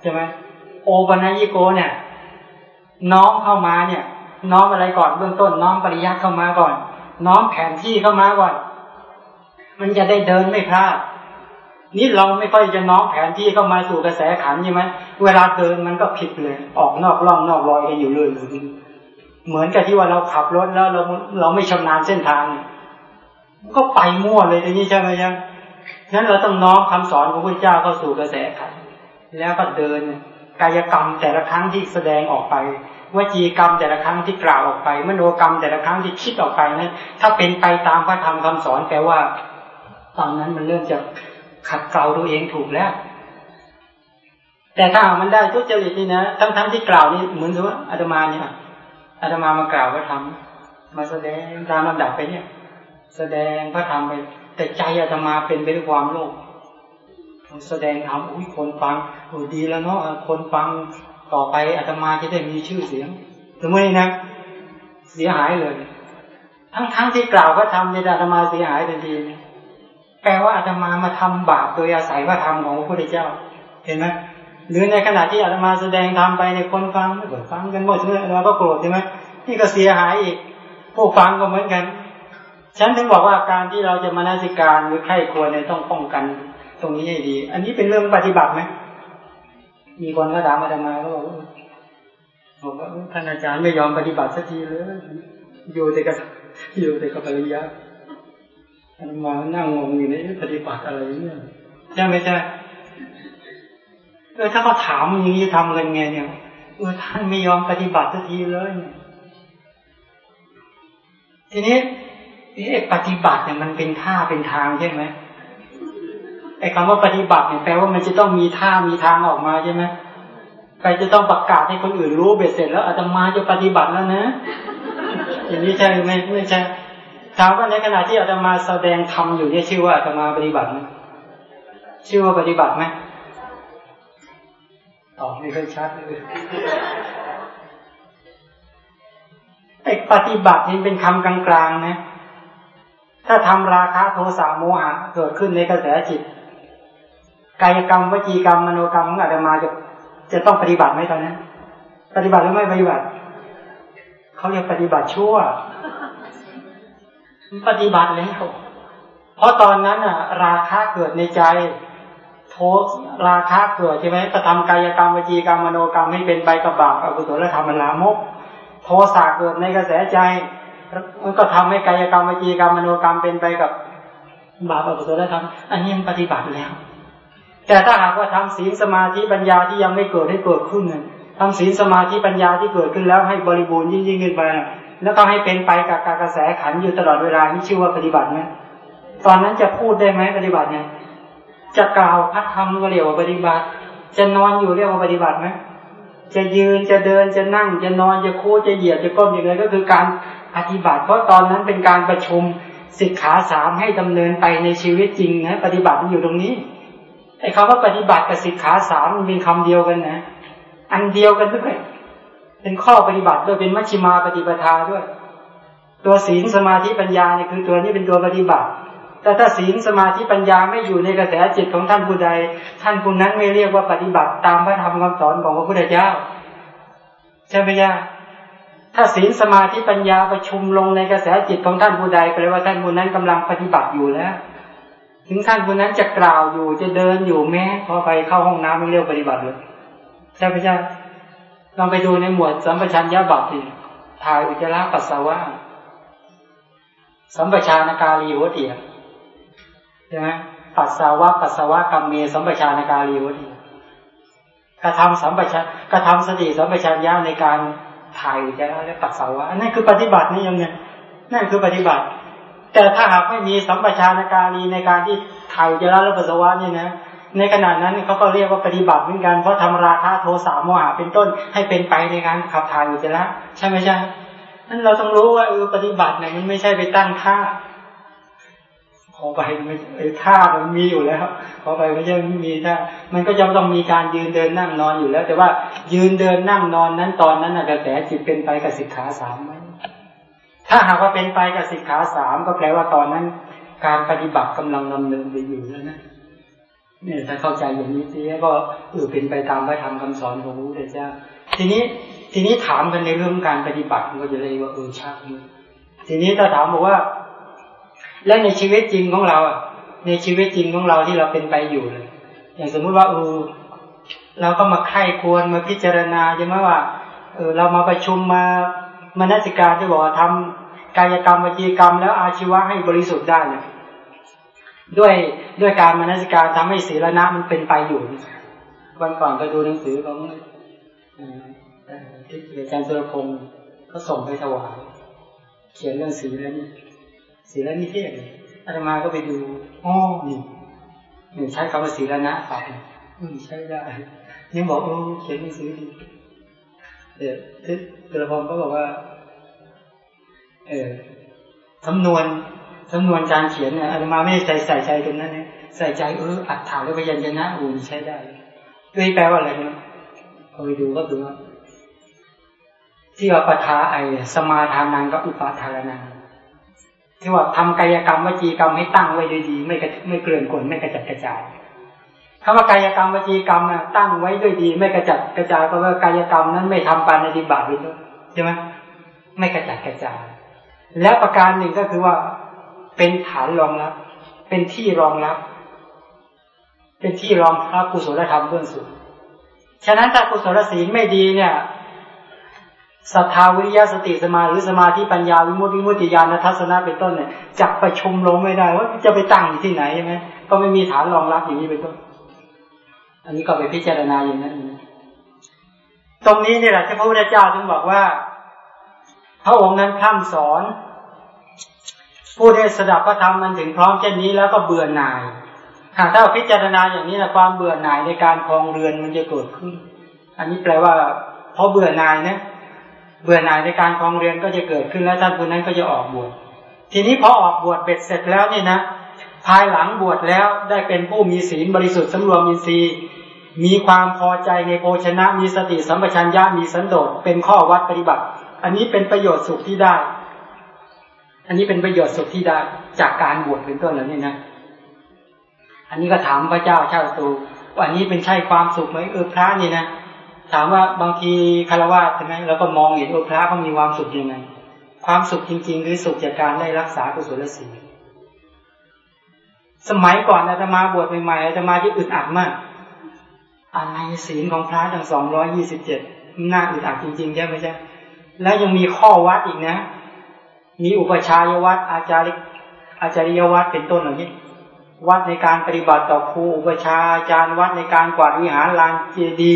ใช่ไหมโอปัญญิโกเนี่ย น้อมเข้ามาเนี่ย น้อมอะไรก่อนเบื้องต้น น้อมปริยัติเข้ามาก่อน น้อมแผนที่เข้ามาก่อน มันจะได้เดินไม่พลาด นี่เราไม่ค่อยจะน้อมแผนที่เข้ามาสู่กระแสขันใช่ไหมเวลาเดินมันก็ผิดเลย ออกนอกร่องนอกรอยกันอยู่เลยเหมือนกับที่ว่าเราขับรถแล้วเราเราไม่ชำนาญเส้นทางก็ไปมั่วเลยทีนี้ใช่ไหมยังนั้นเราต้องน้อมคำสอนของพระเจ้าเข้าสู่กระแสขันแล้วก็เดินกายกรรมแต่ละครั้งที่แสดงออกไปวจีกรรมแต่ละครั้งที่กล่าวออกไป มโนกรรมแต่ละครั้งที่คิดออกไปนั้นถ้าเป็นไปตามพระธรรมคำสอนแปลว่า ตอนนั้นมันเริ่มจะ ขัดเกลาตัวเองถูกแล้ว แต่ถ้ามันได้ทุจริตนี่นะทั้งทั้งที่กล่าวนี่เหมือนกับว่าอาตมาเนี่ยอาตมามากล่าวพระธรรมาแสดงตามลำดับไปเนี่ย แสดงพระธรรมไปแต่ใจอาตมาเป็นไปด้วยความโลภแสดงธรรมอุ้ยคนฟังโอ้ดีแล้วเนาะคนฟังต่อไปอาตมาจะได้มีชื่อเสียงสมมตินะ เสียหายเลย ทั้งทั้งที่กล่าวพระธรรมในอาตมาเสียหายทันที แปลว่าอาตมามาทำบาปโดยอาศัยพระธรรมของพระพุทธเจ้า เห็นไหมหรือในขณะที่อาตมาแสดงธรรมไปในคนฟังไม่เกิดฟังกันหมดเลยเราก็โกรธใช่ไหมนี่ก็เสียหายอีก ผู้ฟังก็เหมือนกัน ฉันถึงบอกว่าการที่เราจะมานาสิการหรือใครควรเนี่ยต้องป้องกัน ตรงนี้ให้ดี อันนี้เป็นเรื่องปฏิบัติไหมมีคนก็ถามอาตมาก็บอกบอกว่าท่านอาจารย์ไม่ยอมปฏิบัติสักทีเลยอยู่แต่กับอยู่แต่กับปริยา มานั่งงงอยู่ในปฏิบัติอะไรเนี่ยใช่ไหมใช่เออถ้าเขาถามอย่างนี้จะทำกันไงเนี่ยเออท่านไม่ยอมปฏิบัติสักทีเลยทีนี้ไอ้ปฏิบัติเนี่ยมันเป็นท่าเป็นทางใช่ไหมไอ้คำว่าปฏิบัติเนี่ยแปลว่ามันจะต้องมีท่ามีทางออกมาใช่ไหมใครจะต้องประกาศให้คนอื่นรู้เบ็ดเสร็จแล้วอาตมาจะปฏิบัติแล้วนะอย่างนี้ใช่ไหมไม่ใช่ ถามว่าในขณะที่อาตมาแสดงธรรมอยู่เนี่ยชื่อว่าอาตมาปฏิบัติไหมชื่อว่าปฏิบัติไหมตอบไม่ค่อยชัดเลยไอ้ปฏิบัตินี่เป็นคำกลางๆนะ ถ้าทำราคะโทสะโมหะเกิดขึ้นในกระแสจิต กายกรรมวจีกรรมมโนกรรมของอาตมาจะจะต้องปฏิบัติไหมตอนนั้น ปฏิบัติหรือไม่ปฏิบัติ เขาเรียกปฏิบัติชั่ว ปฏิบัติแล้ว เพราะตอนนั้นอะ ราคะเกิดในใจ โทราคะเกิดใช่ไหมกระทำกายกรรมวจีกรรมมโนกรรมให้เป็นไปกับบาปอกุศลธรรมลามก โทสะเกิดในกระแสใจ มันก็ทำให้กายกรรมวจีกรรมมโนกรรมเป็นไปกับบาปอกุศลธรรม อันนี้มันปฏิบัติแล้ว แต่ถ้าหากว่าทำศีลสมาธิปัญญาที่ยังไม่เกิดให้เกิดขึ้นเนี่ยทำศีลสมาธิปัญญาที่เกิดขึ้นแล้วให้บริบูรณ์ยิ่งยิ่งขึ้นไป แล้วก็ให้เป็นไปกับการกระแสขันอยู่ตลอดเวลานี่ชื่อว่าปฏิบัติไหมตอนนั้นจะพูดได้ไหมปฏิบัติเนี่ยจะกล่าวพัฒธรรมก็เรียกว่าปฏิบัติ จะนอนอยู่เรียกว่าปฏิบัติไหมจะยืนจะเดินจะนั่ง จะนอนจะคู่จะเหยียดจะก้มอย่างไรก็คือการปฏิบัติ เพราะตอนนั้นเป็นการประชุมสิกขาสามให้ดำเนินไปในชีวิตจริงนะปฏิบัติมันอยู่ตรงนี้ไอ้คำว่าปฏิบัติกับสิกขาสามมันเป็นคำเดียวกันนะ อันเดียวกันด้วย เป็นข้อปฏิบัติด้วยเป็นมัชฌิมาปฏิปทาด้วย ตัวศีลสมาธิปัญญาเนี่ยคือตัวนี้เป็นตัวปฏิบัติ แต่ถ้าศีลสมาธิปัญญาไม่อยู่ในกระแสจิตของท่านผู้ใด ท่านผู้นั้นไม่เรียกว่าปฏิบัติตามพระธรรมคำสอนของพระพุทธเจ้าใช่ไหมย่าถ้าศีลสมาธิปัญญาประชุมลงในกระแสจิตของท่านผู้ใดแปลว่าท่านผู้นั้นกำลังปฏิบัติอยู่แล้ว ถึงท่านผู้นั้นจะกล่าวอยู่จะเดินอยู่แม้พอไปเข้าห้องน้ำไม่เรียกปฏิบัติเลยใช่ไหมย่า ลองไปดูในหมวดสัมปชัญญะบัพดิถ่ายอุจจาระปัสสาวะสัมปชานการีวติใช่ไหมปัสสาวะปัสสาวะกรรมเมสัมปชานการีวติกระทำสัมปชัญกระทำสติสัมปชัญญะในการถ่ายอุจจาระและปัสสาวะนั่นคือปฏิบัตินี่ยังไงนั่นคือปฏิบัติ แต่ถ้าหากไม่มีสัมปชานการีในการที่ถ่ายอุจจาระและปัสสาวะนี่นะ ในขณะนั้นเขาก็เรียกว่าปฏิบัติเหมือนกันเพราะทำราคะโทสะโมหะเป็นต้นให้เป็นไปในการขับถ่ายอุจจาระใช่ไหมใช่นั้นเราต้องรู้ว่าเออปฏิบัติเนี่ยมันไม่ใช่ไปตั้งท่าขอไปไม่ไอ้ท่ามันมีอยู่แล้วขอไปไม่ใช่ไม่มีท่ามันก็จะต้องมีการยืนเดินนั่งนอนอยู่แล้ว แต่ว่ายืนเดินนั่งนอนนั้นตอนนั้นกระแสจิตเป็นไปกับสิกขาสามไหมถ้าหากว่าเป็นไปกับสิกขาสามก็แปลว่าตอนนั้น การปฏิบัติกำลังดำเนินไปอยู่แล้วนะ เนี่ยถ้าเข้าใจอย่างนี้ทีก็เออเป็นไปตามพระธรรมคำสอนของพระพุทธเจ้า ทีนี้ทีนี้ถามกันในเรื่องการปฏิบัติมันก็จะเลยว่าเออชักทีนี้ถ้าถามบอกว่า แล้วในชีวิตจริงของเราอะ ในชีวิตจริงของเราที่เราเป็นไปอยู่เลยอย่างสมมุติว่าเออเราก็มาไข้ควรมาพิจารณาใช่ไหมว่าเออเรามาประชุมมามนสิการที่บอกว่าทำกายกรรมวิจีกรรม แล้วอาชีวะให้บริสุทธิ์ได้เนี่ย ด้วยด้วยการมนสิการทำให้ศีลนะมันเป็นไปอยู่ วันก่อนก็ดูหนังสือของที่อาจารย์สุรพงศ์ก็ส่งไปถวายเขียนเรื่องศีลนี่ศีลนิเทศอาตมาก็ไปดูอ๋อนี่หนึ่งใช้คำว่าศีลนะฝากอืมใช้ได้ยังบอกโอ้เขียนหนังสือดีเดี๋ยวสุรพงศ์ก็บอกว่า เออสำนวน สำนวนการเขียนเนี่ยอาตมาไม่ใส่ใส่ใจตรงนั้นเนี่ยใส่ใจเอออัดถามแล้วพยัญชนะอุ่นใช้ได้ด้วยแปลว่าอะไรนะพอไปดูก็ดูว่าที่ว่าปทาไอสมาทานังกับอุปาทานังที่ว่าทำกายกรรมวจีกรรมให้ตั้งไว้ด้วยดี ไม่กระไม่เกลื่อนกลไม่กระจัดกระจายคำว่ากายกรรมวจีกรรมน่ะตั้งไว้ด้วยดี ไม่กระจัดกระจายเพราะว่ากายกรรมนั้นไม่ทำปานในดิบาตเลยใช่ไหมไม่กระจัดกระจาย และประการหนึ่งก็คือว่า เป็นฐานรองรับ เป็นที่รองรับ เป็นที่รองรับกุศลธรรมเบื้องสูงฉะนั้นถ้ากุศลศีลไม่ดีเนี่ยศรัทธาวิริยะสติสมาหรือสมาธิปัญญาวิมุตติวิมุตติญาณทัศนะเป็นต้นเนี่ยจับประชุมลงไม่ได้ว่าจะไปตั้งอยู่ที่ไหนใช่ไหมก็ไม่มีฐานรองรับอย่างนี้เป็นต้น อันนี้ก็ไปพิจารณาอย่างนั้นตรงนี้นี่แหละที่พระพุทธเจ้าถึงบอกว่า พระองค์นั้นพร่ำสอน ผู้ได้สดับพระธรรมมันถึงพร้อมเช่นนี้แล้วก็เบื่อหน่ายหากถ้าพิจารณาอย่างนี้นะความเบื่อหน่ายในการคลองเรือนมันจะเกิดขึ้น อันนี้แปลว่าพอเบื่อหน่ายนะเบื่อหน่ายในการคลองเรือนก็จะเกิดขึ้นแล้วท่านคนนั้นก็จะออกบวชทีนี้พอออกบวชเบ็ดเสร็จแล้วนี่นะภายหลังบวชแล้วได้เป็นผู้มีศีลบริสุทธิ์สำรวมอินทรีย์มีความพอใจในโภชนะมีสติสัมปชัญญะมีสันโดษเป็นข้อวัดปฏิบัติ อันนี้เป็นประโยชน์สุขที่ได้ อันนี้เป็นประโยชน์สุขที่ได้จากการบวชเป็นต้นแล้วนี่นะ อันนี้ก็ถามพระเจ้าชาติตูว่าอันนี้เป็นใช่ความสุขไหมเออพระนี่นะถามว่าบางทีคารวะใช่ไหมเราก็มองเห็นว่าพระเขามีความสุขยังไง ความสุขจริง ๆ คือสุขจากการได้รักษากุศลศีลสมัยก่อนอาตมาบวชใหม่ๆอาตมาที่อึดอัดมากอะไรศีลของพระทั้งสองร้อยยี่สิบเจ็ดน่าอึดอัดจริงๆใช่ไหมใช่แล้วยังมีข้อวัดอีกนะ มีอุปชายวัดอาจาริอาจาริยวัดเป็นต้นเหล่านี้ วัดในการปฏิบัติต่อครูอุปชาอาจารย์วัดในการกวาดวิหารลานเจดี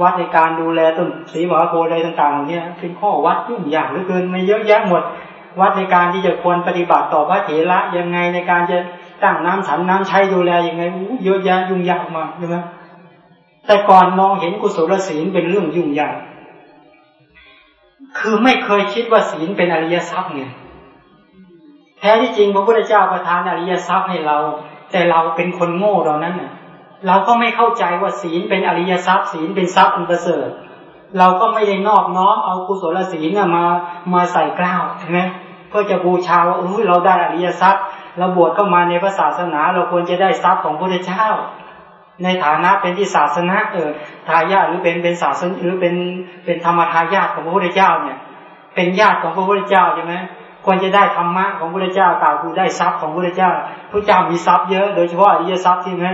วัดในการดูแลต้นสีมหาโพธิ์อะไรต่างๆเหล่านี้เป็นข้อวัดยุ่งยากเหลือเกินไม่เยอะแยะหมด วัดในการที่จะควรปฏิบัติต่อพระเถระยังไงในการจะตั้งน้ำฉันน้ำใช้ดูแลยังไงเยอะแยะยุ่งยากมากใช่ไหมแต่ก่อนมองเห็นกุศลศีลเป็นเรื่องยุ่งยาก คือไม่เคยคิดว่าศีลเป็นอริยทรัพย์เนี่ยแท้ที่จริงพระพุทธเจ้าประทานอริยทรัพย์ให้เรา แต่เราเป็นคนโง่เรานั้นเนี่ยเราก็ไม่เข้าใจว่าศีลเป็นอริยทรัพย์ ศีลเป็นทรัพย์อันประเสริฐเราก็ไม่ได้นอบน้อมเอากุศลศีลมามาใส่กล้าวใช่ไหมเพื่อจะบูชาว่าเออเราได้อริยทรัพย์เราบวชเข้ามาในพระศาสนา เราควรจะได้ทรัพย์ของพระพุทธเจ้า ในฐานะเป็นที่ศาสนาเออทายาทหรือเป็นเป็นศาสนหรือเป็นเป็นธรรมทายาทของพระพุทธเจ้าเนี่ย เป็นญาติของพระพุทธเจ้าใช่ไหมควรจะได้ธรรมะของพระพุทธเจ้ากล่าวคือได้ทรัพย์ของพระพุทธเจ้าพระเจ้ามีทรัพย์เยอะโดยเฉพาะอริยทรัพย์ที่ไหม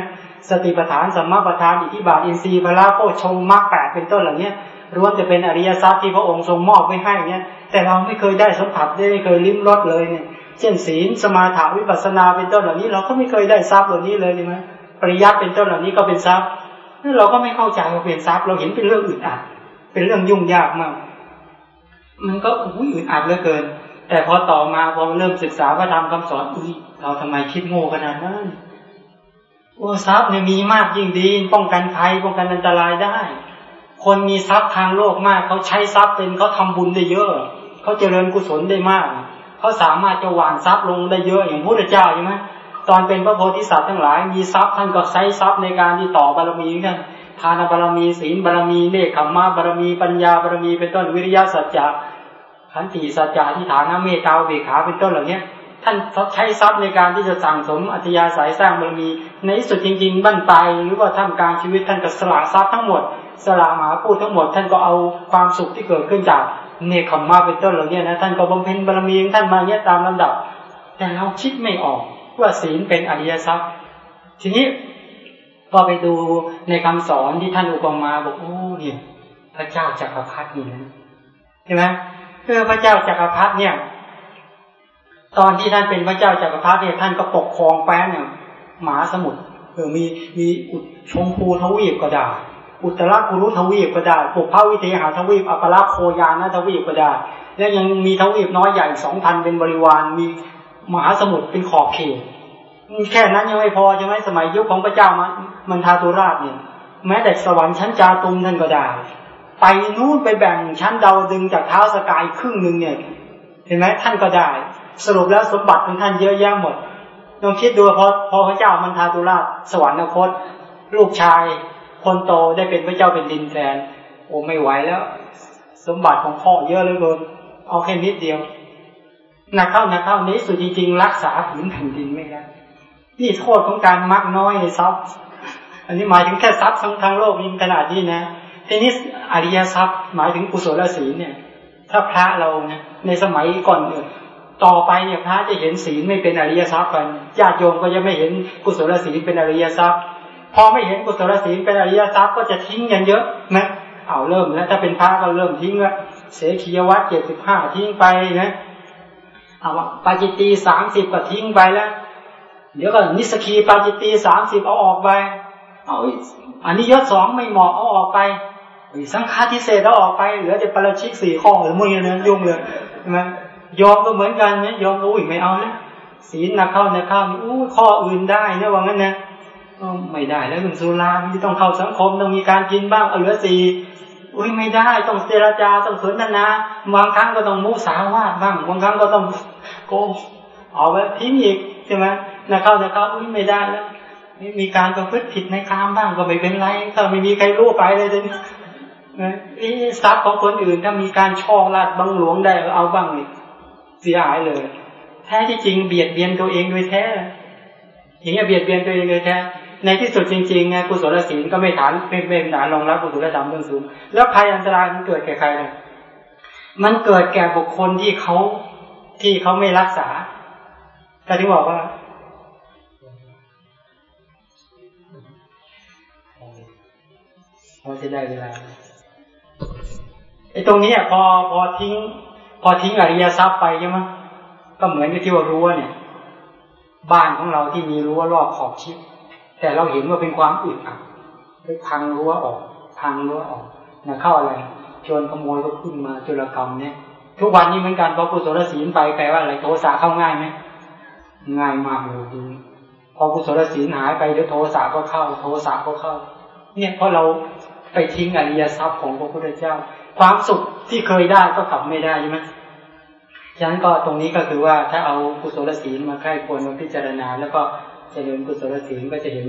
สติปัฏฐานสัมมาปัฏฐานอิทธิบาทอินทรีย์พระโพชงมรรคแปดเป็นต้นเหล่านี้ล้วนจะเป็นอริยทรัพย์ที่พระองค์ทรงมอบไว้ให้เนี่ยแต่เราไม่เคยได้สัมผัสได้ไม่เคยลิ้มรสเลยเนี่ยเช่นศีลสมาธิวิปัสสนาเป็นต้นเหล่านี้ เราก็ไม่เคยได้ทรัพย์เหล่านี้เลยใช่ไหม ปริยัติเป็นต้นเหล่านี้ก็เป็นทรัพย์เราก็ไม่เข้าใจว่าเป็นทรัพย์เราเห็นเป็นเรื่องอึดอัดเป็นเรื่องยุ่งยากมาก มันก็อุ้ยอึดอัดเหลือเกิน แต่พอต่อมาพอเริ่มศึกษาพระธรรมคำสอนอุ้ยเราทำไมคิดโง่ขนาดนั้นโอ้ทรัพย์เนี่ยมีมากยิ่งดีป้องกันภัยป้องกันอันตรายได้ คนมีทรัพย์ทางโลกมากเขาใช้ทรัพย์เป็นเขาทาบุญได้เยอะเขาเจริญกุศลได้มากเขาสามารถจะหวานทรัพย์ลงได้เยอะอย่างพระพุทธเจ้าใช่ไหม ตอนเป็นพระโพธิสัตว์ทั้งหลาย มีทรัพย์ท่านก็ใช้ทรัพย์ในการที่ต่อบารมีกันทานบารมีศีลบารมีเนคขมมะบารมีปัญญาบารมีเป็นต้นวิริยะสัจจะขันติสัจจะที่ฐานะเมตตาเบกขา เป็นต้นเหล่านี้ท่านใช้ทรัพย์ในการที่จะสั่งสมอัธยาศัยสร้างบารมี ในที่สุดจริง ๆ บั้นปลายหรือว่าท่ามกลางชีวิตท่านก็สละทรัพย์ทั้งหมด สละหมาพูดทั้งหมด ท่านก็เอาความสุขที่เกิดขึ้นจากเนคขมมาเป็นต้นเหล่านี้นะท่านก็บำเพ็ญบารมีของท่านมาเนี้ยตามลำดับ แต่เราคิดไม่ออก ว่าศีลเป็นอริยทรัพย์ ทีนี้พอไปดูในคำสอนที่ท่านอุปมาบอกโอ้เนี่ยพระเจ้าจักรพรรดินี่นะใช่ไหมเออพระเจ้าจักรพรรดิเนี่ย ตอนที่ท่านเป็นพระเจ้าจักรพรรดิเนี่ยท่านก็ปกครองแป้นเนี่ยหมาสมุทรเออมีมีอุดชมพูทวีปก็ได้อุตรากุรุทวีปก็ได้ปุพพวิเทหาทวีปอัปราโคยานะทวีปก็ได้และยังมีทวีปน้อยใหญ่สองพันเป็นบริวารมี มหาสมุทรเป็นขอบเขตแค่นั้นยังไม่พอใช่ไหมสมัยยุคของพระเจ้ามันมันทาตุราชเนี่ย แม้แต่สวรรค์ชั้นจาตุมท่านก็ได้ไปนู่นไปแบ่งชั้นดาวดึงจากเท้าสกายครึ่งหนึ่งเนี่ย เห็นไหมท่านก็ได้ สรุปแล้วสมบัติของท่านเยอะแยะหมดลองคิดดูพอพอพระเจ้ามันทาตุราชสวรรคต ลูกชาย คนโตได้เป็นพระเจ้าเป็นดินแทนโอ้ไม่ไหวแล้ว สมบัติของพ่อเยอะเหลยเกินเอาแค่นิดเดียว นักเข้านักเข้านี้สุดจริงๆรักษาผืนแผ่นดินไม่ได้นี่โทษของการมักน้อยในทรัพย์ อันนี้หมายถึงแค่ทรัพย์ทั้งทางโลกนี้ขนาดนี้นะทีนี้อริยทรัพย์หมายถึงกุศลศีลเนี่ย ถ้าพระเราเนี่ยในสมัยก่อนเนี่ยต่อไปเนี่ยพระจะเห็นศีลไม่เป็นอริยทรัพย์กันญาติโยมก็จะไม่เห็นกุศลศีลเป็นอริยทรัพย์ พอไม่เห็นกุศลศีลเป็นอริยทรัพย์ก็จะทิ้งกันเยอะนะเอาเริ่มแล้วถ้าเป็นพระก็เริ่มทิ้งละเสขียวัตเจ็ดสิบห้าทิ้งไปนะ เอาปาจิตตีสามสิบก็ทิ้งไปแล้ว เดี๋ยวก็นิสกีปาจิตตีสามสิบเอาออกไป เอาอันนี้ยศสองไม่เหมาะเอาออกไปสังฆาทิเศษเอาออกไปเหลือแต่ปราชิกสี่ข้อหรือมึงเนี่ยยุ่งเลยใช่ไหมยอมก็เหมือนกันเนี่ยยอมก็อุ้ยไม่เอานะศีลนักเข้านักเข้านี่อู้ข้ออื่นได้นะว่างั้นนะไม่ได้แล้วมึงสุราที่ต้องเข้าสังคมต้องมีการกินบ้างเอาเหลือสี่ อุ้ยไม่ได้ต้องเจรจาต้องสนทนาบางครั้งก็ต้องมุสาวาทบ้างบางครั้งก็ต้องโกเอาไปทิ้งอีกใช่ไหมนักเข้านักเข้าอุ้ยไม่ได้แล้วมีการประพฤติผิดในกามบ้างก็ไม่เป็นไรถ้าไม่มีใครรู้ไปเลยทีนี้ทรัพย์ของคนอื่นถ้ามีการช่อลาดบังหลวงได้เอาบ้างนี่เสียหายเลย แท้ที่จริงเบียดเบียนตัวเองโดยแท้อย่างเงี้ยเบียดเบียนตัวเองโดยแท้ ในที่สุดจริงๆไงกุศลศีลก็ไม่ฐานไม่เป็นฐานรองรับกุศลธรรมเรื่องสูง แล้วภัยอันตรายมันเกิดแก่ใครเลยมันเกิดแก่บุคคลที่เขาที่เขาไม่รักษาแต่ที่บอกว่าเราจะได้เวลาไอ้ตรงนี้พอพอทิ้ง พอทิ้งอริยทรัพย์ไปใช่ไหมก็เหมือนกับที่ว่ารั้วเนี่ย บ้านของเราที่มีรั้วรอบขอบชิด แต่เราเห็นว่าเป็นความอึดอัดไปพังรั้วออกพังรั้วออกนะเข้าอะไรโจรขโมยก็ขึ้นมาจุลกรรมเนี่ย ทุกวันนี้เหมือนกันพอกุศลศีลไปแปลว่าอะไรโทสะเข้าง่ายไหมง่ายมากเลยจริงพอกุศลศีลหายไปเดี๋ยวโทสะก็เข้า โทสะก็เข้า เนี่ยเพราะเราไปทิ้งอริยทรัพย์ของพระพุทธเจ้า ความสุขที่เคยได้ก็กลับไม่ได้ใช่ไหมฉะนั้นก็ตรงนี้ก็คือว่าถ้าเอากุศลศีลมาใกล้ควรมาพิจารณา แล้วก็ เจริญกุศลศีลก็จะเห็น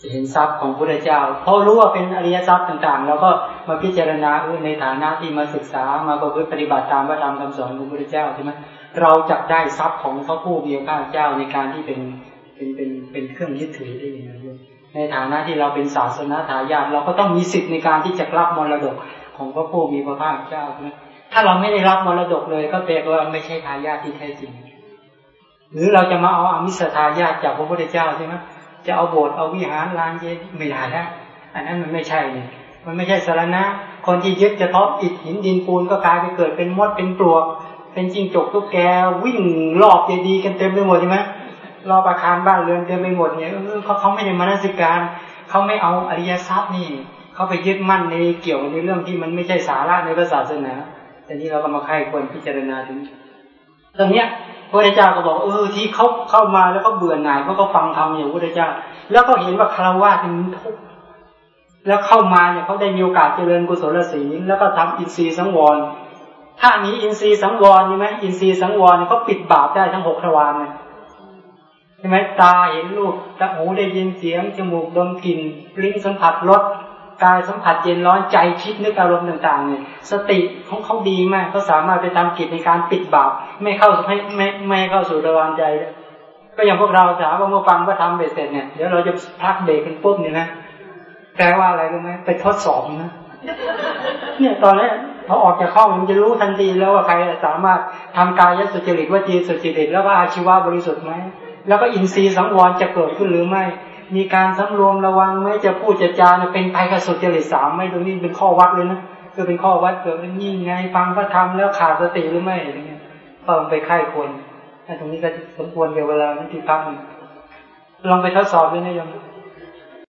จะเห็นทรัพย์ของพระเจ้าเพอรู้ว่าเป็นอริยทรัพย์ต่างๆ แล้วก็มาพิจารณาในฐานะที่มาศึกษามาประพฤติปฏิบัติตามพระธรรมคำสอนของพระเจ้าใช่ไหมเราจะได้ทรัพย์ของพระผู้มีพระเจ้าในการที่เป็นเป็นเป็นเป็นเครื่องยึดถือได้ยังไงในฐานะที่เราเป็นศาสนาทายาทเราก็ต้องมีสิทธิ์ในการที่จะรับมรดกของพระผู้มีพระภาคเจ้าใช่ไหมถ้าเราไม่ได้รับมรดกเลยก็แปลว่าไม่ใช่ทายาทที่แท้จริง หรือเราจะมาเอาอมิสทายาจากพระพุทธเจ้าใช่ไหมจะเอาโบสถ์เอาวิหารลานเจดีย์ไม่ได้แล้วอันนั้นมันไม่ใช่เนี่ยมันไม่ใช่สารณะ คนที่ยึดจะทบอิฐหินดินปูนก็กลายไปเกิดเป็นมดเป็นปลวก เป็นจิงจกตุ๊กแกวิ่งรอบเจดีย์กันเต็มไปหมดใช่ไหมรอบอาคารบ้านเรือนเต็มไปหมดเนี่ยเขาเขาไม่ได้มานาสิการเขาไม่เอาอริยทรัพย์นี่เขาไปยึดมั่นในเกี่ยวในเรื่องที่มันไม่ใช่สาระในศาสนาแต่นี้เราก็มาใครควรพิจารณาถึงตรงเนี้ย พระเจ้าก็บอกเออที่เขาเข้ามาแล้วก็เบื่อหน่ายเพราะเขาฟังธรรมอย่างพระเจ้า แล้วก็เห็นว่าคารวะเป็นทุกข์แล้วเข้ามาเนี่ยเขาได้มีโอกาสเจริญกุศลศีลแล้วก็ทำอินทรีย์สังวร ถ้ามีอินทรีย์สังวรใช่ไหมอินทรีย์สังวรเขาปิดบาปได้ทั้งหกทวารเลยใช่ไหมตาเห็นรูปตาหูได้ยินเสียงจมูกดมกลิ่นลิ้นสัมผัสรส กายสัมผัสเย็นร้อนใจคิดนึกอารมณ์ต่างๆเนี่ยสติของเขาดีมากเขาสามารถไปทำกิจในการปิดบาปไม่เข้าไม่ไม่ไม่เข้าสู่ระวางใจ ก็อย่างพวกเราถามว่าเมื่อฟังว่าทำเบ็ดเสร็จเนี่ยเดี๋ยวเราจะพักเบรกกันปุ๊บเนี่ยนะแปลว่าอะไรรู้ไหมไปทดสอบนะเนี่ยตอนนี้พอออกจากห้องมันจะรู้ทันทีแล้วว่าใครสามารถทำกายสุจริตวจีสุจริตแล้วก็อาชีวะบริสุทธิ์ไหมแล้วก็อินทรีย์สังวรจะเกิดขึ้นหรือไม่ มีการสำรวมระวังไม่จะพูดจะจาเป็นไปกับสุจริตสามไม่ตรงนี้เป็นข้อวัดเลยนะคือเป็นข้อวัดเกิดนี่ไงฟังพระธรรมแล้วขาดสติหรือไม่อะไรเงี้ยก็ไปไข้ควรตรงนี้ก็สมควรเกี่ยวเวลาที่พักลองไปทดสอบด้วยนะโยม